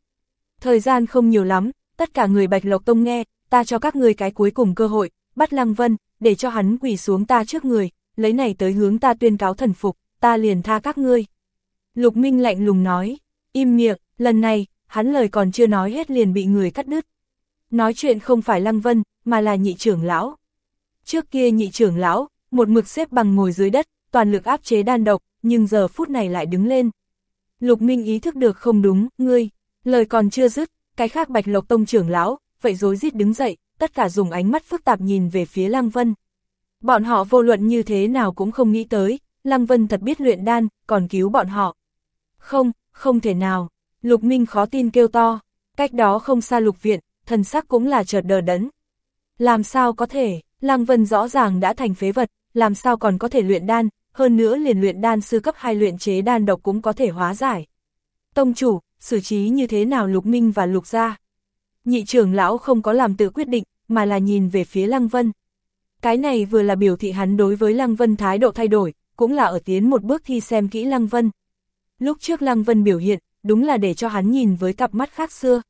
Speaker 1: Thời gian không nhiều lắm, tất cả người Bạch Lộc Tông nghe, ta cho các người cái cuối cùng cơ hội, bắt Lăng Vân, để cho hắn quỳ xuống ta trước người, lấy này tới hướng ta tuyên cáo thần phục, ta liền tha các ngươi. Lục Minh lạnh lùng nói, im miệng, lần này, hắn lời còn chưa nói hết liền bị người cắt đứt. Nói chuyện không phải Lăng Vân, mà là nhị trưởng lão. Trước kia nhị trưởng lão, một mực xếp bằng ngồi dưới đất, toàn lực áp chế đan độc, nhưng giờ phút này lại đứng lên. Lục Minh ý thức được không đúng, ngươi, lời còn chưa dứt, cái khác bạch lộc tông trưởng lão, vậy rối rít đứng dậy, tất cả dùng ánh mắt phức tạp nhìn về phía Lăng Vân. Bọn họ vô luận như thế nào cũng không nghĩ tới, Lăng Vân thật biết luyện đan, còn cứu bọn họ. Không, không thể nào, Lục Minh khó tin kêu to, cách đó không xa lục viện, thần sắc cũng là chợt đờ đẫn. Làm sao có thể, Lăng Vân rõ ràng đã thành phế vật, làm sao còn có thể luyện đan, hơn nữa liền luyện đan sư cấp 2 luyện chế đan độc cũng có thể hóa giải. Tông chủ, xử trí như thế nào Lục Minh và Lục gia? Nhị trưởng lão không có làm tự quyết định, mà là nhìn về phía Lăng Vân. Cái này vừa là biểu thị hắn đối với Lăng Vân thái độ thay đổi, cũng là ở tiến một bước thi xem kỹ Lăng Vân. Lúc trước Lăng Vân biểu hiện, đúng là để cho hắn nhìn với cặp mắt khác xưa.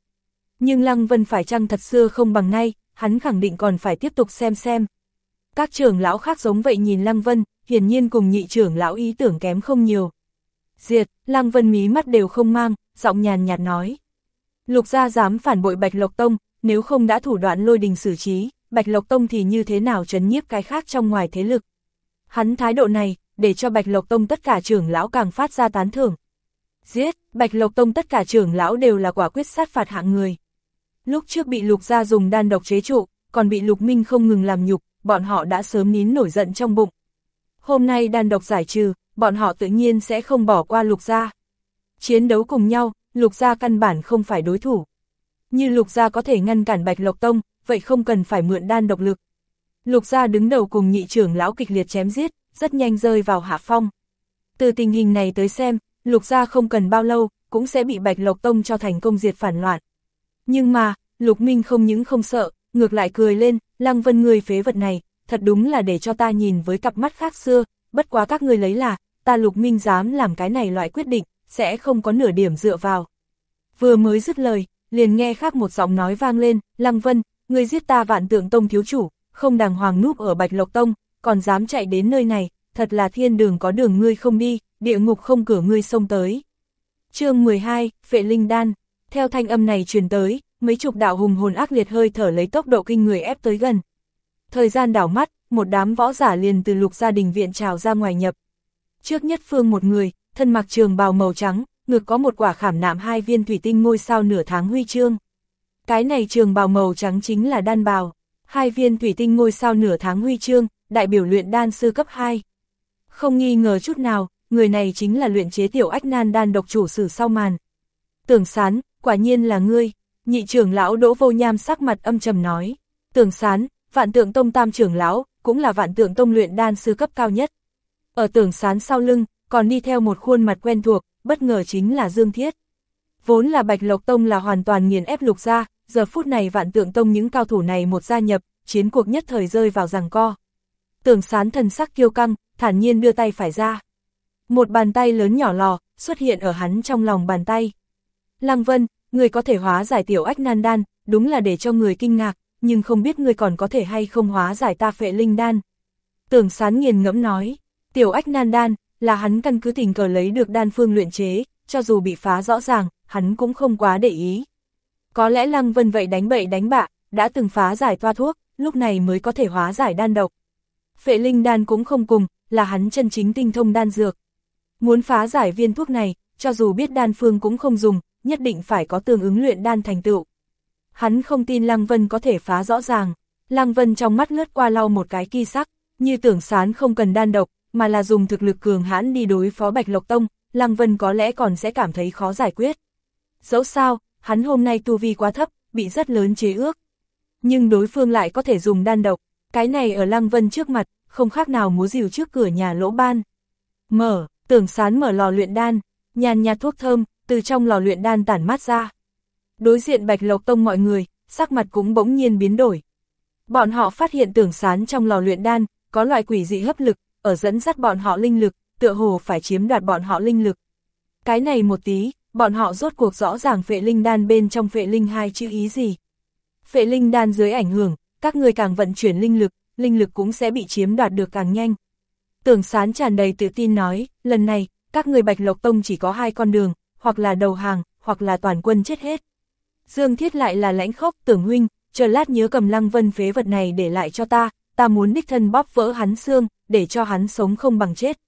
Speaker 1: Nhưng Lăng Vân phải chăng thật xưa không bằng nay, hắn khẳng định còn phải tiếp tục xem xem. Các trưởng lão khác giống vậy nhìn Lăng Vân, hiển nhiên cùng nhị trưởng lão ý tưởng kém không nhiều. Diệt, Lăng Vân mí mắt đều không mang, giọng nhàn nhạt nói. Lục gia dám phản bội Bạch Lộc Tông, nếu không đã thủ đoạn lôi đình xử trí, Bạch Lộc Tông thì như thế nào chấn nhiếp cái khác trong ngoài thế lực. Hắn thái độ này, để cho Bạch Lộc Tông tất cả trưởng lão càng phát ra tán thưởng. Giết, Bạch Lộc Tông tất cả trưởng lão đều là quả quyết sát phạt hạng người. Lúc trước bị Lục gia dùng đan độc chế trụ, còn bị Lục Minh không ngừng làm nhục, bọn họ đã sớm nín nổi giận trong bụng. Hôm nay đan độc giải trừ, bọn họ tự nhiên sẽ không bỏ qua Lục gia. Chiến đấu cùng nhau, Lục gia căn bản không phải đối thủ. Như Lục gia có thể ngăn cản Bạch Lộc Tông, vậy không cần phải mượn đan độc lực. Lục gia đứng đầu cùng nhị trưởng lão kịch liệt chém giết, rất nhanh rơi vào hạ phong. Từ tình hình này tới xem, Lục gia không cần bao lâu, cũng sẽ bị Bạch Lộc Tông cho thành công diệt phản loạn. Nhưng mà, Lục Minh không những không sợ, ngược lại cười lên, Lăng Vân người phế vật này, thật đúng là để cho ta nhìn với cặp mắt khác xưa, bất quá các ngươi lấy là, ta Lục Minh dám làm cái này loại quyết định, sẽ không có nửa điểm dựa vào. Vừa mới dứt lời, liền nghe khác một giọng nói vang lên, Lăng Vân, ngươi giết ta vạn tượng tông thiếu chủ, không đàng hoàng núp ở Bạch Lộc Tông, còn dám chạy đến nơi này, thật là thiên đường có đường ngươi không đi, địa ngục không cửa ngươi xông tới. chương 12, Phệ Linh Đan, theo thanh âm này truyền tới, mấy chục đạo hùng hồn ác liệt hơi thở lấy tốc độ kinh người ép tới gần. Thời gian đảo mắt, một đám võ giả liền từ lục gia đình viện trào ra ngoài nhập. Trước nhất phương một người, thân mặc trường bào màu trắng, ngực có một quả khảm nạm hai viên thủy tinh ngôi sao nửa tháng huy chương. Cái này trường bào màu trắng chính là đan bào, hai viên thủy tinh ngôi sao nửa tháng huy chương, đại biểu luyện đan sư cấp 2. Không nghi ngờ chút nào, người này chính là luyện chế tiểu ách nan đan độc chủ sử sau màn. Tưởng sán, quả nhiên là ngươi, nhị trưởng lão đỗ vô nham sắc mặt âm trầm nói. Tưởng sán, vạn tượng tông tam trưởng lão, cũng là vạn tượng tông luyện đan sư cấp cao nhất. Ở tưởng sán sau lưng, còn đi theo một khuôn mặt quen thuộc, bất ngờ chính là Dương Thiết. Vốn là Bạch Lộc Tông là hoàn toàn nghiền ép lục ra, giờ phút này vạn tượng tông những cao thủ này một gia nhập, chiến cuộc nhất thời rơi vào rằng co. Tưởng sán thần sắc kiêu căng, thản nhiên đưa tay phải ra. Một bàn tay lớn nhỏ lò, xuất hiện ở hắn trong lòng bàn tay. Lăng Vân, người có thể hóa giải tiểu ách nan đan, đúng là để cho người kinh ngạc, nhưng không biết ngươi còn có thể hay không hóa giải ta phệ linh đan. Tưởng sán nghiền ngẫm nói, tiểu ách nan đan, là hắn căn cứ tình cờ lấy được đan phương luyện chế, cho dù bị phá rõ ràng, hắn cũng không quá để ý. Có lẽ Lăng Vân vậy đánh bậy đánh bạ, đã từng phá giải toa thuốc, lúc này mới có thể hóa giải đan độc. Phệ linh đan cũng không cùng, là hắn chân chính tinh thông đan dược. Muốn phá giải viên thuốc này, cho dù biết đan phương cũng không dùng, nhất định phải có tương ứng luyện đan thành tựu. Hắn không tin Lăng Vân có thể phá rõ ràng. Lăng Vân trong mắt lướt qua lau một cái kỳ sắc, như tưởng sán không cần đan độc, mà là dùng thực lực cường hãn đi đối phó Bạch Lộc Tông, Lăng Vân có lẽ còn sẽ cảm thấy khó giải quyết. Dẫu sao, hắn hôm nay tu vi quá thấp, bị rất lớn chế ước. Nhưng đối phương lại có thể dùng đan độc, cái này ở Lăng Vân trước mặt, không khác nào múa rìu trước cửa nhà lỗ ban. Mở, tưởng sán mở lò luyện đan, nhàn nhạt thuốc thơm, từ trong lò luyện đan tản mát ra. Đối diện Bạch Lộc Tông mọi người, sắc mặt cũng bỗng nhiên biến đổi. Bọn họ phát hiện tưởng sán trong lò luyện đan, có loại quỷ dị hấp lực, ở dẫn dắt bọn họ linh lực, tựa hồ phải chiếm đoạt bọn họ linh lực. Cái này một tí, bọn họ rốt cuộc rõ ràng phệ linh đan bên trong phệ linh hai chữ ý gì. Phệ linh đan dưới ảnh hưởng, các người càng vận chuyển linh lực, linh lực cũng sẽ bị chiếm đoạt được càng nhanh. Tưởng sán tràn đầy tự tin nói, lần này, các người Bạch Lộc Tông chỉ có hai con đường, hoặc là đầu hàng, hoặc là toàn quân chết hết. Dương Thiết lại là lãnh khốc tưởng huynh, chờ lát nhớ cầm lăng vân phế vật này để lại cho ta, ta muốn đích thân bóp vỡ hắn xương, để cho hắn sống không bằng chết.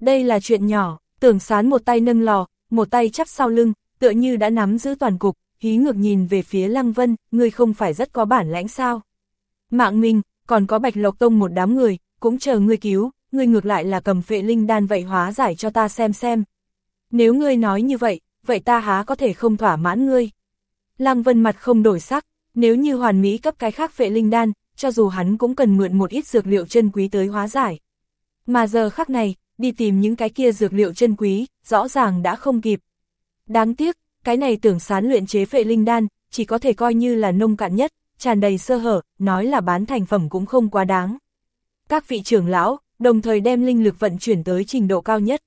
Speaker 1: Đây là chuyện nhỏ, tưởng sán một tay nâng lò, một tay chắp sau lưng, tựa như đã nắm giữ toàn cục, hí ngược nhìn về phía lăng vân, ngươi không phải rất có bản lãnh sao. Mạng mình, còn có bạch lộc tông một đám người, cũng chờ ngươi cứu, ngươi ngược lại là cầm phệ linh đan vậy hóa giải cho ta xem xem. Nếu ngươi nói như vậy, vậy ta há có thể không thỏa mãn ngươi. Lăng Vân mặt không đổi sắc, nếu như hoàn mỹ cấp cái khác phệ linh đan, cho dù hắn cũng cần mượn một ít dược liệu chân quý tới hóa giải. Mà giờ khắc này, đi tìm những cái kia dược liệu chân quý, rõ ràng đã không kịp. Đáng tiếc, cái này tưởng sán luyện chế phệ linh đan, chỉ có thể coi như là nông cạn nhất, tràn đầy sơ hở, nói là bán thành phẩm cũng không quá đáng. Các vị trưởng lão, đồng thời đem linh lực vận chuyển tới trình độ cao nhất.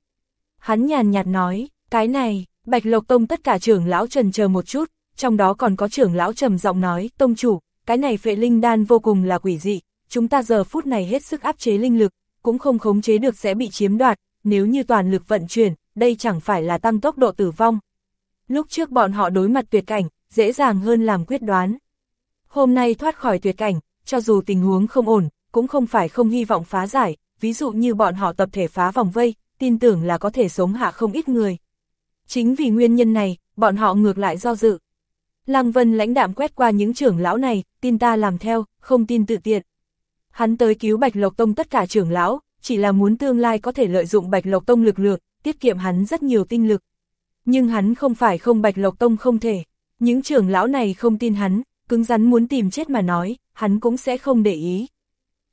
Speaker 1: Hắn nhàn nhạt nói, cái này, Bạch Lộc Tông tất cả trưởng lão trần chờ một chút, trong đó còn có trưởng lão trầm giọng nói, Tông chủ, cái này phệ linh đan vô cùng là quỷ dị, chúng ta giờ phút này hết sức áp chế linh lực, cũng không khống chế được sẽ bị chiếm đoạt, nếu như toàn lực vận chuyển, đây chẳng phải là tăng tốc độ tử vong. Lúc trước bọn họ đối mặt tuyệt cảnh, dễ dàng hơn làm quyết đoán. Hôm nay thoát khỏi tuyệt cảnh, cho dù tình huống không ổn, cũng không phải không hy vọng phá giải, ví dụ như bọn họ tập thể phá vòng vây, tin tưởng là có thể sống hạ không ít người. Chính vì nguyên nhân này, bọn họ ngược lại do dự. Lăng Vân lãnh đạm quét qua những trưởng lão này, tin ta làm theo, không tin tự tiện. Hắn tới cứu Bạch Lộc Tông tất cả trưởng lão, chỉ là muốn tương lai có thể lợi dụng Bạch Lộc Tông lực lượng, tiết kiệm hắn rất nhiều tinh lực. Nhưng hắn không phải không Bạch Lộc Tông không thể. Những trưởng lão này không tin hắn, cứng rắn muốn tìm chết mà nói, hắn cũng sẽ không để ý.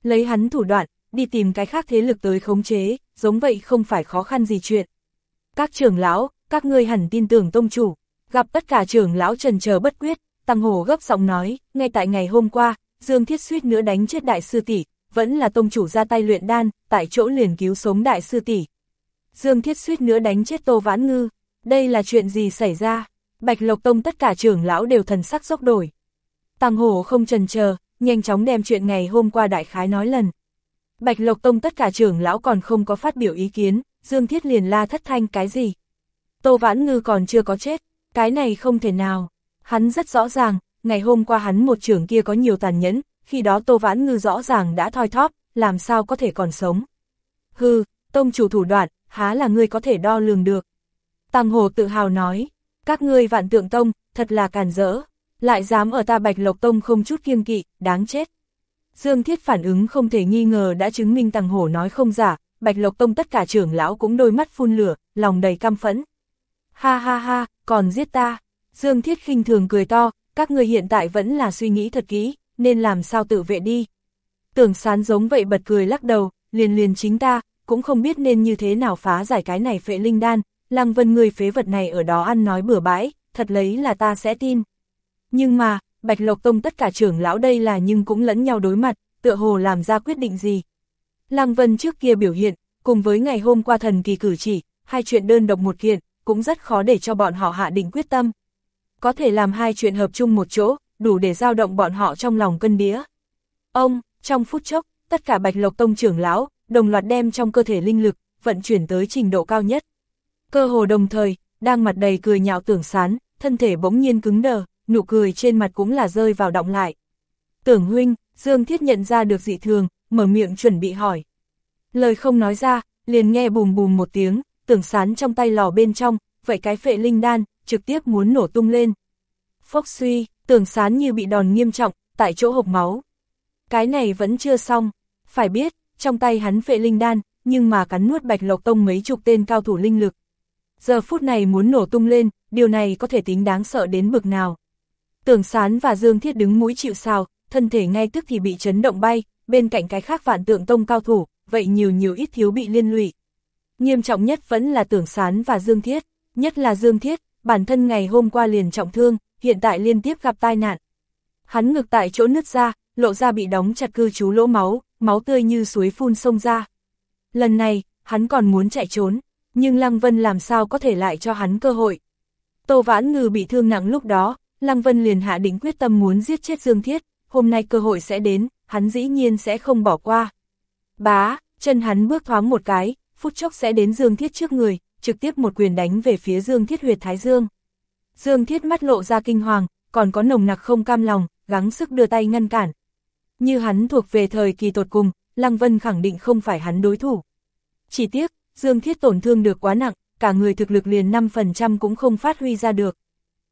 Speaker 1: Lấy hắn thủ đoạn, đi tìm cái khác thế lực tới khống chế, giống vậy không phải khó khăn gì chuyện. Các trưởng lão, các ngươi hẳn tin tưởng tông chủ, gặp tất cả trưởng lão trần chờ bất quyết, Tăng Hồ gấp giọng nói, ngay tại ngày hôm qua, Dương Thiết suýt nữa đánh chết đại sư tỷ, vẫn là tông chủ ra tay luyện đan, tại chỗ liền cứu sống đại sư tỷ. Dương Thiết suýt nữa đánh chết Tô Vãn Ngư, đây là chuyện gì xảy ra? Bạch Lộc Tông tất cả trưởng lão đều thần sắc dốc đổi. Tăng Hồ không trần chờ, nhanh chóng đem chuyện ngày hôm qua đại khái nói lần. Bạch Lộc Tông tất cả trưởng lão còn không có phát biểu ý kiến, Dương Thiết liền la thất thanh cái gì. Tô Vãn Ngư còn chưa có chết, cái này không thể nào. Hắn rất rõ ràng, ngày hôm qua hắn một trưởng kia có nhiều tàn nhẫn, khi đó Tô Vãn Ngư rõ ràng đã thoi thóp, làm sao có thể còn sống. Hừ, tông chủ thủ đoạn, há là ngươi có thể đo lường được. Tăng Hồ tự hào nói, các ngươi vạn tượng tông, thật là càn rỡ, lại dám ở ta bạch lộc tông không chút kiêng kỵ, đáng chết. Dương Thiết phản ứng không thể nghi ngờ đã chứng minh Tăng hồ nói không giả, Bạch Lộc Tông tất cả trưởng lão cũng đôi mắt phun lửa, lòng đầy căm phẫn. Ha ha ha, còn giết ta. Dương Thiết khinh thường cười to, các người hiện tại vẫn là suy nghĩ thật kỹ, nên làm sao tự vệ đi. Tưởng sán giống vậy bật cười lắc đầu, liền liền chính ta, cũng không biết nên như thế nào phá giải cái này phệ linh đan, lăng vân người phế vật này ở đó ăn nói bừa bãi, thật lấy là ta sẽ tin. Nhưng mà, Bạch Lộc Tông tất cả trưởng lão đây là nhưng cũng lẫn nhau đối mặt, tựa hồ làm ra quyết định gì. Lăng Vân trước kia biểu hiện, cùng với ngày hôm qua thần kỳ cử chỉ, hai chuyện đơn độc một kiện, cũng rất khó để cho bọn họ hạ định quyết tâm. Có thể làm hai chuyện hợp chung một chỗ, đủ để dao động bọn họ trong lòng cân đĩa. Ông, trong phút chốc, tất cả Bạch Lộc Tông trưởng lão, đồng loạt đem trong cơ thể linh lực, vận chuyển tới trình độ cao nhất. Cơ hồ đồng thời, đang mặt đầy cười nhạo tưởng sán, thân thể bỗng nhiên cứng đờ, nụ cười trên mặt cũng là rơi vào động lại. Tưởng huynh, Dương Thiết nhận ra được dị thường, mở miệng chuẩn bị hỏi. Lời không nói ra, liền nghe bùm bùm một tiếng, tưởng sán trong tay lò bên trong, vậy cái phệ linh đan, trực tiếp muốn nổ tung lên. Phốc suy, tưởng sán như bị đòn nghiêm trọng, tại chỗ hộc máu. Cái này vẫn chưa xong, phải biết, trong tay hắn phệ linh đan, nhưng mà cắn nuốt bạch lộc tông mấy chục tên cao thủ linh lực. Giờ phút này muốn nổ tung lên, điều này có thể tính đáng sợ đến bực nào. Tưởng sán và Dương Thiết đứng mũi chịu sào, thân thể ngay tức thì bị chấn động bay, bên cạnh cái khác vạn tượng tông cao thủ, vậy nhiều nhiều ít thiếu bị liên lụy. Nghiêm trọng nhất vẫn là tưởng sán và Dương Thiết, nhất là Dương Thiết, bản thân ngày hôm qua liền trọng thương, hiện tại liên tiếp gặp tai nạn. Hắn ngực tại chỗ nứt ra, lộ ra bị đóng chặt cư trú lỗ máu, máu tươi như suối phun sông ra. Lần này, hắn còn muốn chạy trốn, nhưng Lăng Vân làm sao có thể lại cho hắn cơ hội. Tô Vãn Ngư bị thương nặng lúc đó, Lăng Vân liền hạ định quyết tâm muốn giết chết Dương Thiết, hôm nay cơ hội sẽ đến, hắn dĩ nhiên sẽ không bỏ qua. Bá, chân hắn bước thoáng một cái, phút chốc sẽ đến Dương Thiết trước người, trực tiếp một quyền đánh về phía Dương Thiết huyệt Thái Dương. Dương Thiết mắt lộ ra kinh hoàng, còn có nồng nặc không cam lòng, gắng sức đưa tay ngăn cản. Như hắn thuộc về thời kỳ tột cùng, Lăng Vân khẳng định không phải hắn đối thủ. Chỉ tiếc, Dương Thiết tổn thương được quá nặng, cả người thực lực liền 5% cũng không phát huy ra được.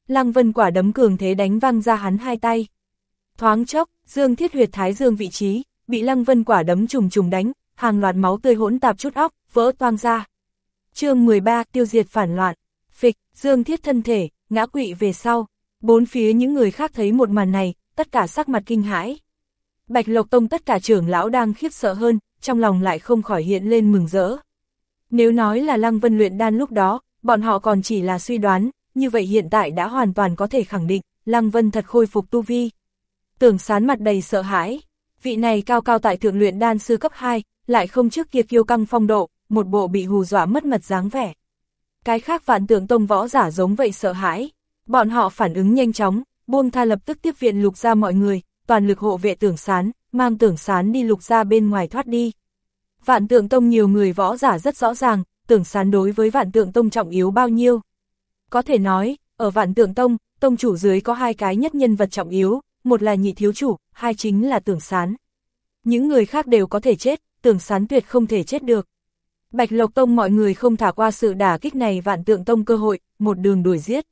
Speaker 1: Lăng Vân quả đấm cường thế đánh văng ra hắn hai tay. Thoáng chốc, Dương Thiết huyệt thái dương vị trí, bị Lăng Vân quả đấm trùng trùng đánh, hàng loạt máu tươi hỗn tạp chút óc, vỡ toang ra. chương 13 tiêu diệt phản loạn, phịch, Dương Thiết thân thể, ngã quỵ về sau. Bốn phía những người khác thấy một màn này, tất cả sắc mặt kinh hãi. Bạch Lộc Tông tất cả trưởng lão đang khiếp sợ hơn, trong lòng lại không khỏi hiện lên mừng rỡ. Nếu nói là Lăng Vân luyện đan lúc đó, bọn họ còn chỉ là suy đoán, như vậy hiện tại đã hoàn toàn có thể khẳng định, Lăng Vân thật khôi phục tu vi. Tưởng sán mặt đầy sợ hãi, vị này cao cao tại thượng luyện đan sư cấp 2, lại không trước kia kiêu căng phong độ, một bộ bị hù dọa mất mật dáng vẻ. Cái khác vạn tượng tông võ giả giống vậy sợ hãi, bọn họ phản ứng nhanh chóng, buông tha lập tức tiếp viện lục ra mọi người, toàn lực hộ vệ tưởng sán, mang tưởng sán đi lục ra bên ngoài thoát đi. Vạn tượng tông nhiều người võ giả rất rõ ràng, tưởng sán đối với vạn tượng tông trọng yếu bao nhiêu. Có thể nói, ở vạn tượng tông, tông chủ dưới có hai cái nhất nhân vật trọng yếu, một là nhị thiếu chủ, hai chính là tưởng sán. Những người khác đều có thể chết, tưởng sán tuyệt không thể chết được. Bạch Lộc Tông mọi người không thả qua sự đả kích này vạn tượng tông cơ hội, một đường đuổi giết.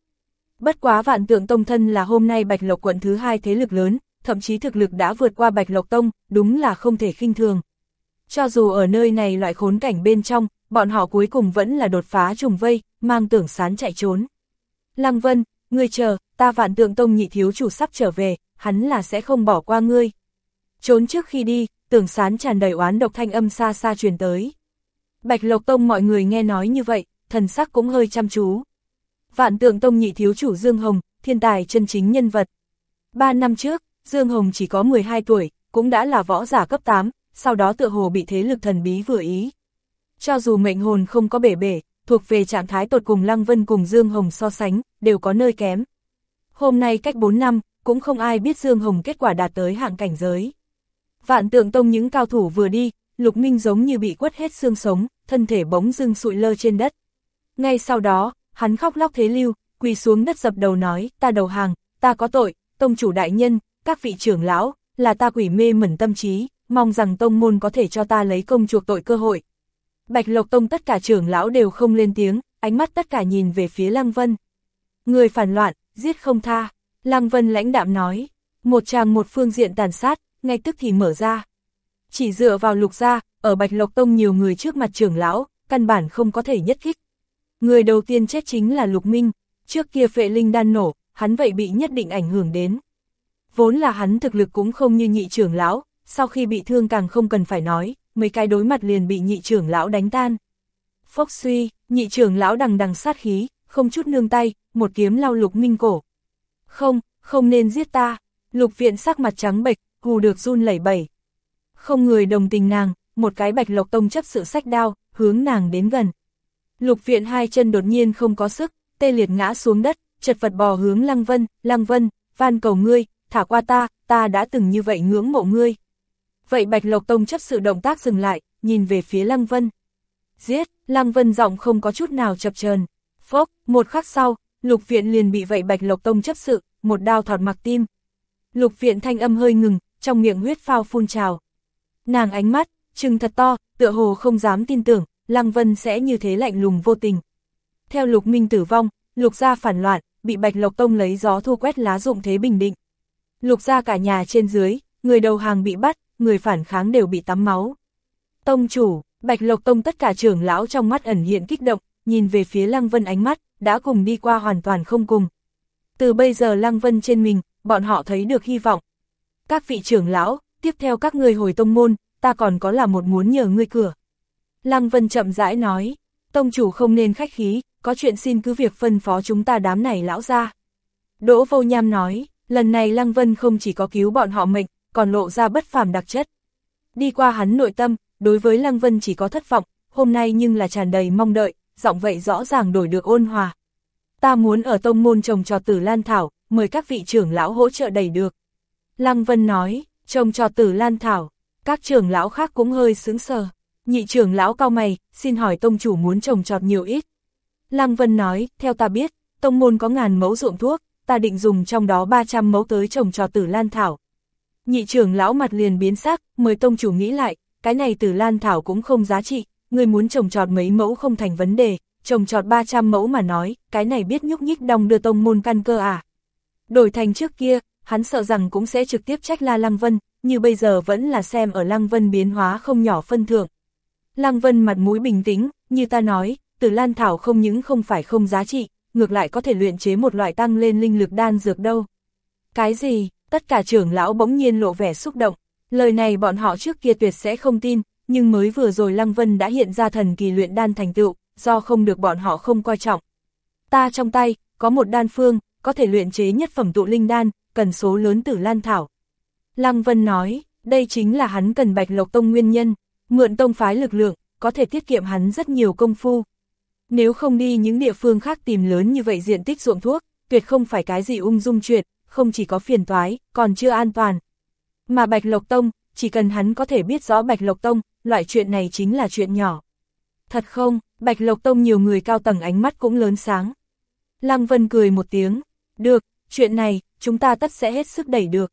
Speaker 1: Bất quá vạn tượng tông thân là hôm nay Bạch Lộc quận thứ hai thế lực lớn, thậm chí thực lực đã vượt qua Bạch Lộc Tông, đúng là không thể khinh thường. Cho dù ở nơi này loại khốn cảnh bên trong, bọn họ cuối cùng vẫn là đột phá trùng vây, mang tưởng sán chạy trốn. Lăng Vân, ngươi chờ, ta vạn tượng tông nhị thiếu chủ sắp trở về, hắn là sẽ không bỏ qua ngươi. Trốn trước khi đi, tưởng sán tràn đầy oán độc thanh âm xa xa truyền tới. Bạch Lộc Tông mọi người nghe nói như vậy, thần sắc cũng hơi chăm chú. Vạn tượng tông nhị thiếu chủ Dương Hồng, thiên tài chân chính nhân vật. Ba năm trước, Dương Hồng chỉ có 12 tuổi, cũng đã là võ giả cấp 8, sau đó tựa hồ bị thế lực thần bí vừa ý. Cho dù mệnh hồn không có bể bể, thuộc về trạng thái tột cùng Lăng Vân cùng Dương Hồng so sánh, đều có nơi kém. Hôm nay cách 4 năm, cũng không ai biết Dương Hồng kết quả đạt tới hạng cảnh giới. Vạn tượng tông những cao thủ vừa đi, Lục Minh giống như bị quất hết xương sống, thân thể bóng dưng sụi lơ trên đất. Ngay sau đó, hắn khóc lóc thế lưu, quỳ xuống đất dập đầu nói, ta đầu hàng, ta có tội, tông chủ đại nhân, các vị trưởng lão, là ta quỷ mê mẩn tâm trí, mong rằng tông môn có thể cho ta lấy công chuộc tội cơ hội. Bạch Lộc Tông tất cả trưởng lão đều không lên tiếng, ánh mắt tất cả nhìn về phía Lăng Vân. Người phản loạn, giết không tha, Lăng Vân lãnh đạm nói, một tràng một phương diện tàn sát, ngay tức thì mở ra. Chỉ dựa vào lục gia, ở Bạch Lộc Tông nhiều người trước mặt trưởng lão, căn bản không có thể nhất kích. Người đầu tiên chết chính là Lục Minh, trước kia phệ linh đan nổ, hắn vậy bị nhất định ảnh hưởng đến. Vốn là hắn thực lực cũng không như nhị trưởng lão, sau khi bị thương càng không cần phải nói, mấy cái đối mặt liền bị nhị trưởng lão đánh tan. Phốc suy, nhị trưởng lão đằng đằng sát khí, không chút nương tay, một kiếm lau lục minh cổ. Không, không nên giết ta, lục viện sắc mặt trắng bệch, hù được run lẩy bẩy. Không người đồng tình nàng, một cái bạch lộc tông chấp sự sách đao, hướng nàng đến gần. Lục viện hai chân đột nhiên không có sức, tê liệt ngã xuống đất, chật vật bò hướng Lăng Vân, Lăng Vân, van cầu ngươi, thả qua ta, ta đã từng như vậy ngưỡng mộ ngươi. Vậy Bạch Lộc Tông chấp sự động tác dừng lại, nhìn về phía Lăng Vân. Giết, Lăng Vân giọng không có chút nào chập chờn. Phốc, một khắc sau, Lục Viện liền bị vậy Bạch Lộc Tông chấp sự, một đao thọt mặc tim. Lục Viện thanh âm hơi ngừng, trong miệng huyết phao phun trào. Nàng ánh mắt, trừng thật to, tựa hồ không dám tin tưởng, Lăng Vân sẽ như thế lạnh lùng vô tình. Theo Lục Minh tử vong, Lục gia phản loạn, bị Bạch Lộc Tông lấy gió thu quét lá dụng thế bình định. Lục gia cả nhà trên dưới, người đầu hàng bị bắt, người phản kháng đều bị tắm máu. Tông chủ, Bạch Lộc Tông tất cả trưởng lão trong mắt ẩn hiện kích động, nhìn về phía Lăng Vân ánh mắt, đã cùng đi qua hoàn toàn không cùng. Từ bây giờ Lăng Vân trên mình, bọn họ thấy được hy vọng. Các vị trưởng lão, tiếp theo các người hồi tông môn, ta còn có là một muốn nhờ ngươi cửa. Lăng Vân chậm rãi nói, tông chủ không nên khách khí, có chuyện xin cứ việc phân phó chúng ta đám này lão ra. Đỗ vô nham nói, lần này Lăng Vân không chỉ có cứu bọn họ mệnh, còn lộ ra bất phàm đặc chất. Đi qua hắn nội tâm, đối với Lăng Vân chỉ có thất vọng, hôm nay nhưng là tràn đầy mong đợi, giọng vậy rõ ràng đổi được ôn hòa. Ta muốn ở tông môn trồng trọt tử Lan Thảo, mời các vị trưởng lão hỗ trợ đầy được. Lăng Vân nói, trồng cho tử Lan Thảo, các trưởng lão khác cũng hơi sướng sờ. Nhị trưởng lão cao mày, xin hỏi tông chủ muốn trồng trọt nhiều ít. Lăng Vân nói, theo ta biết, tông môn có ngàn mẫu ruộng thuốc, ta định dùng trong đó 300 mẫu tới trồng trọt tử Lan Thảo. Nhị trưởng lão mặt liền biến sắc, mời tông chủ nghĩ lại, cái này tử Lan Thảo cũng không giá trị, người muốn trồng trọt mấy mẫu không thành vấn đề, trồng trọt 300 mẫu mà nói, cái này biết nhúc nhích đong đưa tông môn căn cơ à. Đổi thành trước kia, hắn sợ rằng cũng sẽ trực tiếp trách la Lăng Vân, như bây giờ vẫn là xem ở Lăng Vân biến hóa không nhỏ phân thượng. Lăng Vân mặt mũi bình tĩnh, như ta nói, từ Lan Thảo không những không phải không giá trị, ngược lại có thể luyện chế một loại tăng lên linh lực đan dược đâu. Cái gì? Tất cả trưởng lão bỗng nhiên lộ vẻ xúc động, lời này bọn họ trước kia tuyệt sẽ không tin, nhưng mới vừa rồi Lăng Vân đã hiện ra thần kỳ luyện đan thành tựu, do không được bọn họ không coi trọng. Ta trong tay, có một đan phương, có thể luyện chế nhất phẩm tụ linh đan, cần số lớn tử lan thảo. Lăng Vân nói, đây chính là hắn cần bạch lộc tông nguyên nhân, mượn tông phái lực lượng, có thể tiết kiệm hắn rất nhiều công phu. Nếu không đi những địa phương khác tìm lớn như vậy diện tích ruộng thuốc, tuyệt không phải cái gì ung dung chuyện, không chỉ có phiền toái, còn chưa an toàn. Mà Bạch Lộc Tông, chỉ cần hắn có thể biết rõ Bạch Lộc Tông, loại chuyện này chính là chuyện nhỏ. Thật không, Bạch Lộc Tông nhiều người cao tầng ánh mắt cũng lớn sáng. Lăng Vân cười một tiếng, được, chuyện này, chúng ta tất sẽ hết sức đẩy được.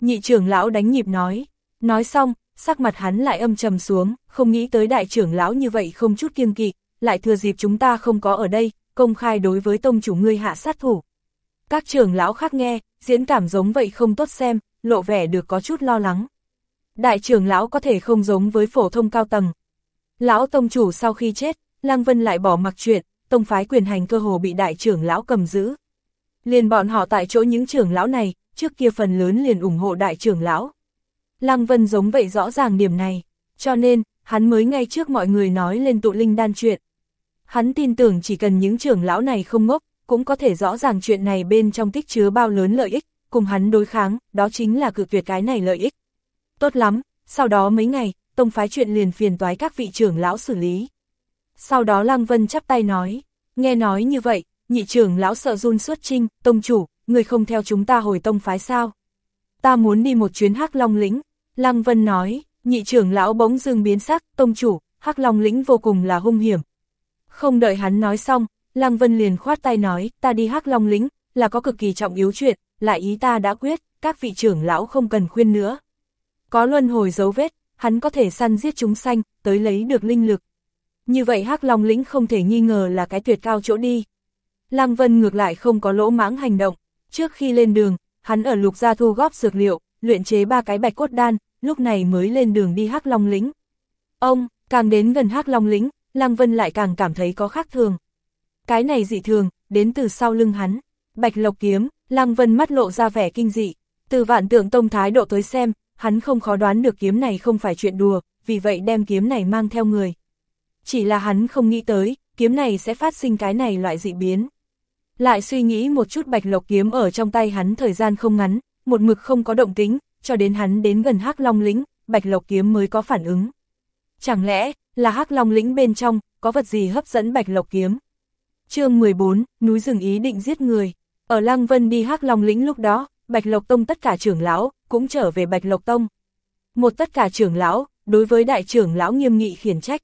Speaker 1: Nhị trưởng lão đánh nhịp nói, nói xong, sắc mặt hắn lại âm trầm xuống, không nghĩ tới đại trưởng lão như vậy không chút kiêng kỵ, lại thừa dịp chúng ta không có ở đây, công khai đối với tông chủ ngươi hạ sát thủ. Các trưởng lão khác nghe, diễn cảm giống vậy không tốt xem, lộ vẻ được có chút lo lắng. Đại trưởng lão có thể không giống với phổ thông cao tầng. Lão tông chủ sau khi chết, Lăng Vân lại bỏ mặc chuyện, tông phái quyền hành cơ hồ bị đại trưởng lão cầm giữ. Liền bọn họ tại chỗ những trưởng lão này, trước kia phần lớn liền ủng hộ đại trưởng lão. Lăng Vân giống vậy rõ ràng điểm này, cho nên, hắn mới ngay trước mọi người nói lên tụ linh đan chuyện. Hắn tin tưởng chỉ cần những trưởng lão này không ngốc, cũng có thể rõ ràng chuyện này bên trong tích chứa bao lớn lợi ích, cùng hắn đối kháng, đó chính là cự tuyệt cái này lợi ích. Tốt lắm, sau đó mấy ngày, tông phái chuyện liền phiền toái các vị trưởng lão xử lý. Sau đó Lăng Vân chắp tay nói, nghe nói như vậy, nhị trưởng lão sợ run suốt trinh, tông chủ, người không theo chúng ta hồi tông phái sao. Ta muốn đi một chuyến hắc long lĩnh, Lăng Vân nói, nhị trưởng lão bỗng dưng biến sắc, tông chủ, hắc long lĩnh vô cùng là hung hiểm. Không đợi hắn nói xong, Lăng Vân liền khoát tay nói, ta đi hắc long lĩnh, là có cực kỳ trọng yếu chuyện, lại ý ta đã quyết, các vị trưởng lão không cần khuyên nữa. Có luân hồi dấu vết, hắn có thể săn giết chúng sanh, tới lấy được linh lực. Như vậy hắc long lĩnh không thể nghi ngờ là cái tuyệt cao chỗ đi. Lăng Vân ngược lại không có lỗ mãng hành động, trước khi lên đường, hắn ở lục gia thu góp dược liệu, luyện chế ba cái bạch cốt đan, lúc này mới lên đường đi hắc long lĩnh. Ông, càng đến gần hắc long lĩnh, Lăng Vân lại càng cảm thấy có khác thường. Cái này dị thường, đến từ sau lưng hắn. Bạch Lộc kiếm, Lăng Vân mắt lộ ra vẻ kinh dị. Từ vạn tượng tông thái độ tới xem, hắn không khó đoán được kiếm này không phải chuyện đùa, vì vậy đem kiếm này mang theo người. Chỉ là hắn không nghĩ tới, kiếm này sẽ phát sinh cái này loại dị biến. Lại suy nghĩ một chút bạch lộc kiếm ở trong tay hắn thời gian không ngắn, một mực không có động tính, cho đến hắn đến gần hắc long lĩnh, bạch lộc kiếm mới có phản ứng. Chẳng lẽ, là hắc long lĩnh bên trong, có vật gì hấp dẫn bạch lộc kiếm? chương 14, núi rừng ý định giết người. Ở Lăng Vân đi hắc long lĩnh lúc đó, Bạch Lộc Tông tất cả trưởng lão, cũng trở về Bạch Lộc Tông. Một tất cả trưởng lão, đối với đại trưởng lão nghiêm nghị khiển trách.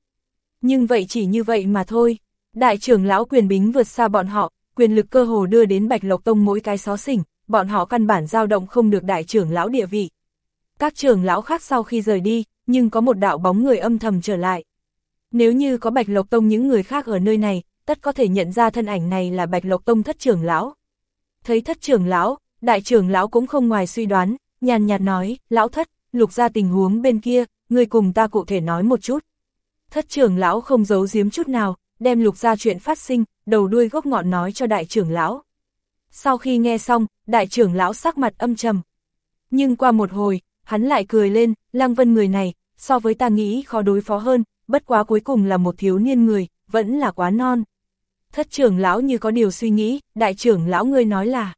Speaker 1: Nhưng vậy chỉ như vậy mà thôi. Đại trưởng lão quyền bính vượt xa bọn họ, quyền lực cơ hồ đưa đến Bạch Lộc Tông mỗi cái xó xỉnh, bọn họ căn bản dao động không được đại trưởng lão địa vị. Các trưởng lão khác sau khi rời đi, nhưng có một đạo bóng người âm thầm trở lại. Nếu như có Bạch Lộc Tông những người khác ở nơi này, tất có thể nhận ra thân ảnh này là Bạch Lộc Tông thất trưởng lão. Thấy thất trưởng lão, đại trưởng lão cũng không ngoài suy đoán, nhàn nhạt nói, lão thất, lục ra tình huống bên kia, người cùng ta cụ thể nói một chút. Thất trưởng lão không giấu giếm chút nào, đem lục ra chuyện phát sinh, đầu đuôi gốc ngọn nói cho đại trưởng lão. Sau khi nghe xong, đại trưởng lão sắc mặt âm trầm. Nhưng qua một hồi, hắn lại cười lên, Lăng Vân người này, so với ta nghĩ khó đối phó hơn, bất quá cuối cùng là một thiếu niên người, vẫn là quá non. Thất trưởng lão như có điều suy nghĩ, đại trưởng lão ngươi nói là.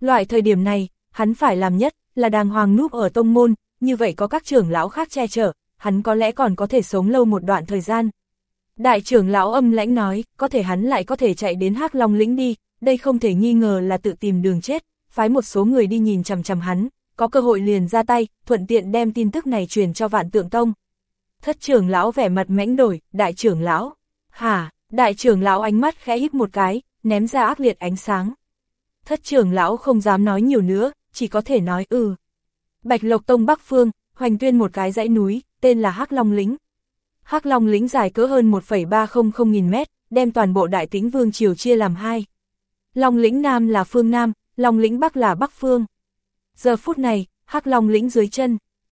Speaker 1: Loại thời điểm này, hắn phải làm nhất, là đàng hoàng núp ở tông môn, như vậy có các trưởng lão khác che chở, hắn có lẽ còn có thể sống lâu một đoạn thời gian. Đại trưởng lão âm lãnh nói, có thể hắn lại có thể chạy đến hắc long lĩnh đi, đây không thể nghi ngờ là tự tìm đường chết, phái một số người đi nhìn chằm chằm hắn, có cơ hội liền ra tay, thuận tiện đem tin tức này truyền cho vạn tượng tông. Thất trưởng lão vẻ mặt mãnh đổi, đại trưởng lão, hả, đại trưởng lão ánh mắt khẽ híp một cái, ném ra ác liệt ánh sáng. Thất trưởng lão không dám nói nhiều nữa, chỉ có thể nói ừ. Bạch Lộc Tông Bắc Phương, hoành tuyên một cái dãy núi, tên là Hắc Long Lĩnh. Hắc Long Lĩnh dài cỡ hơn 1,300 nghìn mét, đem toàn bộ đại tĩnh vương triều chia làm hai. Long Lĩnh Nam là phương Nam, Long Lĩnh Bắc là Bắc Phương. Giờ phút này, Hắc Long Lĩnh dưới chân,